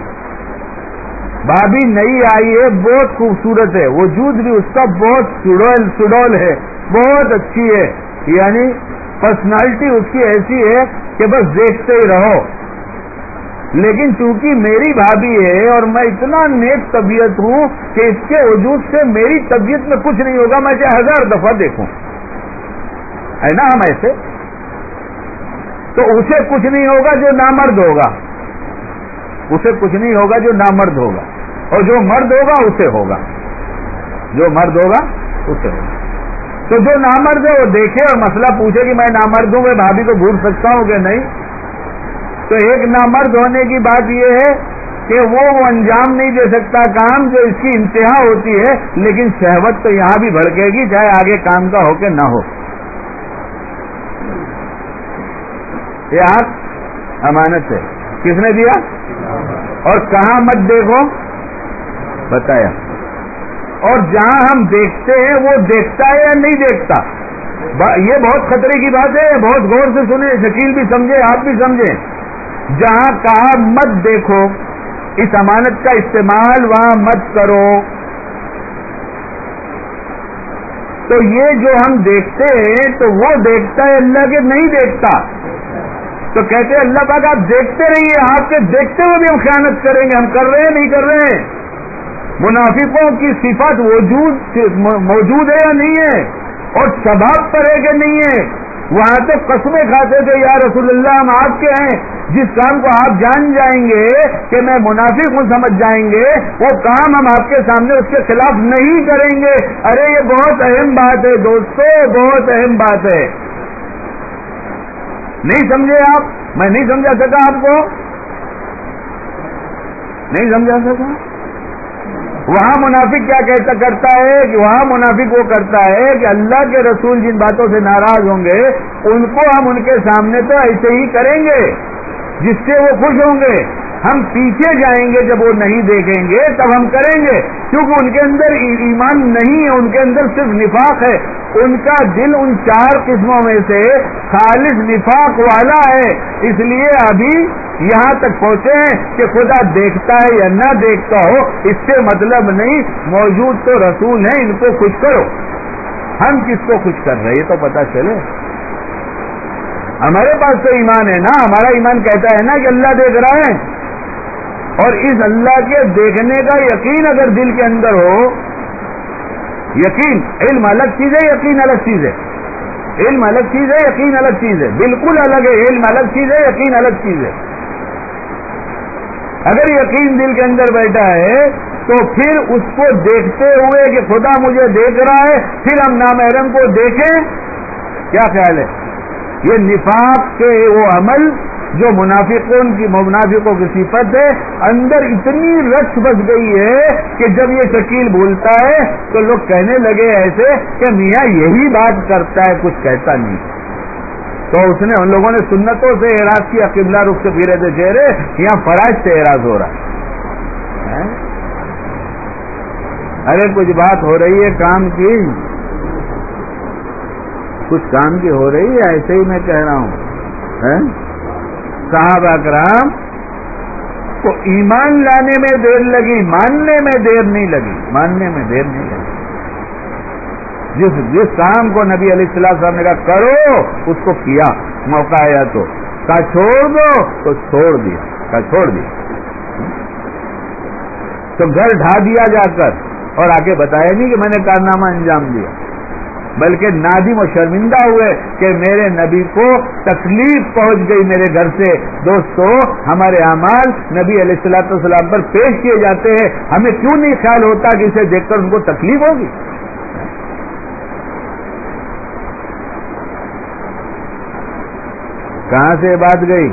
بھابھی نئی آئی ہے، بہت خوبصورت ہے۔ وجود بھی اس کا بہت سڈول سڈول ہے۔ بہت اچھی ہے۔ یعنی پرسنالٹی اس کی ایسی ہے کہ بس دیکھتے ہی رہو۔ لیکن چونکہ میری بھابھی ہے اور میں اتنا نیک طبیعت ہوں کہ اس کے وجود سے میری طبیعت میں کچھ نہیں ہوگا، میں چاہے ہزار دفعہ دیکھوں۔ ہے نا ہم ایسے؟ تو اسے کچھ نہیں ہوگا جو نامرد ہوگا۔ اسے کچھ نہیں ہوگا جو نامرد ہوگا اور جو مرد ہوگا اسے ہوگا جو مرد ہوگا اسے ہوگا تو جو نامرد ہے وہ دیکھے اور مسئلہ پوچھے کہ میں نامرد ہوں، میں بھابھی کو بھول سکتا ہوں کہ نہیں؟ تو ایک نامرد ہونے کی بات یہ ہے کہ وہ انجام نہیں دے سکتا کام جو اس کی انتہا ہوتی ہے، لیکن شہوت تو یہاں بھی بھڑکے گی چاہے آگے کام کا ہو کہ نہ ہو۔ یہ آپ، امانت ہے۔ کس نے دیا؟ اور کہاں مت دیکھو؟ بتایا۔ اور جہاں ہم دیکھتے ہیں، وہ دیکھتا ہے یا نہیں دیکھتا؟ یہ بہت خطرے کی بات ہے بہت غور سے سنیں، شکیل بھی سمجھے، آپ بھی سمجھیں۔ جہاں کہا مت دیکھو، اس امانت کا استعمال وہاں مت کرو۔ تو یہ جو ہم دیکھتے ہیں، تو وہ دیکھتا ہے اللہ کے، نہیں دیکھتا۔ تو کہتے ہیں، اللہ پاک آپ دیکھتے رہیے، آپ کے دیکھتے ہوئے بھی ہم خیانت کریں گے، ہم کر رہے ہیں، نہیں کر رہے ہیں؟ منافقوں کی صفت وجود موجود ہے یا نہیں ہے؟ اور سباب پر ہے کہ نہیں ہے؟ وہاں تو قسمیں کھاتے تھے، یا رسول اللہ ہم آپ کے ہیں، جس کام کو آپ جان جائیں گے کہ میں منافق ہوں، سمجھ جائیں گے، وہ کام ہم آپ کے سامنے اس کے خلاف نہیں کریں گے۔ ارے، یہ بہت اہم بات ہے دوستو، بہت اہم بات ہے۔ نہیں سمجھے آپ؟ میں نہیں سمجھا سکا آپ کو؟ نہیں سمجھا سکا؟ وہاں منافق کیا کہتا کرتا ہے کہ وہاں منافق وہ کرتا ہے کہ اللہ کے رسول جن باتوں سے ناراض ہوں گے، ان کو ہم ان کے سامنے تو ایسے ہی کریں گے، جس سے وہ خوش ہوں گے۔ ہم پیچھے جائیں گے جب وہ نہیں دیکھیں گے تب ہم کریں گے کیونکہ ان کے اندر ایمان نہیں ہے، ان کے اندر صرف نفاق ہے۔ ان کا دل ان چار قسموں میں سے خالص نفاق والا ہے۔ اس لیے ابھی یہاں تک پہنچے ہیں کہ خدا دیکھتا ہے یا نہ دیکھتا ہو، اس سے مطلب نہیں، موجود تو رسول ہیں، ان کو خوش کرو۔ ہم کس کو خوش کر رہے ہیں؟ تو پتا چلے۔ ہمارے پاس تو ایمان ہے نا، ہمارا ایمان کہتا ہے نا کہ اللہ دیکھ رہا ہے۔ اور اس اللہ کے دیکھنے کا یقین اگر دل کے اندر ہو، یقین، علم الگ چیز ہے، یقین الگ چیز ہے۔ علم الگ چیز ہے، یقین الگ چیز ہے۔ بالکل الگ ہے، علم الگ چیز ہے، یقین الگ چیز ہے۔ اگر یقین دل کے اندر بیٹھا ہے، تو پھر اس کو دیکھتے ہوئے کہ خدا مجھے دیکھ رہا ہے، پھر ہم نامحرم کو دیکھیں۔ کیا خیال ہے؟ یہ نفاق کے وہ عمل جو منافقوں کی منافقوں کی صفت ہے، اندر اتنی رچ بس گئی ہے کہ جب یہ شکیل بولتا ہے تو لوگ کہنے لگے ایسے کہ میاں یہی بات کرتا ہے، کچھ کہتا نہیں۔ تو اس نے ان لوگوں نے سنتوں سے اعراض کیا، قبلہ رخ سے پھرے تھے چہرے، یہاں فرائض سے اعراض ہو رہا۔ ہے ارے، کچھ بات ہو رہی ہے کام کی۔ کچھ کام کی ہو رہی ہے، ایسے ہی میں کہہ رہا ہوں۔ ہاں؟ صحابہ کرام کو ایمان لانے میں دیر لگی، ماننے میں دیر نہیں لگی، ماننے میں دیر نہیں لگی۔ جس جس کام کو نبی علیہ السلام صاحب نے کہا، کرو، اس کو کیا، موقع آیا تو۔ کہا، چھوڑ دو، تو چھوڑ دیا، کہا، چھوڑ دیا۔ تو گھر ڈھا دیا جا کر اور آگے بتایا نہیں کہ میں نے کارنامہ انجام دیا۔ بلکہ نادم و شرمندہ ہوئے کہ میرے نبی کو تکلیف پہنچ گئی میرے گھر سے۔ دوستو، ہمارے اعمال نبی علیہ السلاۃ والسلام پر پیش کیے جاتے ہیں۔ ہمیں کیوں نہیں خیال ہوتا کہ اسے دیکھ کر ان کو تکلیف ہوگی؟ کہاں سے بات گئی؟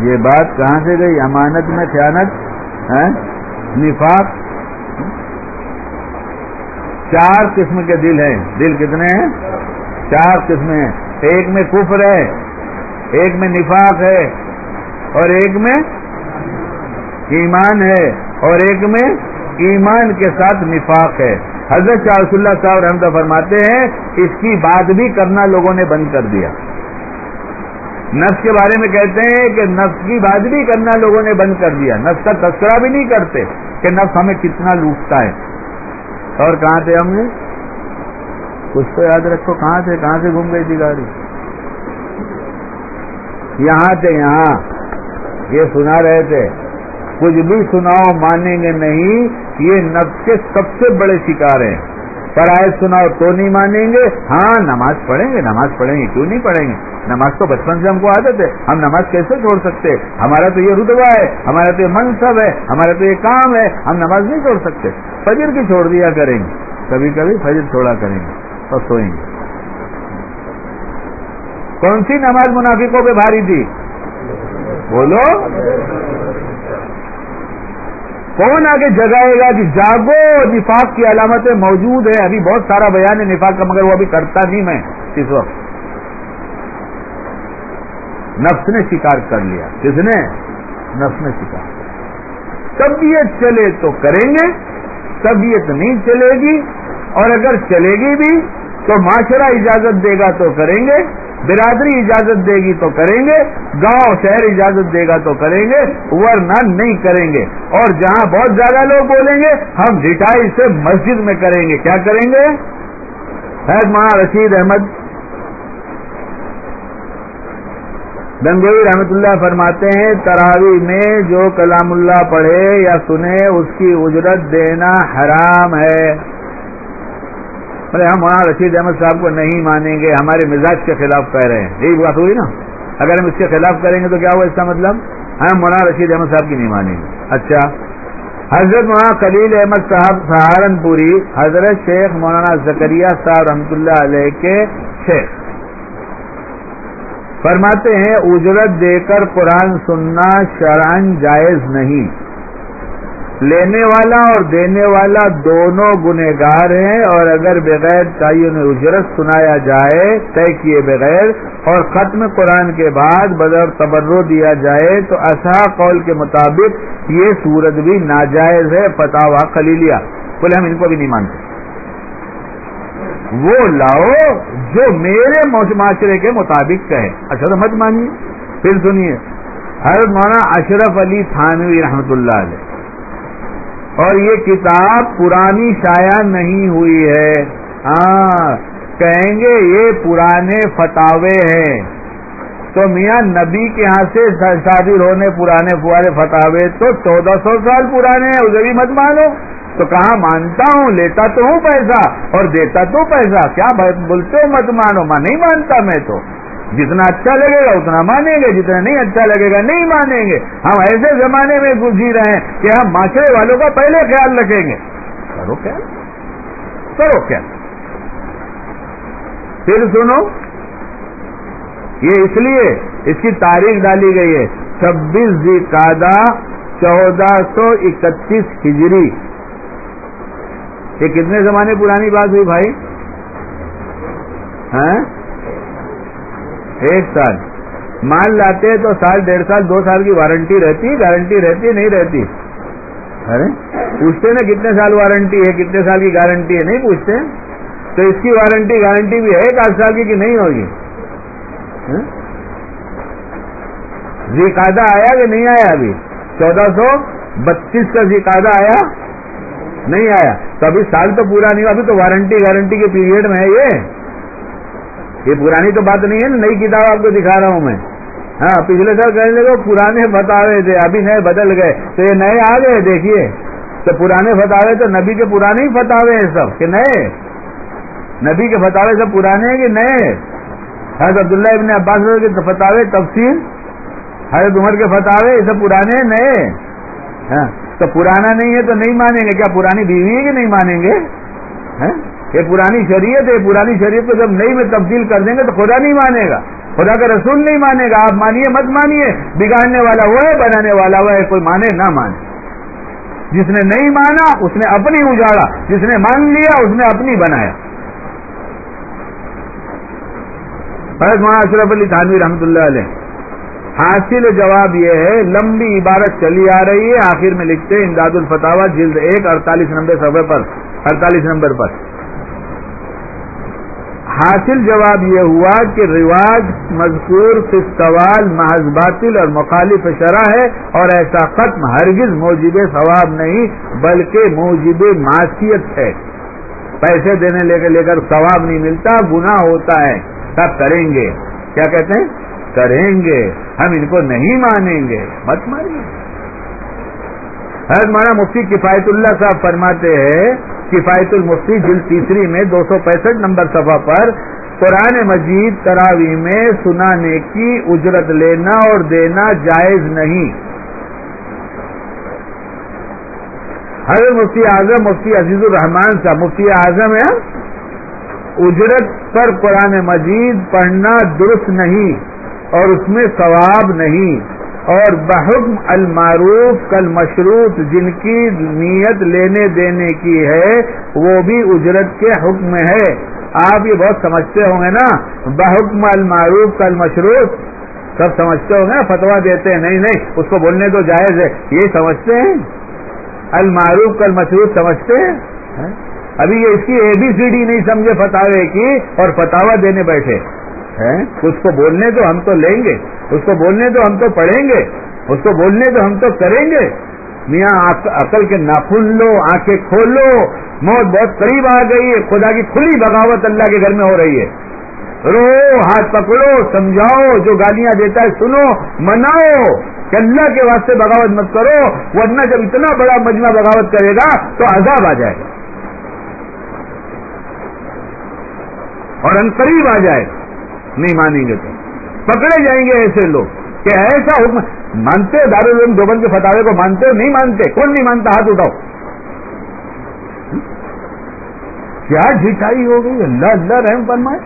یہ بات کہاں سے گئی؟ امانت میں، خیانت؟ ہاں؟ نفاق؟ چار قسم کے دل ہیں۔ دل کتنے ہیں؟ چار قسمیں ہیں۔ ایک میں کفر ہے، ایک میں نفاق ہے، اور ایک میں ایمان ہے، اور ایک میں ایمان کے ساتھ نفاق ہے۔ حضرت شاہ رسول اللہ صاحب رحمتہ فرماتے ہیں، اس کی بات بھی کرنا لوگوں نے بند کر دیا۔ نفس کے بارے میں کہتے ہیں کہ نفس کی بات بھی کرنا لوگوں نے بند کر دیا۔ نفس کا تذکرہ بھی نہیں کرتے کہ نفس ہمیں کتنا لوٹتا ہے۔ اور کہاں تھے ہم نے کچھ تو یاد رکھو، کہاں تھے؟ کہاں سے گھوم گئی تھی گاڑی؟ یہاں تھے، یہاں۔ یہ سنا رہے تھے۔ کچھ بھی سناؤ، مانیں گے نہیں۔ یہ نفس کے سب سے بڑے شکار ہیں۔ پرائے سناؤ، تو نہیں مانیں گے؟ ہاں نماز پڑھیں گے، نماز پڑھیں گے، کیوں نہیں پڑھیں گے؟ نماز تو بچپن سے ہم کو عادت ہے، ہم نماز کیسے چھوڑ سکتے؟ ہمارا تو یہ رتبہ ہے، ہمارا تو یہ منصب ہے، ہمارا تو یہ کام ہے، ہم نماز نہیں چھوڑ سکتے۔ فجر کی چھوڑ دیا کریں گے کبھی کبھی فجر چھوڑا کریں گے اور سوئیں گے۔ کون سی نماز منافقوں پہ بھاری تھی؟ بولو۔ کون آگے جگائے گا کہ جاگو، نفاق کی علامتیں موجود ہیں۔ ابھی بہت سارا بیان ہے نفاق کا، مگر وہ ابھی کرتا نہیں میں اس وقت۔ نفس نے شکار کر لیا۔ کس نے؟ نفس نے شکار طبیعت چلے تو کریں گے، طبیعت نہیں چلے گی، اور اگر چلے گی بھی تو معاشرہ اجازت دے گا تو کریں گے۔ برادری اجازت دے گی تو کریں گے، گاؤں شہر اجازت دے گا تو کریں گے، ورنہ نہیں کریں گے۔ اور جہاں بہت زیادہ لوگ بولیں گے، ہم ڈٹائی سے مسجد میں کریں گے۔ کیا کریں گے؟ حید ماں رشید احمد گنگوئی رحمت اللہ فرماتے ہیں، تراوی میں جو کلام اللہ پڑھے یا سنے، اس کی اجرت دینا حرام ہے۔ بولے ہم مولانا رشید احمد صاحب کو نہیں مانیں گے، ہمارے مزاج کے خلاف کہہ رہے ہیں۔ یہی بات ہوئی نا؟ اگر ہم اس کے خلاف کریں گے تو کیا ہوا اس کا مطلب؟ ہم مولانا رشید احمد صاحب کی نہیں مانیں گے۔ اچھا۔ حضرت مولانا خلیل احمد صاحب سہارنپوری، حضرت شیخ مولانا زکریہ صاحب رحمۃ اللہ علیہ کے شیخ۔ فرماتے ہیں، اجرت دے کر قرآن سننا شران جائز نہیں۔ لینے والا اور دینے والا دونوں گنہگار ہیں اور اگر بغیر تعین اجرت سنایا جائے، طے کیے بغیر، اور ختم قرآن کے بعد بدر تبرو دیا جائے، تو اصح قول کے مطابق یہ صورت بھی ناجائز ہے فتح خلیلیا بولے ہم ان کو بھی نہیں مانتے۔ وہ لاؤ جو میرے معاشرے کے مطابق کہے۔ اچھا تو مت مانیے۔ پھر سنیے۔ ہر مولانا اشرف علی تھانوی رحمت اللہ علیہ۔ اور یہ کتاب پرانی شائع نہیں ہوئی ہے۔ ہاں کہیں گے یہ پرانے فتاوے ہیں۔ تو میاں نبی کے ہاں سے شادی ہونے پرانے پورے فتاوے تو چودہ سو سال پرانے ہیں اسے بھی مت مانو۔ تو کہاں مانتا ہوں؟ لیتا تو ہوں پیسہ اور دیتا تو پیسہ۔ کیا بولتے ہو؟ مت مانو۔ ماں، نہیں مانتا میں تو۔ جتنا اچھا لگے گا اتنا مانیں گے، جتنا نہیں اچھا لگے گا نہیں مانیں گے۔ ہم ایسے زمانے میں جی رہے ہیں کہ ہم معاشرے والوں کا پہلے خیال رکھیں گے۔ کرو کیا کرو کیا پھر سنو، یہ اس لیے اس کی تاریخ ڈالی گئی ہے۔ چھبیس زی قادہ چودہ سو اکتیس ہجری۔ یہ کتنے زمانے پرانی بات ہوئی بھائی؟ ہاں؟ ایک سال۔ مال لاتے تو سال، ڈیڑھ سال، دو سال کی وارنٹی رہتی، گارنٹی رہتی، نہیں رہتی۔ ارے، پوچھتے نا کتنے سال وارنٹی ہے، کتنے سال کی گارنٹی ہے؟ نہیں پوچھتے۔ تو اس کی وارنٹی، گارنٹی بھی ہے ایک آٹھ سال کی کہ نہیں ہوگی؟ زیقادہ آیا کہ نہیں آیا ابھی؟ چودہ سو بتیس کا زیقادہ آیا؟ نہیں آیا۔ تو ابھی سال تو پورا نہیں ہوا، ابھی تو وارنٹی، گارنٹی کے پیریڈ میں ہے یہ۔ یہ پرانی تو بات نہیں ہے نا نئی کتاب آپ کو دکھا رہا ہوں میں۔ ہاں پچھلے سال کہنے لگے پرانے فتاوے تھے، ابھی نئے بدل گئے۔ تو یہ نئے آ گئے، دیکھیے۔ تو پرانے فتاوے تو نبی کے پرانے ہی فتاوے ہیں سب، کہ نئے۔ نبی کے فتاوے سب پرانے ہیں کہ نئے؟ حضرت عبداللہ ابن عباس کے فتاوے تفصیل حضرت عمر کے فتاوے یہ سب پرانے نئے۔ ہاں تو پرانا نہیں ہے تو نہیں مانیں گے۔ کیا پرانی بیوی ہے کہ نہیں مانیں گے؟ ہاں؟ یہ پرانی شریعت ہے پرانی شریعت کو جب نئی میں تبدیل کر دیں گے تو خدا نہیں مانے گا۔ خدا کا رسول نہیں مانے گا۔ آپ مانیے مت مانیے۔ بگاڑنے والا وہ ہے، بنانے والا وہ ہے، کوئی مانے نہ مانے۔ جس نے نہیں مانا، اس نے اپنی اجاڑا۔ جس نے مان لیا، اس نے اپنی بنایا۔ بس وہاں اشرف علی تھانوی رحمۃ اللہ علیہ۔ حاصل جواب یہ ہے، لمبی عبارت چلی آ رہی ہے۔ آخر میں لکھتے ہیں، امداد الفتاوا جلد ایک، اڑتالیس نمبر صفحے پر۔ اڑتالیس نمبر پر۔ حاصل جواب یہ ہوا کہ رواج مذکور سوال محض باطل اور مخالف شرح ہے اور ایسا ختم ہرگز موجب ثواب نہیں، بلکہ موجب معاشیت ہے۔ پیسے دینے لے کر لے کر ثواب نہیں ملتا، گناہ ہوتا ہے۔ سب کریں گے۔ کیا کہتے ہیں؟ کریں گے۔ ہم ان کو نہیں مانیں گے۔ مت مانیے۔ حضرت مانا مفتی کفایت اللہ صاحب فرماتے ہیں کفایت المفتی جلد تیسری میں دو سو پینسٹھ نمبر صفحہ پر قرآن مجید تراوی میں سنانے کی اجرت لینا اور دینا جائز نہیں۔ حضرت مفتی اعظم، مفتی عزیز الرحمان صاحب، مفتی اعظم ہے اجرت پر قرآن مجید پڑھنا درست نہیں اور اس میں ثواب نہیں۔ اور بحکم المعروف کل مشروط جن کی نیت لینے دینے کی ہے، وہ بھی اجرت کے حکم ہے۔ آپ یہ بہت سمجھتے ہوں گے نا؟ بحکم المعروف کل مشروط سب سمجھتے ہوں گے فتوا دیتے ہیں۔ نہیں نہیں، اس کو بولنے تو جائز ہے۔ یہ سمجھتے ہیں؟ المعروف کل مشروط سمجھتے ہیں؟ ہاں؟ ابھی یہ اس کی اے بی سی ڈی نہیں سمجھے فتوے کی اور فتوا دینے بیٹھے۔ اس کو بولنے تو ہم تو لیں گے۔ اس کو بولنے تو ہم تو پڑھیں گے۔ اس کو بولنے تو ہم تو کریں گے۔ میاں عقل کے ناخن لو، آنکھیں کھول لو۔ موت بہت قریب آ گئی ہے۔ خدا کی کھلی بغاوت اللہ کے گھر میں ہو رہی ہے۔ رو، ہاتھ پکڑو، سمجھاؤ، جو گالیاں دیتا ہے سنو، مناؤ۔ کہ اللہ کے واسطے بغاوت مت کرو، ورنہ جب اتنا بڑا مجمع بغاوت کرے گا تو عذاب آ جائے گا۔ اور ان قریب آ جائے۔ گا نہیں مانیں گے تو۔ پکڑے جائیں گے ایسے لوگ کہ ایسا حکم مانتے دارالعلوم دوبند کے فتوے کو مانتے نہیں مانتے، کون نہیں مانتا؟ ہاتھ اٹھاؤ۔ کیا جھٹائی ہو گئی؟ اللہ اللہ رحم فرمائے۔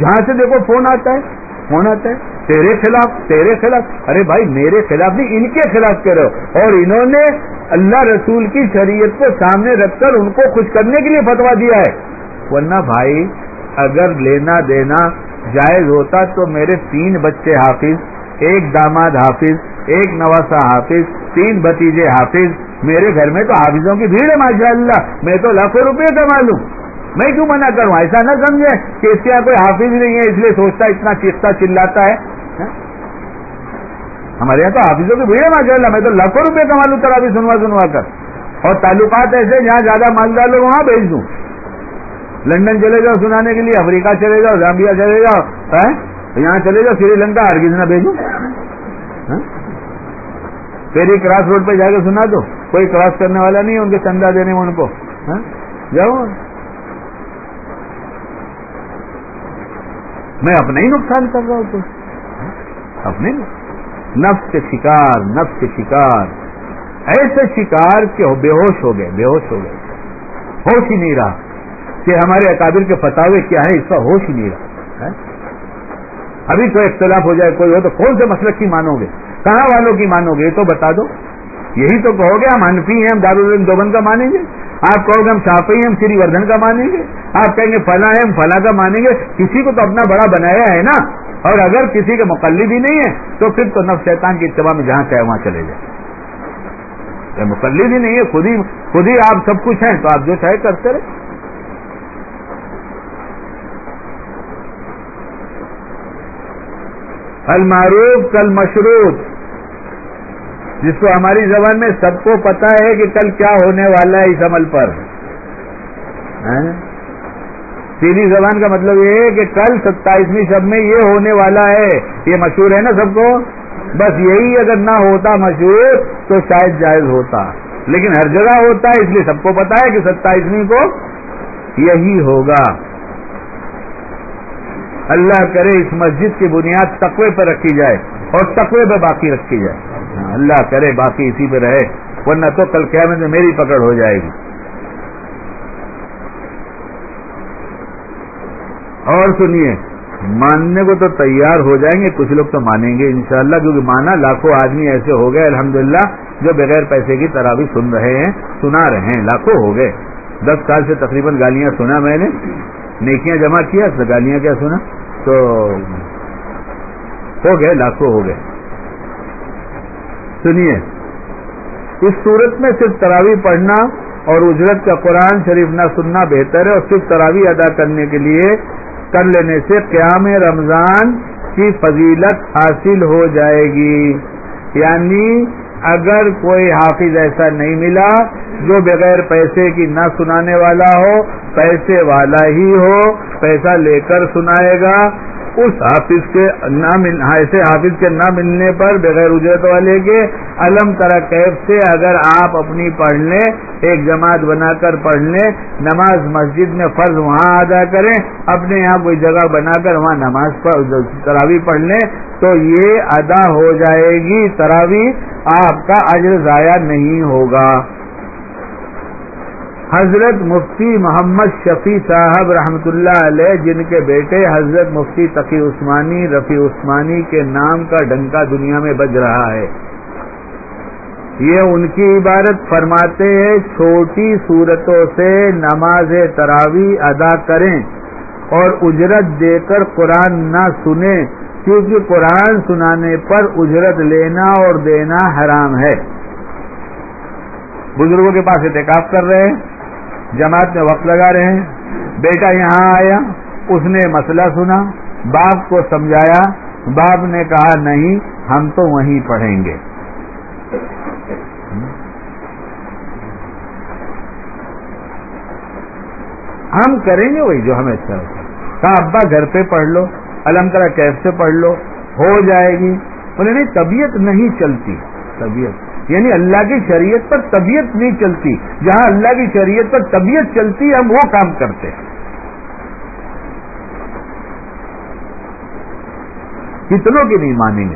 جہاں سے دیکھو فون آتا ہے، فون آتا ہے۔ تیرے خلاف تیرے خلاف۔ ارے بھائی، میرے خلاف نہیں، ان کے خلاف کہہ رہے ہو۔ اور انہوں نے اللہ رسول کی شریعت کو سامنے رکھ کر ان کو خوش کرنے کے لیے فتوا دیا ہے۔ ورنہ بھائی، اگر لینا دینا جائز ہوتا تو میرے تین بچے حافظ، ایک داماد حافظ، ایک نواسا حافظ، تین بتیجے حافظ۔ میرے گھر میں تو حافظوں کی بھیڑ ہے ماشاء اللہ میں تو لاکھوں روپے کما لوں میں کیوں منع کروں؟ ایسا نہ سمجھے کہ اس کے یہاں کوئی حافظ نہیں ہے، اس لیے سوچتا اتنا چیختا چلاتا ہے۔ ہاں؟ ہمارے یہاں تو حافظوں کی بھیڑ ہے ماشاء اللہ میں تو لاکھوں روپے کما لوں ترا بھی سنوا سنوا کر۔ اور تعلقات ایسے جہاں زیادہ مالدار لوگ وہاں بھیج دوں۔ لنڈن چلے جاؤ سنانے کے لیے، افریقہ چلے جاؤ، زامبیا چلے جاؤ یہاں چلے جاؤ، سری لنکا، ہرگز نہ بھیجو۔ پھر کراس روڈ پہ جا کے سنا دو۔ کوئی کراس کرنے والا نہیں، ان کے چندہ دینے میں ان کو۔ جاؤ۔ میں اپنا ہی نقصان کر رہا ہوں تو۔ اپنے نفس کے شکار، نفس کے شکار۔ ایسے شکار کہ بے ہوش ہو گئے، بے ہوش ہو گئے۔ ہوش ہی نہیں رہا۔ کہ ہمارے اکابر کے فتوے کیا ہے اس کا ہوش ہی نہیں رہا ابھی تو اختلاف ہو جائے، کوئی ہو تو کون سے مسلک کی مانو گے؟ کہاں والوں کی مانو گے؟ یہ تو بتا دو۔ یہی تو کہو گے، ہم انفی ہیں، ہم دارالعلوم دوبند کا مانیں گے۔ آپ کہو گے ہم شافی ہیں، ہم سری وردھن کا مانیں گے۔ آپ کہیں گے فلاں ہے ہم فلاں کا مانیں گے۔ کسی کو تو اپنا بڑا بنایا ہے نا۔ اور اگر کسی کے مقلد ہی نہیں ہے، تو پھر تو نف شیطان کی اتباع میں جہاں چاہے وہاں چلے جائے۔ مقلد ہی نہیں ہے، خود ہی خود ہی آپ سب کچھ ہیں، تو آپ جو چاہے کرتے رہے۔ المعروف کل مشروط جس کو ہماری زبان میں سب کو پتا ہے کہ کل کیا ہونے والا ہے اس عمل پر۔ ہاں؟ سیدھی زبان کا مطلب یہ ہے کہ کل ستائیسویں شب میں یہ ہونے والا ہے۔ یہ مشہور ہے نا سب کو؟ بس یہی اگر نہ ہوتا مشہور تو شاید جائز ہوتا۔ لیکن ہر جگہ ہوتا ہے، اس لیے سب کو پتا ہے کہ ستائیسویں کو یہی ہوگا۔ اللہ کرے اس مسجد کی بنیاد تقوی پر رکھی جائے اور تقوی پہ باقی رکھی جائے۔ ہاں، اللہ کرے باقی اسی پہ رہے، ورنہ تو کل قیامت میں میری پکڑ ہو جائے گی۔ اور سنیے، ماننے کو تو تیار ہو جائیں گے، کچھ لوگ تو مانیں گے انشاءاللہ، کیونکہ مانا لاکھوں آدمی ایسے ہو گئے، الحمدللہ، جو بغیر پیسے کی طرح بھی سن رہے ہیں، سنا رہے ہیں، لاکھوں ہو گئے۔ دس سال سے تقریباً گالیاں سنا میں نے۔ نیکیاں جمع کیا گالیاں کیا سنا؟ تو ہو گئے، لاکھوں ہو گئے۔ سنیے، اس صورت میں صرف تراوی پڑھنا اور اجرت کا قرآن شریف نہ سننا بہتر ہے اور صرف تراوی ادا کرنے کے لیے کر لینے سے قیام رمضان کی فضیلت حاصل ہو جائے گی۔ یعنی اگر کوئی حافظ ایسا نہیں ملا، جو بغیر پیسے کی نہ سنانے والا ہو، پیسے والا ہی ہو، پیسہ لے کر سنائے گا اس حافظ کے نہ ایسے حافظ کے نہ ملنے پر بغیر اجرت والے کے علم طرح کیف سے اگر آپ اپنی پڑھ لیں، ایک جماعت بنا کر پڑھ لیں، نماز مسجد میں فرض وہاں ادا کریں، اپنے یہاں کوئی جگہ بنا کر وہاں نماز تراوی پڑھ لیں، تو یہ ادا ہو جائے گی تراوی آپ کا اجر ضائع نہیں ہوگا۔ حضرت مفتی محمد شفیع صاحب رحمۃ اللہ علیہ، جن کے بیٹے حضرت مفتی تقی عثمانی، رفیع عثمانی کے نام کا ڈنکا دنیا میں بج رہا ہے۔ یہ ان کی عبارت فرماتے ہیں، چھوٹی صورتوں سے نماز تراوی ادا کریں اور اجرت دے کر قرآن نہ سنیں، کیونکہ قرآن سنانے پر اجرت لینا اور دینا حرام ہے۔ بزرگوں کے پاس احتکاب کر رہے ہیں۔ جماعت میں وقت لگا رہے ہیں۔ بیٹا یہاں آیا، اس نے مسئلہ سنا، باپ کو سمجھایا، باپ نے کہا، نہیں، ہم تو وہیں پڑھیں گے۔ ہم کریں گے وہی جو ہمیں اچھا ہوتا کہا، ابا، گھر پہ پڑھ لو الحمد للہ کیف سے پڑھ لو، ہو جائے گی۔ بولے، نہیں، طبیعت نہیں چلتی۔ طبیعت یعنی اللہ کی شریعت پر طبیعت نہیں چلتی۔ جہاں اللہ کی شریعت پر طبیعت چلتی ہے ہم وہ کام کرتے۔ ہیں کتنوں کی نہیں مانیں گے۔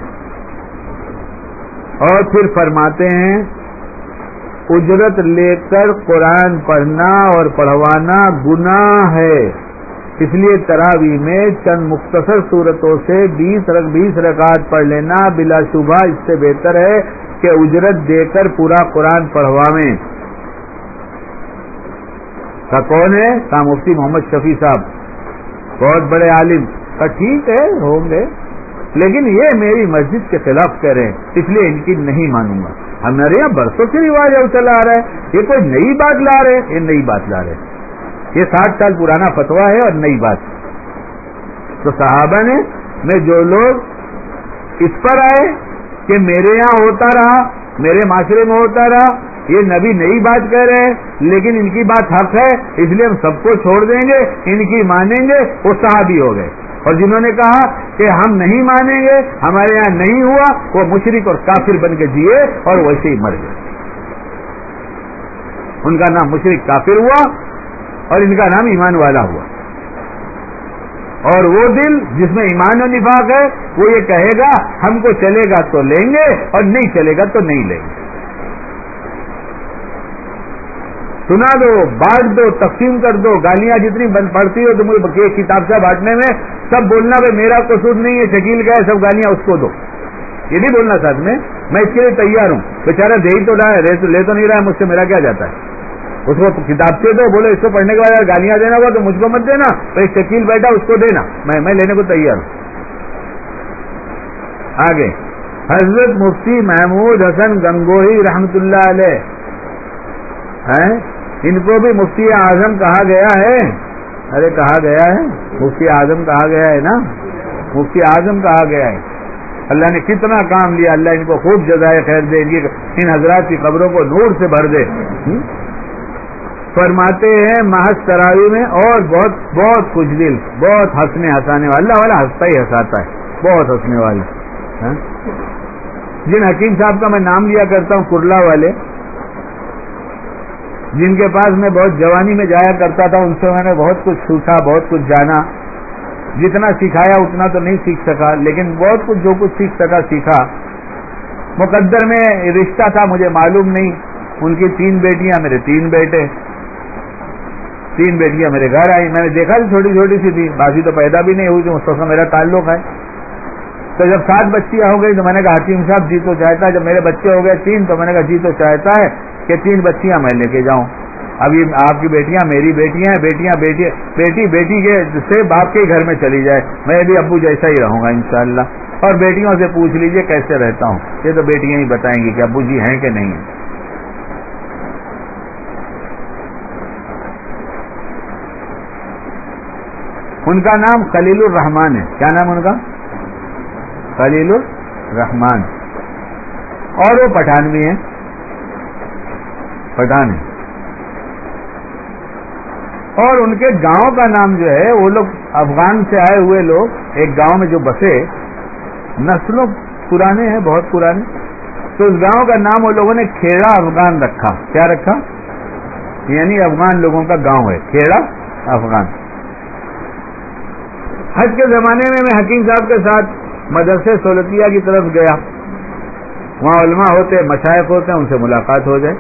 اور پھر فرماتے ہیں، اجرت لے کر قرآن پڑھنا اور پڑھوانا گناہ ہے۔ اس لیے تراوی میں چند مختصر صورتوں سے بیس رق بیس رکعت پڑھ لینا بلا شبہ، اس سے بہتر ہے۔ کہ اجرت دے کر پورا قرآن پڑھواویں۔ کا کون ہے؟ کا مفتی محمد شفیع صاحب۔ بہت بڑے عالم۔ کا ٹھیک ہے، ہوں گے۔ لیکن یہ میری مسجد کے خلاف کہہ رہے ہیں، اس لیے ان کی نہیں مانوں گا۔ ہمارے یہاں برسوں سے رواج اب چلا آ رہا ہے۔ یہ کوئی نئی بات لا رہے، یہ نئی بات لا رہے۔ یہ ساٹھ سال پرانا فتوا ہے اور نئی بات۔ تو صحابہ نے، میں جو لوگ اس پر آئے کہ میرے یہاں ہوتا رہا، میرے معاشرے میں ہوتا رہا، یہ نبی نئی بات کہہ رہے ہیں، لیکن ان کی بات حق ہے، اس لیے ہم سب کو چھوڑ دیں گے، ان کی مانیں گے، وہ صحابی ہو گئے۔ اور جنہوں نے کہا کہ ہم نہیں مانیں گے، ہمارے یہاں نہیں ہوا، وہ مشرق اور کافر بن کے جیے اور ویسے ہی مر گئے۔ ان کا نام مشرق کافر ہوا اور ان کا نام ایمان والا ہوا۔ اور وہ دل جس میں ایمان و نفاق ہے، وہ یہ کہے گا، ہم کو چلے گا تو لیں گے اور نہیں چلے گا تو نہیں لیں گے۔ سنا دو، بانٹ دو، تقسیم کر دو، گالیاں جتنی پڑتی ہو تو مجھے کتاب سے بانٹنے میں، سب بولنا بھائی میرا قصور نہیں ہے، شکیل کا ہے، سب گالیاں اس کو دو۔ یہ نہیں بولنا ساتھ میں میں اس کے لیے تیار ہوں۔ بےچارا دے ہی تو رہا ہے لے تو نہیں رہا ہے، مجھ سے میرا کیا جاتا ہے؟ اس کو کتاب سے دو، بولے اس کو پڑھنے کے بعد اگر گالیاں دینا ہوگا تو مجھ کو مت دینا، بھائی شکیل بیٹھا اس کو دینا، میں میں لینے کو تیار ہوں۔ آگے۔ حضرت مفتی محمود حسن گنگوہی رحمت اللہ علیہ۔ ان کو بھی مفتی اعظم کہا گیا ہے۔ ارے، کہا گیا ہے۔ مفتی اعظم کہا گیا ہے نا؟ مفتی اعظم کہا گیا ہے۔ اللہ نے کتنا کام لیا، اللہ ان کو خوب جزائے خیر دے، ان حضرات کی قبروں کو نور سے بھر دے۔ فرماتے ہیں محض تراوی میں اور بہت بہت کچھ دل، بہت ہنسنے ہنسانے والا اللہ والا ہنستا ہی ہنساتا ہے، بہت ہنسنے والے۔ ہاں؟ جن حکیم صاحب کا میں نام لیا کرتا ہوں کرلا والے۔ جن کے پاس میں بہت جوانی میں جایا کرتا تھا، ان سے میں نے بہت کچھ سیکھا بہت کچھ جانا۔ جتنا سکھایا اتنا تو نہیں سیکھ سکا، لیکن بہت کچھ جو کچھ سیکھ سکا، سیکھا۔ مقدر میں رشتہ تھا، مجھے معلوم نہیں۔ ان کی تین بیٹیاں، میرے تین بیٹے۔ تین بیٹیاں میرے گھر آئی میں نے دیکھا تھی چھوٹی چھوٹی سی تھی۔ باقی تو پیدا بھی نہیں ہوئی تو اس میرا تعلق ہے۔ تو جب سات بچیاں ہو گئی تو میں نے کہا، حکیم صاحب جی تو چاہتا ہے۔ جب میرے بچے ہو گئے تین تو میں نے کہا جی تو چاہتا ہے کہ تین بچیاں میں لے کے جاؤں۔ اب یہ آپ کی بیٹیاں میری بیٹیاں ہیں، بیٹیاں بیٹی بیٹی بیٹی کے سے باپ کے گھر میں چلی جائے۔ میں بھی ابو جیسا ہی رہوں گا انشاءاللہ۔ اور بیٹیوں سے پوچھ لیجیے کیسے رہتا ہوں۔ یہ تو بیٹیاں ہی بتائیں گی کہ ابو جی ہیں کہ نہیں ہیں۔ ان کا نام خلیل الرحمان ہے کیا نام ان کا خلیل الرحمان اور وہ پٹھان بھی ہیں پٹھان ہیں اور ان کے گاؤں کا نام جو ہے وہ لوگ افغان سے آئے ہوئے لوگ ایک گاؤں میں جو بسے نسلوں پرانے ہیں بہت پرانے تو اس گاؤں کا نام وہ لوگوں نے کھیڑا افغان رکھا کیا رکھا یعنی افغان لوگوں کا گاؤں ہے کھیڑا افغان حج کے زمانے میں میں حکیم صاحب کے ساتھ مدرسے سولتیا کی طرف گیا۔ وہاں علماء ہوتے، مشائق ہوتے ہیں ان سے ملاقات ہو جائے۔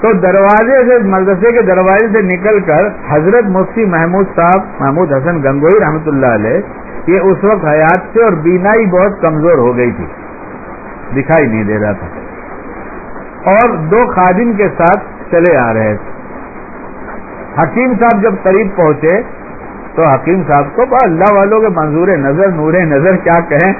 تو دروازے سے، مدرسے کے دروازے سے نکل کر حضرت مفتی محمود صاحب، محمود حسن گنگوئی رحمۃ اللہ علیہ، یہ اس وقت حیات سے اور بینائی بہت کمزور ہو گئی تھی۔ دکھائی نہیں دے رہا تھا۔ اور دو خادم کے ساتھ چلے آ رہے تھے۔ حکیم صاحب جب قریب پہنچے تو حکیم صاحب کو اللہ والوں کے منظور نظر، نور نظر کیا کہیں؟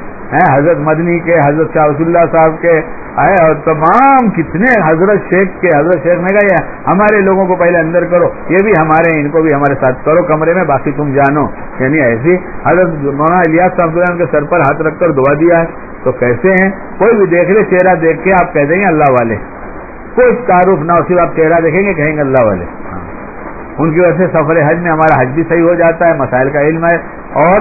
حضرت مدنی کے، حضرت شاہ رسول اللہ صاحب کے؟ آئے اور تمام کتنے حضرت شیخ کے، حضرت شیخ نے کہا ہمارے لوگوں کو پہلے اندر کرو، یہ بھی ہمارے، ان کو بھی ہمارے ساتھ کرو کمرے میں، باقی تم جانو۔ یعنی ایسی حضرت مولانا الیاس صاحب کے سر پر ہاتھ رکھ کر دعا دیا ہے تو کیسے ہیں؟ کوئی بھی دیکھ لے، چہرہ دیکھ کے آپ کہہ دیں گے اللہ والے۔ کوئی تعارف نہ ہو، صرف آپ چہرہ دیکھیں گے، کہیں گے اللہ والے۔ ہاں۔ ان کی وجہ سے سفر حج میں ہمارا حج بھی صحیح ہو جاتا ہے مسائل کا علم ہے اور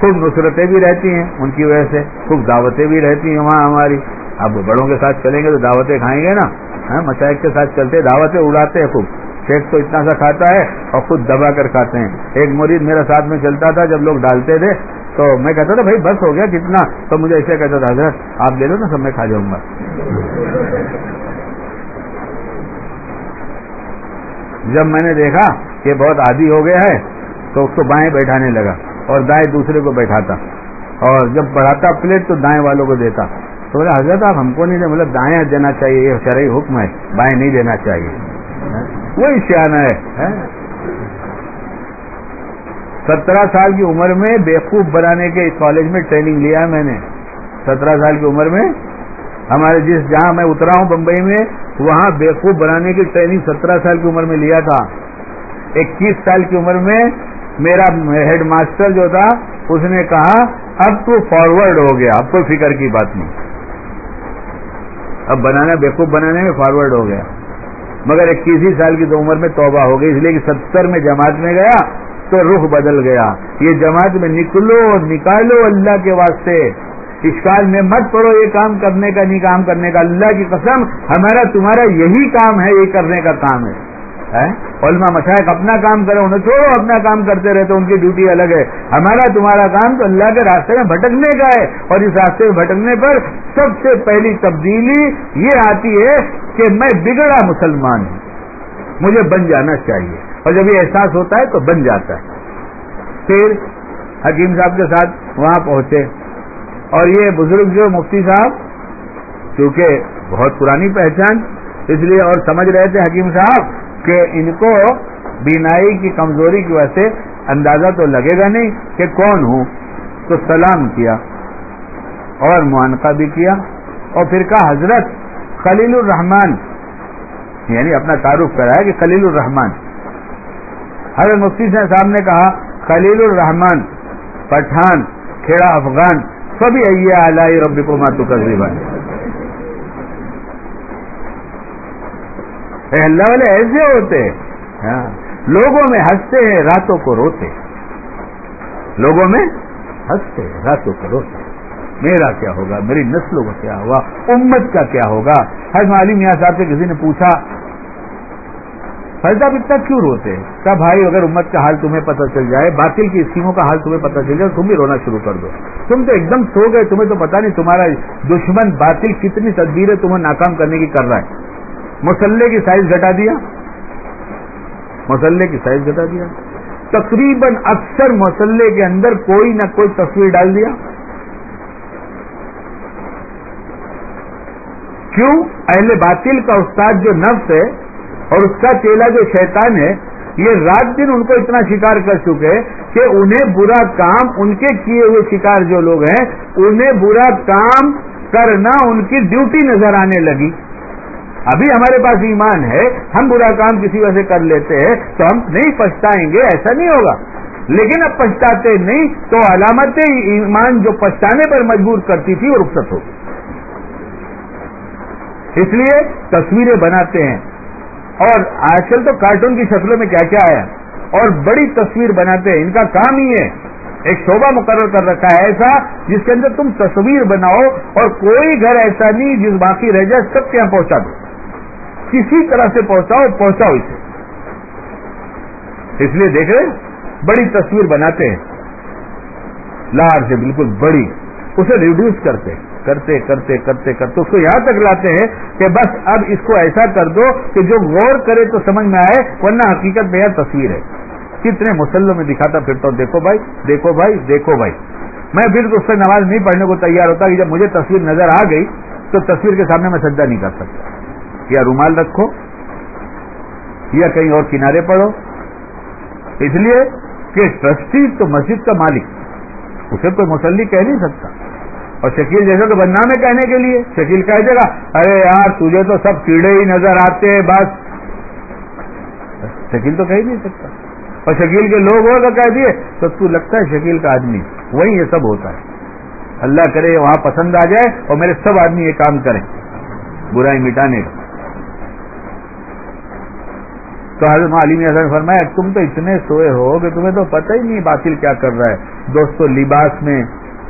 خوب نصرتیں بھی رہتی ہیں۔ ان کی وجہ سے خوب دعوتیں بھی رہتی ہیں وہاں ہماری۔ اب بڑوں کے ساتھ چلیں گے تو دعوتیں کھائیں گے نا؟ ہاں، مشائق کے ساتھ چلتے دعوتیں اڑاتے ہیں خوب۔ شیخ تو اتنا سا کھاتا ہے اور خود دبا کر کھاتے ہیں۔ ایک مرید میرا ساتھ میں چلتا تھا جب لوگ ڈالتے تھے تو میں کہتا تھا بھائی بس ہو گیا کتنا تو مجھے ایسے کہتا تھا حضرت آپ لے لو نا سب میں کھا جاؤں گا۔ جب میں نے دیکھا کہ بہت عادی ہو گیا ہے، تو اس کو بائیں بیٹھانے لگا اور دائیں دوسرے کو بیٹھاتا اور جب بڑھاتا پلیٹ تو دائیں والوں کو دیتا۔ تو بولے حضرت آپ ہم کو نہیں دیں مطلب دائیں دینا چاہیے، یہ شرعی حکم ہے، بائیں نہیں دینا چاہیے۔ وہی سیاح ہے۔ سترہ سال کی عمر میں بیوقوف بنانے کے اس کالج میں ٹریننگ لیا ہے میں نے۔ سترہ سال کی عمر میں ہمارے جس جہاں میں اترا ہوں بمبئی میں، وہاں بیوقوف بنانے کی ٹریننگ سترہ سال کی عمر میں لیا تھا۔ اکیس سال کی عمر میں میرا ہیڈ ماسٹر جو تھا، اس نے کہا، اب تو فارورڈ ہو گیا، اب کوئی فکر کی بات نہیں۔ اب بنانا، بیوقوف بنانے میں فارورڈ ہو گیا۔ مگر اکیس ہی سال کی عمر میں توبہ ہو گئی، اس لیے کہ ستر میں جماعت میں گیا تو رخ بدل گیا۔ یہ جماعت میں نکلو، نکالو اللہ کے واسطے۔ اشکال میں مت پڑو یہ کام کرنے کا، نہیں کام کرنے کا۔ اللہ کی قسم، ہمارا، تمہارا یہی کام ہے، یہ کرنے کا کام ہے۔ علماء مشائق اپنا کام کرے انہیں چھوڑو، اپنا کام کرتے رہتے، ان کی ڈیوٹی الگ ہے۔ ہمارا، تمہارا کام تو اللہ کے راستے میں بھٹکنے کا ہے۔ اور اس راستے میں بھٹکنے پر سب سے پہلی تبدیلی یہ آتی ہے کہ میں بگڑا مسلمان ہوں۔ مجھے بن جانا چاہیے۔ اور جب یہ احساس ہوتا ہے تو بن جاتا ہے۔ پھر حکیم صاحب کے ساتھ وہاں پہنچے۔ اور یہ بزرگ جو مفتی صاحب کیونکہ بہت پرانی پہچان، اس لیے اور سمجھ رہے تھے حکیم صاحب کہ ان کو بینائی کی کمزوری کی وجہ سے اندازہ تو لگے گا نہیں کہ کون ہوں۔ تو سلام کیا، اور معانقہ بھی کیا، اور پھر کہا، حضرت خلیل الرحمان یعنی اپنا تعارف کرایا کہ خلیل الرحمان حضرت مفتی صاحب نے کہا، خلیل الرحمان پٹھان، کھیڑا افغان۔ سبھی ایا علائی ربی کو ماتو کر اللہ والے ایسے ہوتے ہاں لوگوں میں ہنستے ہیں، راتوں کو روتے لوگوں میں ہنستے ہیں، راتوں کو روتے میرا کیا ہوگا؟ میری نسلوں کا کیا ہوگا؟ امت کا کیا ہوگا؟ حضرت علی میاں صاحب سے کسی نے پوچھا فیضا اتنا کیوں روتے کیا بھائی اگر امت کا حال تمہیں پتہ چل جائے، باطل کی اسکیموں کا حال تمہیں پتہ چل جائے، تم بھی رونا شروع کر دو۔ تم تو ایک دم سو گئے، تمہیں تو پتا نہیں تمہارا دشمن باطل کتنی تدبیریں تمہیں ناکام کرنے کی کر رہا ہے۔ مسلح کی سائز گھٹا دیا۔ مسلح کی سائز گھٹا دیا۔ تقریباً اکثر مسلح کے اندر کوئی نہ کوئی تصویر ڈال دیا۔ کیوں؟ اہل باطل کا استاد جو نفس ہے اور اس کا چیلا جو شیطان ہے، یہ رات دن ان کو اتنا شکار کر چکے کہ انہیں برا کام ان کے کیے ہوئے شکار جو لوگ ہیں، انہیں برا کام کرنا ان کی ڈیوٹی نظر آنے لگی۔ ابھی ہمارے پاس ایمان ہے، ہم برا کام کسی وجہ سے کر لیتے ہیں تو ہم نہیں پچھتائیں گے، ایسا نہیں ہوگا۔ لیکن اب پچھتاتے نہیں تو علامت ایمان جو پچھتانے پر مجبور کرتی تھی وہ رخصت ہوگی اس لیے تصویریں بناتے ہیں۔ اور آج کل تو کارٹون کی شکلوں میں کیا کیا ہے؟ اور بڑی تصویر بناتے ہیں۔ ان کا کام ہی ہے۔ ایک شعبہ مقرر کر رکھا ہے ایسا جس کے اندر تم تصویر بناؤ اور کوئی گھر ایسا نہیں جس باقی رہ جائے، سب کے یہاں پہنچا دو۔ کسی طرح سے پہنچاؤ پہنچاؤ اسے۔ اس لیے دیکھ رہے بڑی تصویر بناتے ہیں۔ لار سے بالکل بڑی، اسے ریڈیوس کرتے ہیں۔ کرتے کرتے کرتے کرتے اس کو یہاں تک لاتے ہیں کہ بس اب اس کو ایسا کر دو کہ جو غور کرے تو سمجھ میں آئے، ورنہ حقیقت میں تصویر ہے۔ کتنے مسلوں میں دکھاتا پھرتا ہوں، دیکھو بھائی دیکھو بھائی دیکھو بھائی۔ میں پھر اس سے نماز نہیں پڑھنے کو تیار ہوتا کہ جب مجھے تصویر نظر آ گئی تو تصویر کے سامنے میں سجدہ نہیں کر سکتا۔ یا رومال رکھو، یا کہیں اور کنارے پڑھو۔ اس لیے کہ ٹرسٹی تو مسجد کا مالک، اسے کوئی مسلی کہہ نہیں سکتا۔ اور شکیل جیسے تو بدنام ہے کہنے کے لیے۔ شکیل کہہ دے گا، ارے یار تجھے تو سب کیڑے ہی نظر آتے ہیں، بس۔ شکیل تو کہہ نہیں سکتا۔ اور شکیل کے لوگ ہو تو کہہ دیے، تو تو لگتا ہے شکیل کا آدمی۔ وہی یہ سب ہوتا ہے۔ اللہ کرے، وہاں پسند آ جائے اور میرے سب آدمی یہ کام کریں۔ برائی مٹانے۔ کا تو حضرت عالمی نے فرمایا، تم تو اتنے سوئے ہو کہ تمہیں تو پتہ ہی نہیں باطل کیا کر رہا ہے۔ دوستو، لباس میں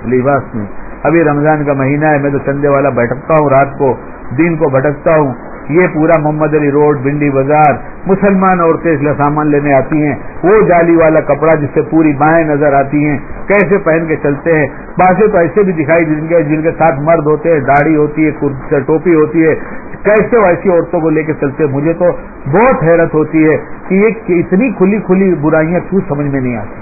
لباس میں۔ ابھی رمضان کا مہینہ ہے، میں تو چندے والا بھٹکتا ہوں، رات کو دن کو بھٹکتا ہوں۔ یہ پورا محمد علی روڈ، بنڈی بازار، مسلمان عورتیں اس لیے سامان لینے آتی ہیں۔ وہ جالی والا کپڑا جس سے پوری بائیں نظر آتی ہیں۔ کیسے پہن کے چلتے ہیں؟ باسے تو ایسے بھی دکھائی دیں گے جن کے ساتھ مرد ہوتے ہیں، داڑھی ہوتی ہے ٹوپی ہوتی ہے۔ کیسے ایسی عورتوں کو لے کے چلتے ہیں؟ مجھے تو بہت حیرت ہوتی ہے کہ یہ اتنی کھلی کھلی برائیاں کیوں سمجھ میں نہیں آتی؟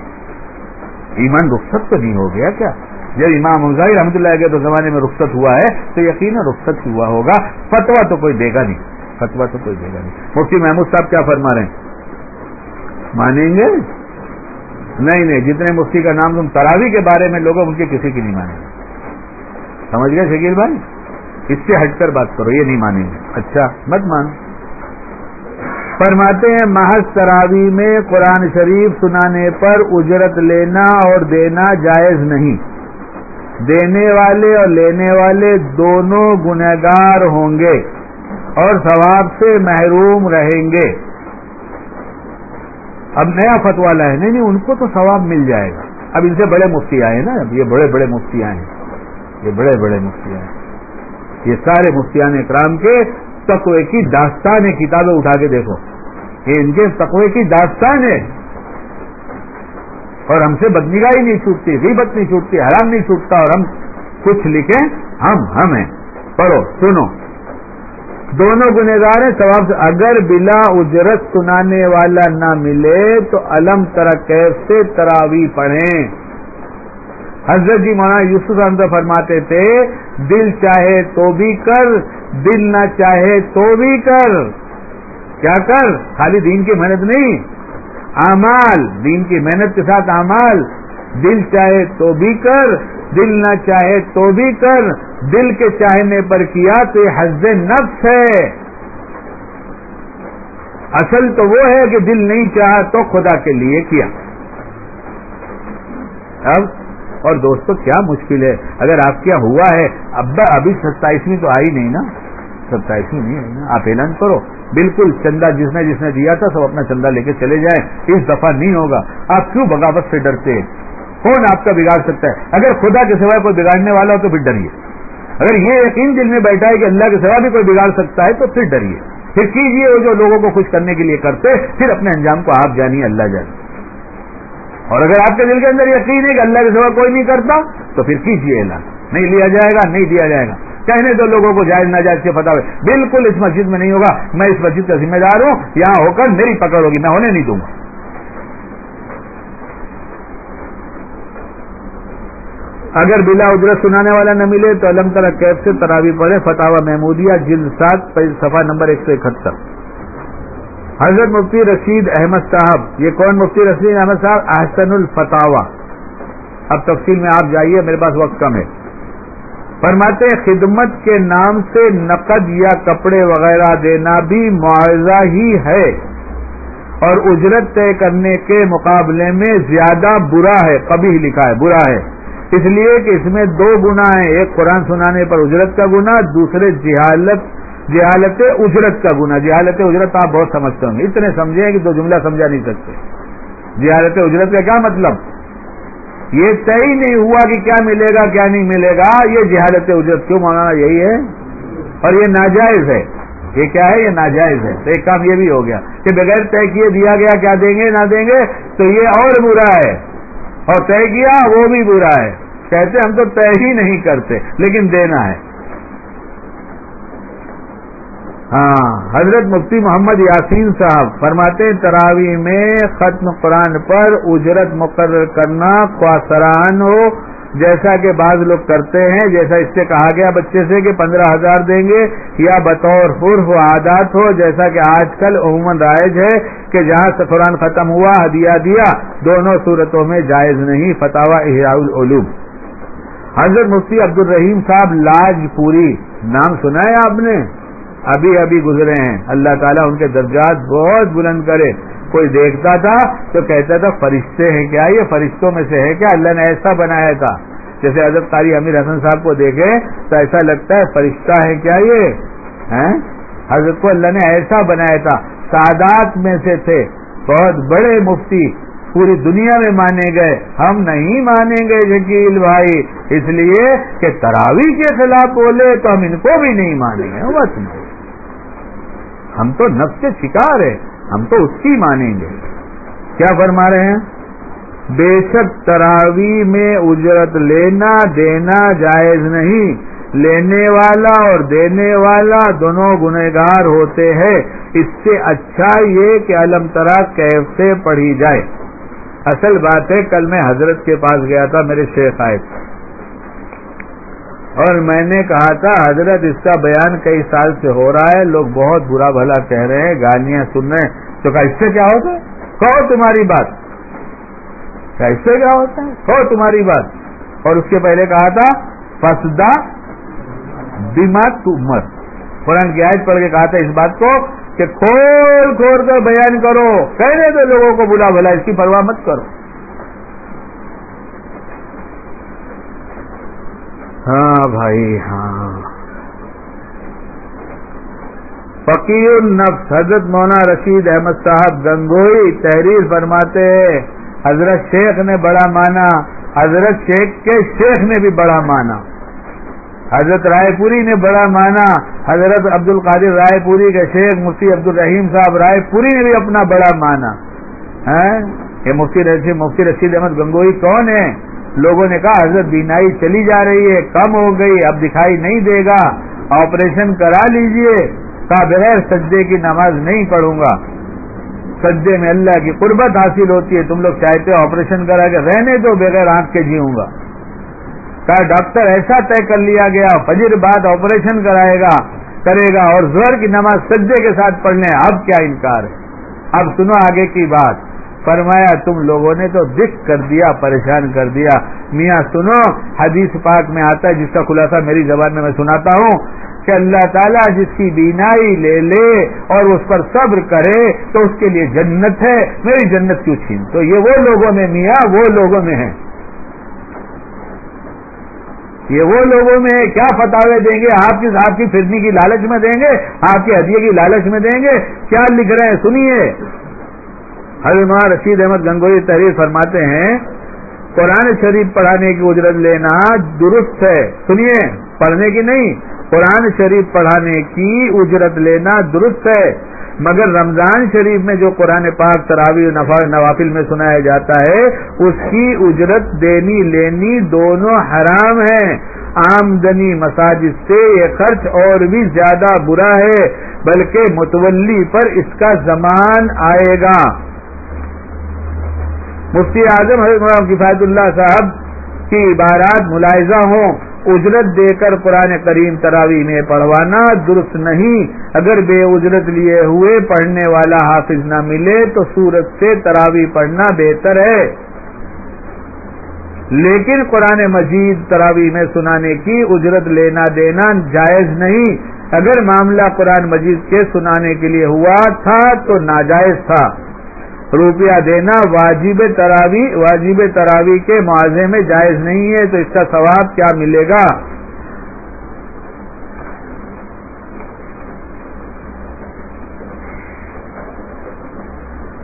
ایمان رخصت تو نہیں ہو گیا کیا؟ جب امام مظاہر رحمۃ اللہ کے تو زمانے میں رخصت ہوا ہے، تو یقیناً رخصت ہوا ہوگا۔ فتوا تو کوئی دے گا نہیں۔ فتوا تو کوئی دے گا نہیں۔ مفتی محمود صاحب کیا فرما رہے ہیں؟ مانیں گے؟ نہیں نہیں، جتنے مفتی کا نام تم تراوی کے بارے میں لوگوں ان کے کسی کی نہیں مانیں گے۔ سمجھ گئے شکیل بھائی؟ اس سے ہٹ کر بات کرو، یہ نہیں مانیں گے۔ اچھا مت مان۔ فرماتے ہیں، محض تراوی میں قرآن شریف سنانے پر اجرت لینا اور دینا جائز نہیں۔ دینے والے اور لینے والے دونوں گنہگار ہوں گے اور ثواب سے محروم رہیں گے۔ اب نیا فتوا ہے۔ نہیں نہیں، ان کو تو ثواب مل جائے گا۔ اب ان سے بڑے مفتی آئے نا۔ اب یہ بڑے بڑے مفتی آئے ہیں۔ یہ بڑے بڑے مفتی آئے یہ سارے مفتیان اکرام کے تقوی کی داستان ہے کتابیں اٹھا کے دیکھو۔ یہ ان کے تقوی کی داستان ہے اور ہم سے بدنگاہی نہیں چھوٹتی، غیبت نہیں چھوٹتی، حرام نہیں چھوٹتا اور ہم کچھ لکھیں، ہم ہم ہیں۔ پڑھو، سنو۔ دونوں گنےگار ہیں، ثواب سے۔ اگر بلا اجرت سنانے والا نہ ملے تو علم ترا کیف سے تراوی پڑھیں؟ حضرت جی مولانا یوسف احمد فرماتے تھے، دل چاہے تو بھی کر، دل نہ چاہے تو بھی کر۔ کیا کر؟ خالی دین کی محنت نہیں۔ امال دین کی محنت کے ساتھ امال دل چاہے تو بھی کر، دل نہ چاہے تو بھی کر۔ دل کے چاہنے پر کیا تو یہ حز نفس ہے۔ اصل تو وہ ہے کہ دل نہیں چاہا تو خدا کے لیے کیا۔ اب، اور دوستو، کیا مشکل ہے؟ اگر آپ کیا ہوا ہے اب ابھی ستائیسویں تو آئی نہیں نا؟ ستائیسویں نہیں آئی نا؟ آپ اعلان کرو۔ بالکل چندہ جس نے جس نے دیا تھا سب اپنا چندہ لے کے چلے جائیں۔ اس دفعہ نہیں ہوگا۔ آپ کیوں بغاوت سے ڈرتے ہیں؟ کون آپ کا بگاڑ سکتا ہے؟ اگر خدا کے سوائے کوئی بگاڑنے والا ہو تو پھر ڈریے۔ اگر یہ یقین دل میں بیٹھا ہے کہ اللہ کے سوا بھی کوئی بگاڑ سکتا ہے تو پھر ڈریے۔ پھر کیجیے وہ جو لوگوں کو خوش کرنے کے لیے کرتے، پھر اپنے انجام کو آپ جانیے، اللہ جانے۔ اور اگر آپ کے دل کے اندر یقین ہے کہ اللہ کے سوا کوئی نہیں کرتا، تو پھر کیجیے اعلان۔ نہیں لیا جائے گا، نہیں دیا جائے گا۔ کہنے تو لوگوں کو جائز ناجائز کے پتا ہوئے بالکل اس مسجد میں نہیں ہوگا۔ میں اس مسجد کا ذمہ دار ہوں۔ یہاں ہو کر میری پکڑ ہوگی۔ میں ہونے نہیں دوں گا۔ اگر بلا اجرت سنانے والا نہ ملے تو علم طرح کیب سے تراوی پڑے فتح محمودیہ، جلد سات صفحہ نمبر ایک سو اکہتر۔ حضرت مفتی رشید احمد صاحب۔ یہ کون مفتی رشید احمد صاحب؟ احسن الفتاوا اب تفصیل میں آپ جائیے، میرے پاس وقت کم ہے۔ فرماتے خدمت کے نام سے نقد یا کپڑے وغیرہ دینا بھی معاوضہ ہی ہے۔ اور اجرت طے کرنے کے مقابلے میں زیادہ برا ہے کبھی لکھا ہے، برا ہے۔ اس لیے کہ اس میں دو گنا ہیں، ایک قرآن سنانے پر اجرت کا گنا دوسرے جہالت جہالت اجرت کا گنا جہالت اجرت آپ بہت سمجھتے ہوں گے۔ اتنے سمجھے کہ دو جملہ سمجھا نہیں سکتے۔ جہالت اجرت کا کیا مطلب؟ یہ طے ہی نہیں ہوا کہ کیا ملے گا، کیا نہیں ملے گا۔ یہ جہالت اجرت کیوں؟ مانا یہی ہے۔ اور یہ ناجائز ہے۔ یہ کیا ہے؟ یہ ناجائز ہے۔ تو ایک کام یہ بھی ہو گیا کہ بغیر طے کیے دیا گیا، کیا دیں گے، نہ دیں گے، تو یہ اور برا ہے۔ اور طے کیا، وہ بھی برا ہے۔ کہتے ہم تو طے ہی نہیں کرتے، لیکن دینا ہے۔ ہاں حضرت مفتی محمد یاسین صاحب فرماتے تراوی میں ختم قرآن پر اجرت مقرر کرنا خواصران ہو، جیسا کہ بعض لوگ کرتے ہیں، جیسا اس سے کہا گیا بچے سے کہ پندرہ ہزار دیں گے، یا بطور حرف عادات ہو، جیسا کہ آج کل عموماً رائج ہے کہ جہاں سے قرآن ختم ہوا، ہدیہ دیا، دونوں صورتوں میں جائز نہیں فتح العلوم۔ حضرت مفتی عبد الرحیم صاحب لاج پوری نام سنا ہے آپ نے؟ ابھی ابھی گزرے ہیں۔ اللہ تعالیٰ ان کے درجات بہت بلند کرے۔ کوئی دیکھتا تھا تو کہتا تھا، فرشتے ہیں کیا یہ؟ فرشتوں میں سے ہے کیا؟ اللہ نے ایسا بنایا تھا۔ جیسے حضرت قاری امیر حسن صاحب کو دیکھے تو ایسا لگتا ہے، فرشتہ ہے کیا یہ؟ حضرت کو اللہ نے ایسا بنایا تھا۔ سادات میں سے تھے۔ بہت بڑے مفتی پوری دنیا میں مانے گئے۔ ہم نہیں مانیں گے شکیل بھائی۔ اس لیے کہ تراوی کے خلاف بولے تو ہم ان کو بھی نہیں مانیں گے۔ بس۔ نہیں ہم تو نفس کے شکار ہیں، ہم تو اس کی مانیں گے۔ کیا فرما رہے ہیں؟ بے شک تراوی میں اجرت لینا دینا جائز نہیں۔ لینے والا اور دینے والا دونوں گنہگار ہوتے ہیں۔ اس سے اچھا یہ کہ علم ترا کیف سے پڑھی جائے۔ اصل بات ہے، کل میں حضرت کے پاس گیا تھا میرے شیخ آئے اور میں نے کہا تھا، حضرت اس کا بیان کئی سال سے ہو رہا ہے، لوگ بہت برا بھلا کہہ رہے ہیں، گالیاں سن رہے ہیں۔ تو کہا، اس سے کیا ہوتا ہے؟ کہو تمہاری بات۔ کیا اس سے کیا ہوتا ہے؟ کہو تمہاری بات۔ اور اس کے پہلے کہا تھا فسدا دماغ تو مت قرآن کی آیت پڑھ کے کہا تھا اس بات کو کہ کھول کھول کر بیان کرو۔ کہنے دو لوگوں کو بلا بھلا، اس کی پرواہ مت کرو۔ ہاں بھائی ہاں۔ فقیر النفس، حضرت مونا رشید احمد صاحب گنگوئی تحریر فرماتے ہیں، حضرت شیخ نے بڑا مانا، حضرت شیخ کے شیخ نے بھی بڑا مانا۔ حضرت رائے پوری نے بڑا مانا، حضرت عبد القادر رائے پوری کے شیخ مفتی عبد الرحیم صاحب رائے پوری نے بھی اپنا بڑا مانا۔ ہاں؟ یہ مفتی رشید مفتی رشید احمد گنگوئی کون ہے لوگوں نے کہا، حضرت بینائی چلی جا رہی ہے، کم ہو گئی، اب دکھائی نہیں دے گا، آپریشن کرا لیجیے۔ کہا، بغیر سجدے کی نماز نہیں پڑھوں گا۔ سجدے میں اللہ کی قربت حاصل ہوتی ہے، تم لوگ چاہتے ہو آپریشن کرا کے رہنے دو، بغیر آنکھ کے جیوں گا۔ کہا، ڈاکٹر ایسا طے کر لیا گیا، فجر بعد آپریشن کرائے گا، کرے گا اور زہر کی نماز سجدے کے ساتھ پڑھنے، اب کیا انکار ہے؟ اب سنو آگے کی بات۔ فرمایا، تم لوگوں نے تو دکھ کر دیا، پریشان کر دیا۔ میاں، سنو، حدیث پاک میں آتا ہے، جس کا خلاصہ میری زبان میں میں سناتا ہوں، کہ اللہ تعالیٰ جس کی بینائی لے لے اور اس پر صبر کرے تو اس کے لیے جنت ہے، میری جنت کیوں چھین؟ تو یہ وہ لوگوں میں میاں، وہ لوگوں میں ہیں۔ یہ وہ لوگوں میں کیا فتوے دیں گے؟ آپ کی آپ کی فرنی کی لالچ میں دیں گے؟ آپ کے ہدیے کی لالچ میں دیں گے؟ کیا لکھ رہے ہیں؟ سنیے۔ حضرت رشید احمد گنگوئی تحریر فرماتے ہیں، قرآن شریف پڑھانے کی اجرت لینا درست ہے۔ سنیے، پڑھنے کی نہیں، قرآن شریف پڑھانے کی اجرت لینا درست ہے۔ مگر رمضان شریف میں جو قرآن پاک تراوی نوافل میں سنایا جاتا ہے، اس کی اجرت دینی لینی دونوں حرام ہیں آمدنی مساجد سے یہ خرچ اور بھی زیادہ برا ہے، بلکہ متولی پر اس کا زمان آئے گا۔ مفتی اعظم حضرت کفایت اللہ صاحب کی عبارات ملاحظہ ہوں، اجرت دے کر قرآن کریم تراوی میں پڑھوانا درست نہیں۔ اگر بے اجرت لیے ہوئے پڑھنے والا حافظ نہ ملے تو سورت سے تراوی پڑھنا بہتر ہے۔ لیکن قرآن مجید تراوی میں سنانے کی اجرت لینا دینا جائز نہیں۔ اگر معاملہ قرآن مجید کے سنانے کے لیے ہوا تھا تو ناجائز تھا۔ روپیہ دینا واجب تراوی واجب تراوی کے معاوضے میں جائز نہیں ہے، تو اس کا ثواب کیا ملے گا؟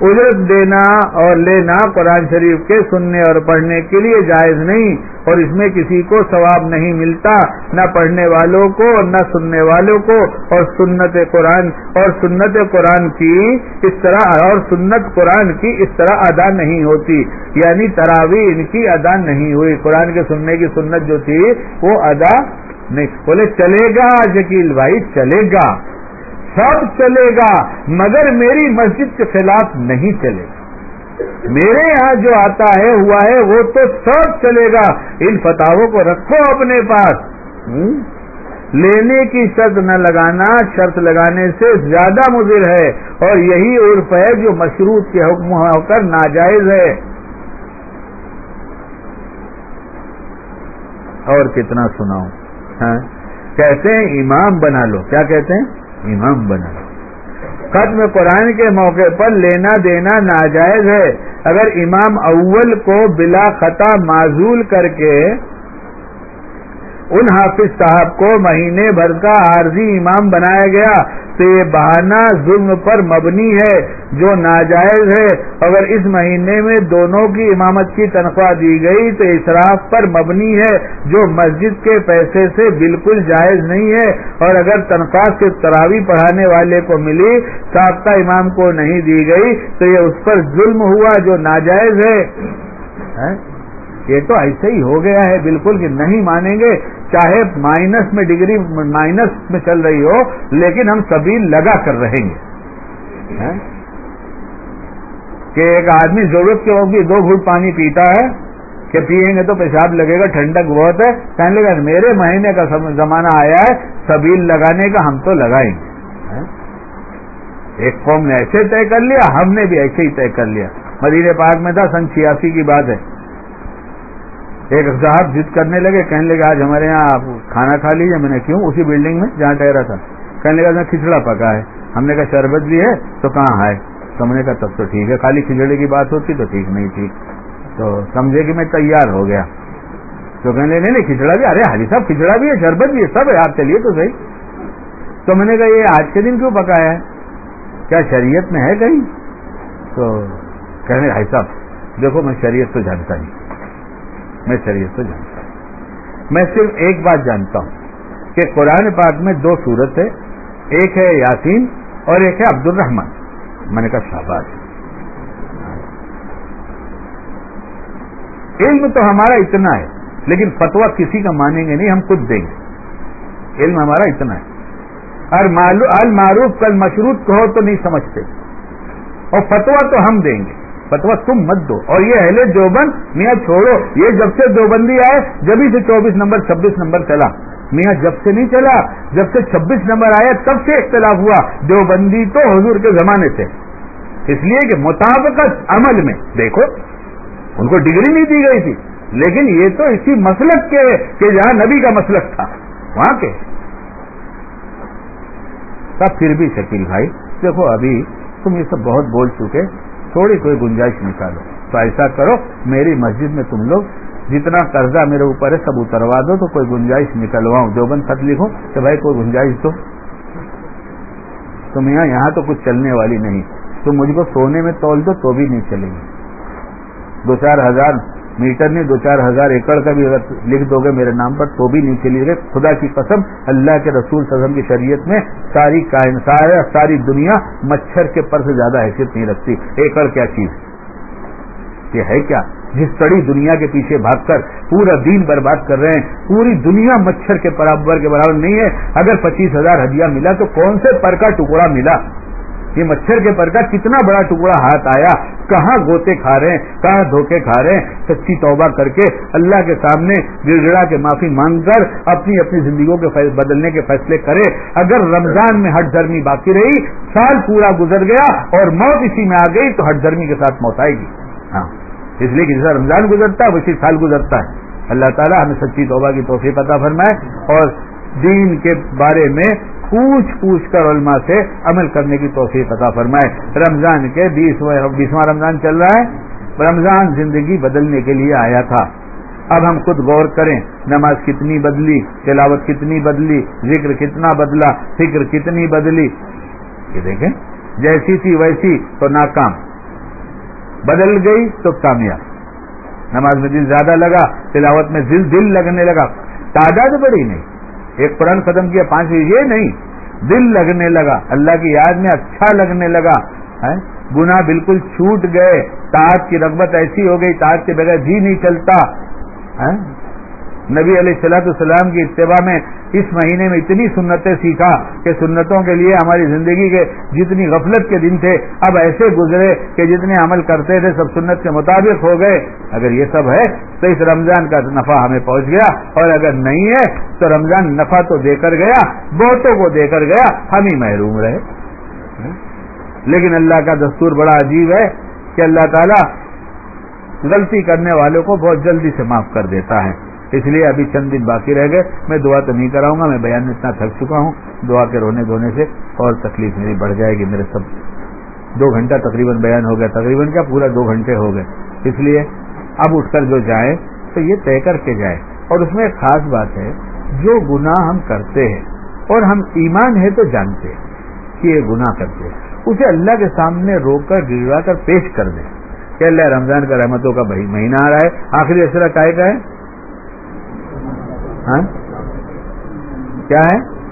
اجرت دینا اور لینا قرآن شریف کے سننے اور پڑھنے کے لیے جائز نہیں۔ اور اس میں کسی کو ثواب نہیں ملتا، نہ پڑھنے والوں کو اور نہ سننے والوں کو۔ اور سنت قرآن، اور سنت قرآن کی اس طرح، اور سنت قرآن کی اس طرح ادا نہیں ہوتی۔ یعنی تراوی ان کی ادا نہیں ہوئی۔ قرآن کے سننے کی سنت جو تھی، وہ ادا نہیں۔ بولے، چلے گا شکیل بھائی، چلے گا۔ سب چلے گا، مگر میری مسجد کے خلاف نہیں چلے۔ گا میرے یہاں جو آتا ہے، ہوا ہے، وہ تو سب چلے گا۔ ان فتحوں کو رکھو اپنے پاس۔ لینے کی شرط نہ لگانا، شرط لگانے سے زیادہ مضر ہے۔ اور یہی عرف ہے جو مشروط کے حکم ہو کر ناجائز ہے۔ اور کتنا سناؤں؟ ہاں؟ کہتے ہیں، امام بنا لو۔ کیا کہتے ہیں؟ امام بنا لو۔ ختم قرآن کے موقع پر لینا دینا ناجائز ہے۔ اگر امام اول کو بلا خطا معذول کر کے ان حافظ صاحب کو مہینے بھر کا عارضی امام بنایا گیا تو یہ بہانہ ظلم پر مبنی ہے، جو ناجائز ہے۔ اگر اس مہینے میں دونوں کی امامت کی تنخواہ دی گئی تو اسراف پر مبنی ہے، جو مسجد کے پیسے سے بالکل جائز نہیں ہے۔ اور اگر تنخواہ سے تراوی پڑھانے والے کو ملی سابقہ امام کو نہیں دی گئی تو یہ اس پر ظلم ہوا، جو ناجائز ہے۔ ہاں؟ یہ تو ایسے ہی ہو گیا ہے بالکل کہ نہیں مانیں گے، چاہے مائنس میں ڈگری، مائنس میں چل رہی ہو، لیکن ہم سبھی لگا کر رہیں گے۔ ہاں؟ کہ ایک آدمی ضرورت کے ہوگی دو گھٹ پانی پیتا ہے، کہ پیئیں گے تو پیشاب لگے گا، ٹھنڈک بہت ہے۔ کہنے لگا میرے مہینے کا زمانہ آیا ہے سبیل لگانے کا ہم تو لگائیں گے۔ ہاں؟ ایک قوم نے ایسے طے کر لیا، ہم نے بھی ایسے ہی طے کر لیا۔ مدینہ پاک میں تھا، سن چھیاسی کی بات ہے۔ ایک صاحب ضد کرنے لگے، کہنے لگے، آج ہمارے یہاں آپ کھانا کھا لیجیے میں نے کیوں اسی بلڈنگ میں جہاں ٹہرا تھا؟ کہنے لگا کھچڑا پکا ہے، ہم نے کہا شربت بھی ہے، تو کہاں ہے؟ سمجھنے کا تب تو ٹھیک ہے، خالی کھچڑے کی بات ہوتی تو ٹھیک، نہیں تھی تو سمجھے کہ میں تیار ہو گیا۔ تو کہنے لگے، نہیں کھچڑا بھی، ارے حاجی صاحب، کھچڑا بھی ہے، شربت بھی ہے، سب ہے، آپ چلیے تو صحیح۔ تو میں نے کہا، یہ آج کے دن کیوں پکایا ہے؟ کیا شریعت میں ہے کہیں؟ تو کہنے بھائی صاحب، دیکھو، میں شریعت تو جانتا نہیں میں شریعت کو جانتا ہوں۔ میں صرف ایک بات جانتا ہوں کہ قرآن پاک میں دو صورت ہے، ایک ہے یاسین اور ایک ہے عبد الرحمان میں نے کہا شہباز علم تو ہمارا اتنا ہے، لیکن فتوا کسی کا مانیں گے نہیں، ہم خود دیں گے۔ علم ہمارا اتنا ہے۔ اور المعروف کل مشروط کہو تو نہیں سمجھتے۔ اور فتوا تو ہم دیں گے۔ فتوا تم مت دو۔ اور یہ اہل دیوبند، میاں چھوڑو، یہ جب سے دیوبندی آئے جبھی سے چوبیس نمبر، چھبیس نمبر چلا۔ میاں جب سے نہیں چلا، جب سے چھبیس نمبر آیا، تب سے اختلاف ہوا۔ دیوبندی تو حضور کے زمانے سے۔ اس لیے کہ مطابقت عمل میں، دیکھو، ان کو ڈگری نہیں دی گئی تھی۔ لیکن یہ تو اسی مسلک کے، کہ جہاں نبی کا مسلک تھا۔ وہاں کے۔ تب پھر بھی شکیل بھائی، دیکھو، ابھی تم یہ سب بہت بول چکے۔ تھوڑی کوئی گنجائش نکالو۔ تو ایسا کرو، میری مسجد میں تم لوگ جتنا قرضہ میرے اوپر ہے سب اتروا دو، تو کوئی گنجائش نکلواؤں۔ جو بند خط لکھو کہ بھائی کوئی گنجائش دو۔ تم یہاں یہاں تو کچھ چلنے والی نہیں۔ تم مجھ کو سونے میں تول دو تو بھی نہیں چلے گی۔ دو چار ہزار میٹر نہیں دو چار ہزار ایکڑ کا بھی اگر لکھ دو گے میرے نام پر، تو بھی نہیں چلی گئے۔ خدا کی قسم، اللہ کے رسول سزم کی شریعت میں ساری کائن ساری دنیا مچھر کے پر سے زیادہ حیثیت نہیں رکھتی۔ ایکڑ کیا چیز؟ یہ ہے کیا؟ جس کڑی دنیا کے پیچھے بھاگ کر پورا دین برباد کر رہے ہیں، پوری دنیا مچھر کے برابر کے برابر نہیں ہے۔ اگر پچیس ہزار ہدیہ ملا تو کون سے پر کا ٹکڑا ملا؟ یہ مچھر کے پر کا کتنا بڑا ٹکڑا ہاتھ آیا، کہاں گوتے کھا رہے ہیں، کہاں دھوکے کھا رہے ہیں؟ سچی توبہ کر کے اللہ کے سامنے گڑ گڑا کے معافی مانگ کر اپنی اپنی زندگیوں کے بدلنے کے فیصلے کرے۔ اگر رمضان میں ہٹ دھرمی باقی رہی، سال پورا گزر گیا اور موت اسی میں آ گئی، تو ہٹ دھرمی کے ساتھ موت آئے گی۔ ہاں۔ اس لیے کہ جیسا رمضان گزرتا ہے، ویسے سال گزرتا ہے۔ اللہ تعالیٰ ہمیں سچی توبہ کی توفیق عطا فرمائے اور دین کے بارے میں پوچھ پوچھ کر علماء سے عمل کرنے کی توفیق عطا فرمائے۔ رمضان کے بیسواں رمضان چل رہا ہے۔ رمضان زندگی بدلنے کے لیے آیا تھا۔ اب ہم خود غور کریں، نماز کتنی بدلی، تلاوت کتنی بدلی، ذکر کتنا بدلا، فکر کتنی بدلی۔ یہ دیکھیں، جیسی تھی ویسی تو ناکام۔ بدل گئی تو کامیاب۔ نماز میں دل زیادہ لگا، تلاوت میں دل دل لگنے لگا۔ تعداد بڑی نہیں۔ ایک قرآن ختم کیا، پانچ یہ نہیں۔ دل لگنے لگا، اللہ کی یاد میں اچھا لگنے لگا گنا بالکل چھوٹ گئے، تاج کی رغبت ایسی ہو گئی، تاج کے بغیر جی نہیں چلتا نبی علیہ السلاۃ السلام کی اتباع میں اس مہینے میں اتنی سنتیں سیکھا کہ سنتوں کے لیے ہماری زندگی کے جتنی غفلت کے دن تھے، اب ایسے گزرے کہ جتنے عمل کرتے تھے، سب سنت کے مطابق ہو گئے۔ اگر یہ سب ہے تو اس رمضان کا نفع ہمیں پہنچ گیا، اور اگر نہیں ہے تو رمضان نفع تو دے کر گیا، بہتوں کو دے کر گیا، ہم ہی محروم رہے۔ لیکن اللہ کا دستور بڑا عجیب ہے کہ اللہ تعالیٰ غلطی کرنے والوں کو بہت جلدی سے معاف کر دیتا ہے۔ اس لیے ابھی چند دن باقی رہ گئے، میں دعا تو نہیں کراؤں گا، میں بیان میں اتنا تھک چکا ہوں۔ دعا کے رونے دھونے سے اور تکلیف میری بڑھ جائے گی، میرے سب۔ دو گھنٹہ تقریباً بیان ہو گیا، تقریباً کیا پورا دو گھنٹے ہو گئے۔ اس لیے اب اٹھ کر جو جائیں تو یہ طے کر کے جائے۔ اور اس میں ایک خاص بات ہے، جو گناہ ہم کرتے ہیں، اور ہم ایمان ہے تو جانتے ہیں کہ یہ گناہ کرتے ہیں۔ اسے اللہ کے سامنے روک کر گروا کر، پیش کر دیں۔ کہ اللہ رمضان کا رحمتوں کا مہینہ آ رہا ہے، آخری اثر کا ہے؟ ہاں؟ کیا ہے؟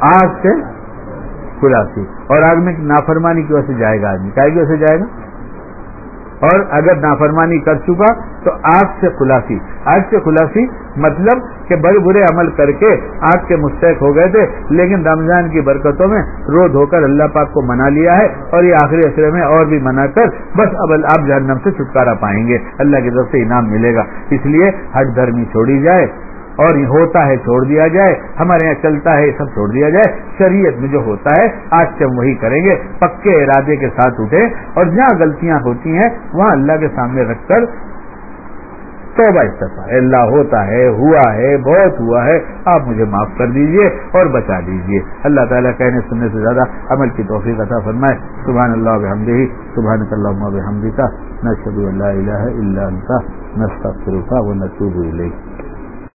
آگ سے خلاسی اور آگ میں نافرمانی کی وجہ سے جائے گا آدمی۔ کی وجہ سے جائے گا؟ اور اگر نافرمانی کر چکا تو آگ سے خلافی آگ سے خلافی مطلب کہ بڑے برے عمل کر کے آگ کے مستحق ہو گئے تھے، لیکن رمضان کی برکتوں میں رو دھو کر اللہ پاک کو منا لیا ہے اور یہ آخری اثرے میں اور بھی منا کر بس اب آپ جہنم سے چھٹکارا پائیں گے۔ اللہ کی طرف سے انعام ملے گا۔ اس لیے ہٹ دھرمی چھوڑی جائے۔ اور یہ ہوتا ہے چھوڑ دیا جائے، ہمارے یہاں چلتا ہے یہ سب چھوڑ دیا جائے، شریعت میں جو ہوتا ہے، آج سے ہم وہی کریں گے، پکے ارادے کے ساتھ اٹھے اور جہاں غلطیاں ہوتی ہیں، وہاں اللہ کے سامنے رکھ کر توبہ استفا اللہ، ہوتا ہے، ہوا ہے، بہت ہوا ہے، آپ مجھے معاف کر دیجیے اور بچا دیجیے۔ اللہ تعالیٰ کہنے سننے سے زیادہ عمل کی توفیق عطا فرمائے۔ سبحان اللہ بحمدہ سبحان اللہ بحمدہ نہ شبی اللہ الہ الا انت، نستغفرک و نتوب الیک۔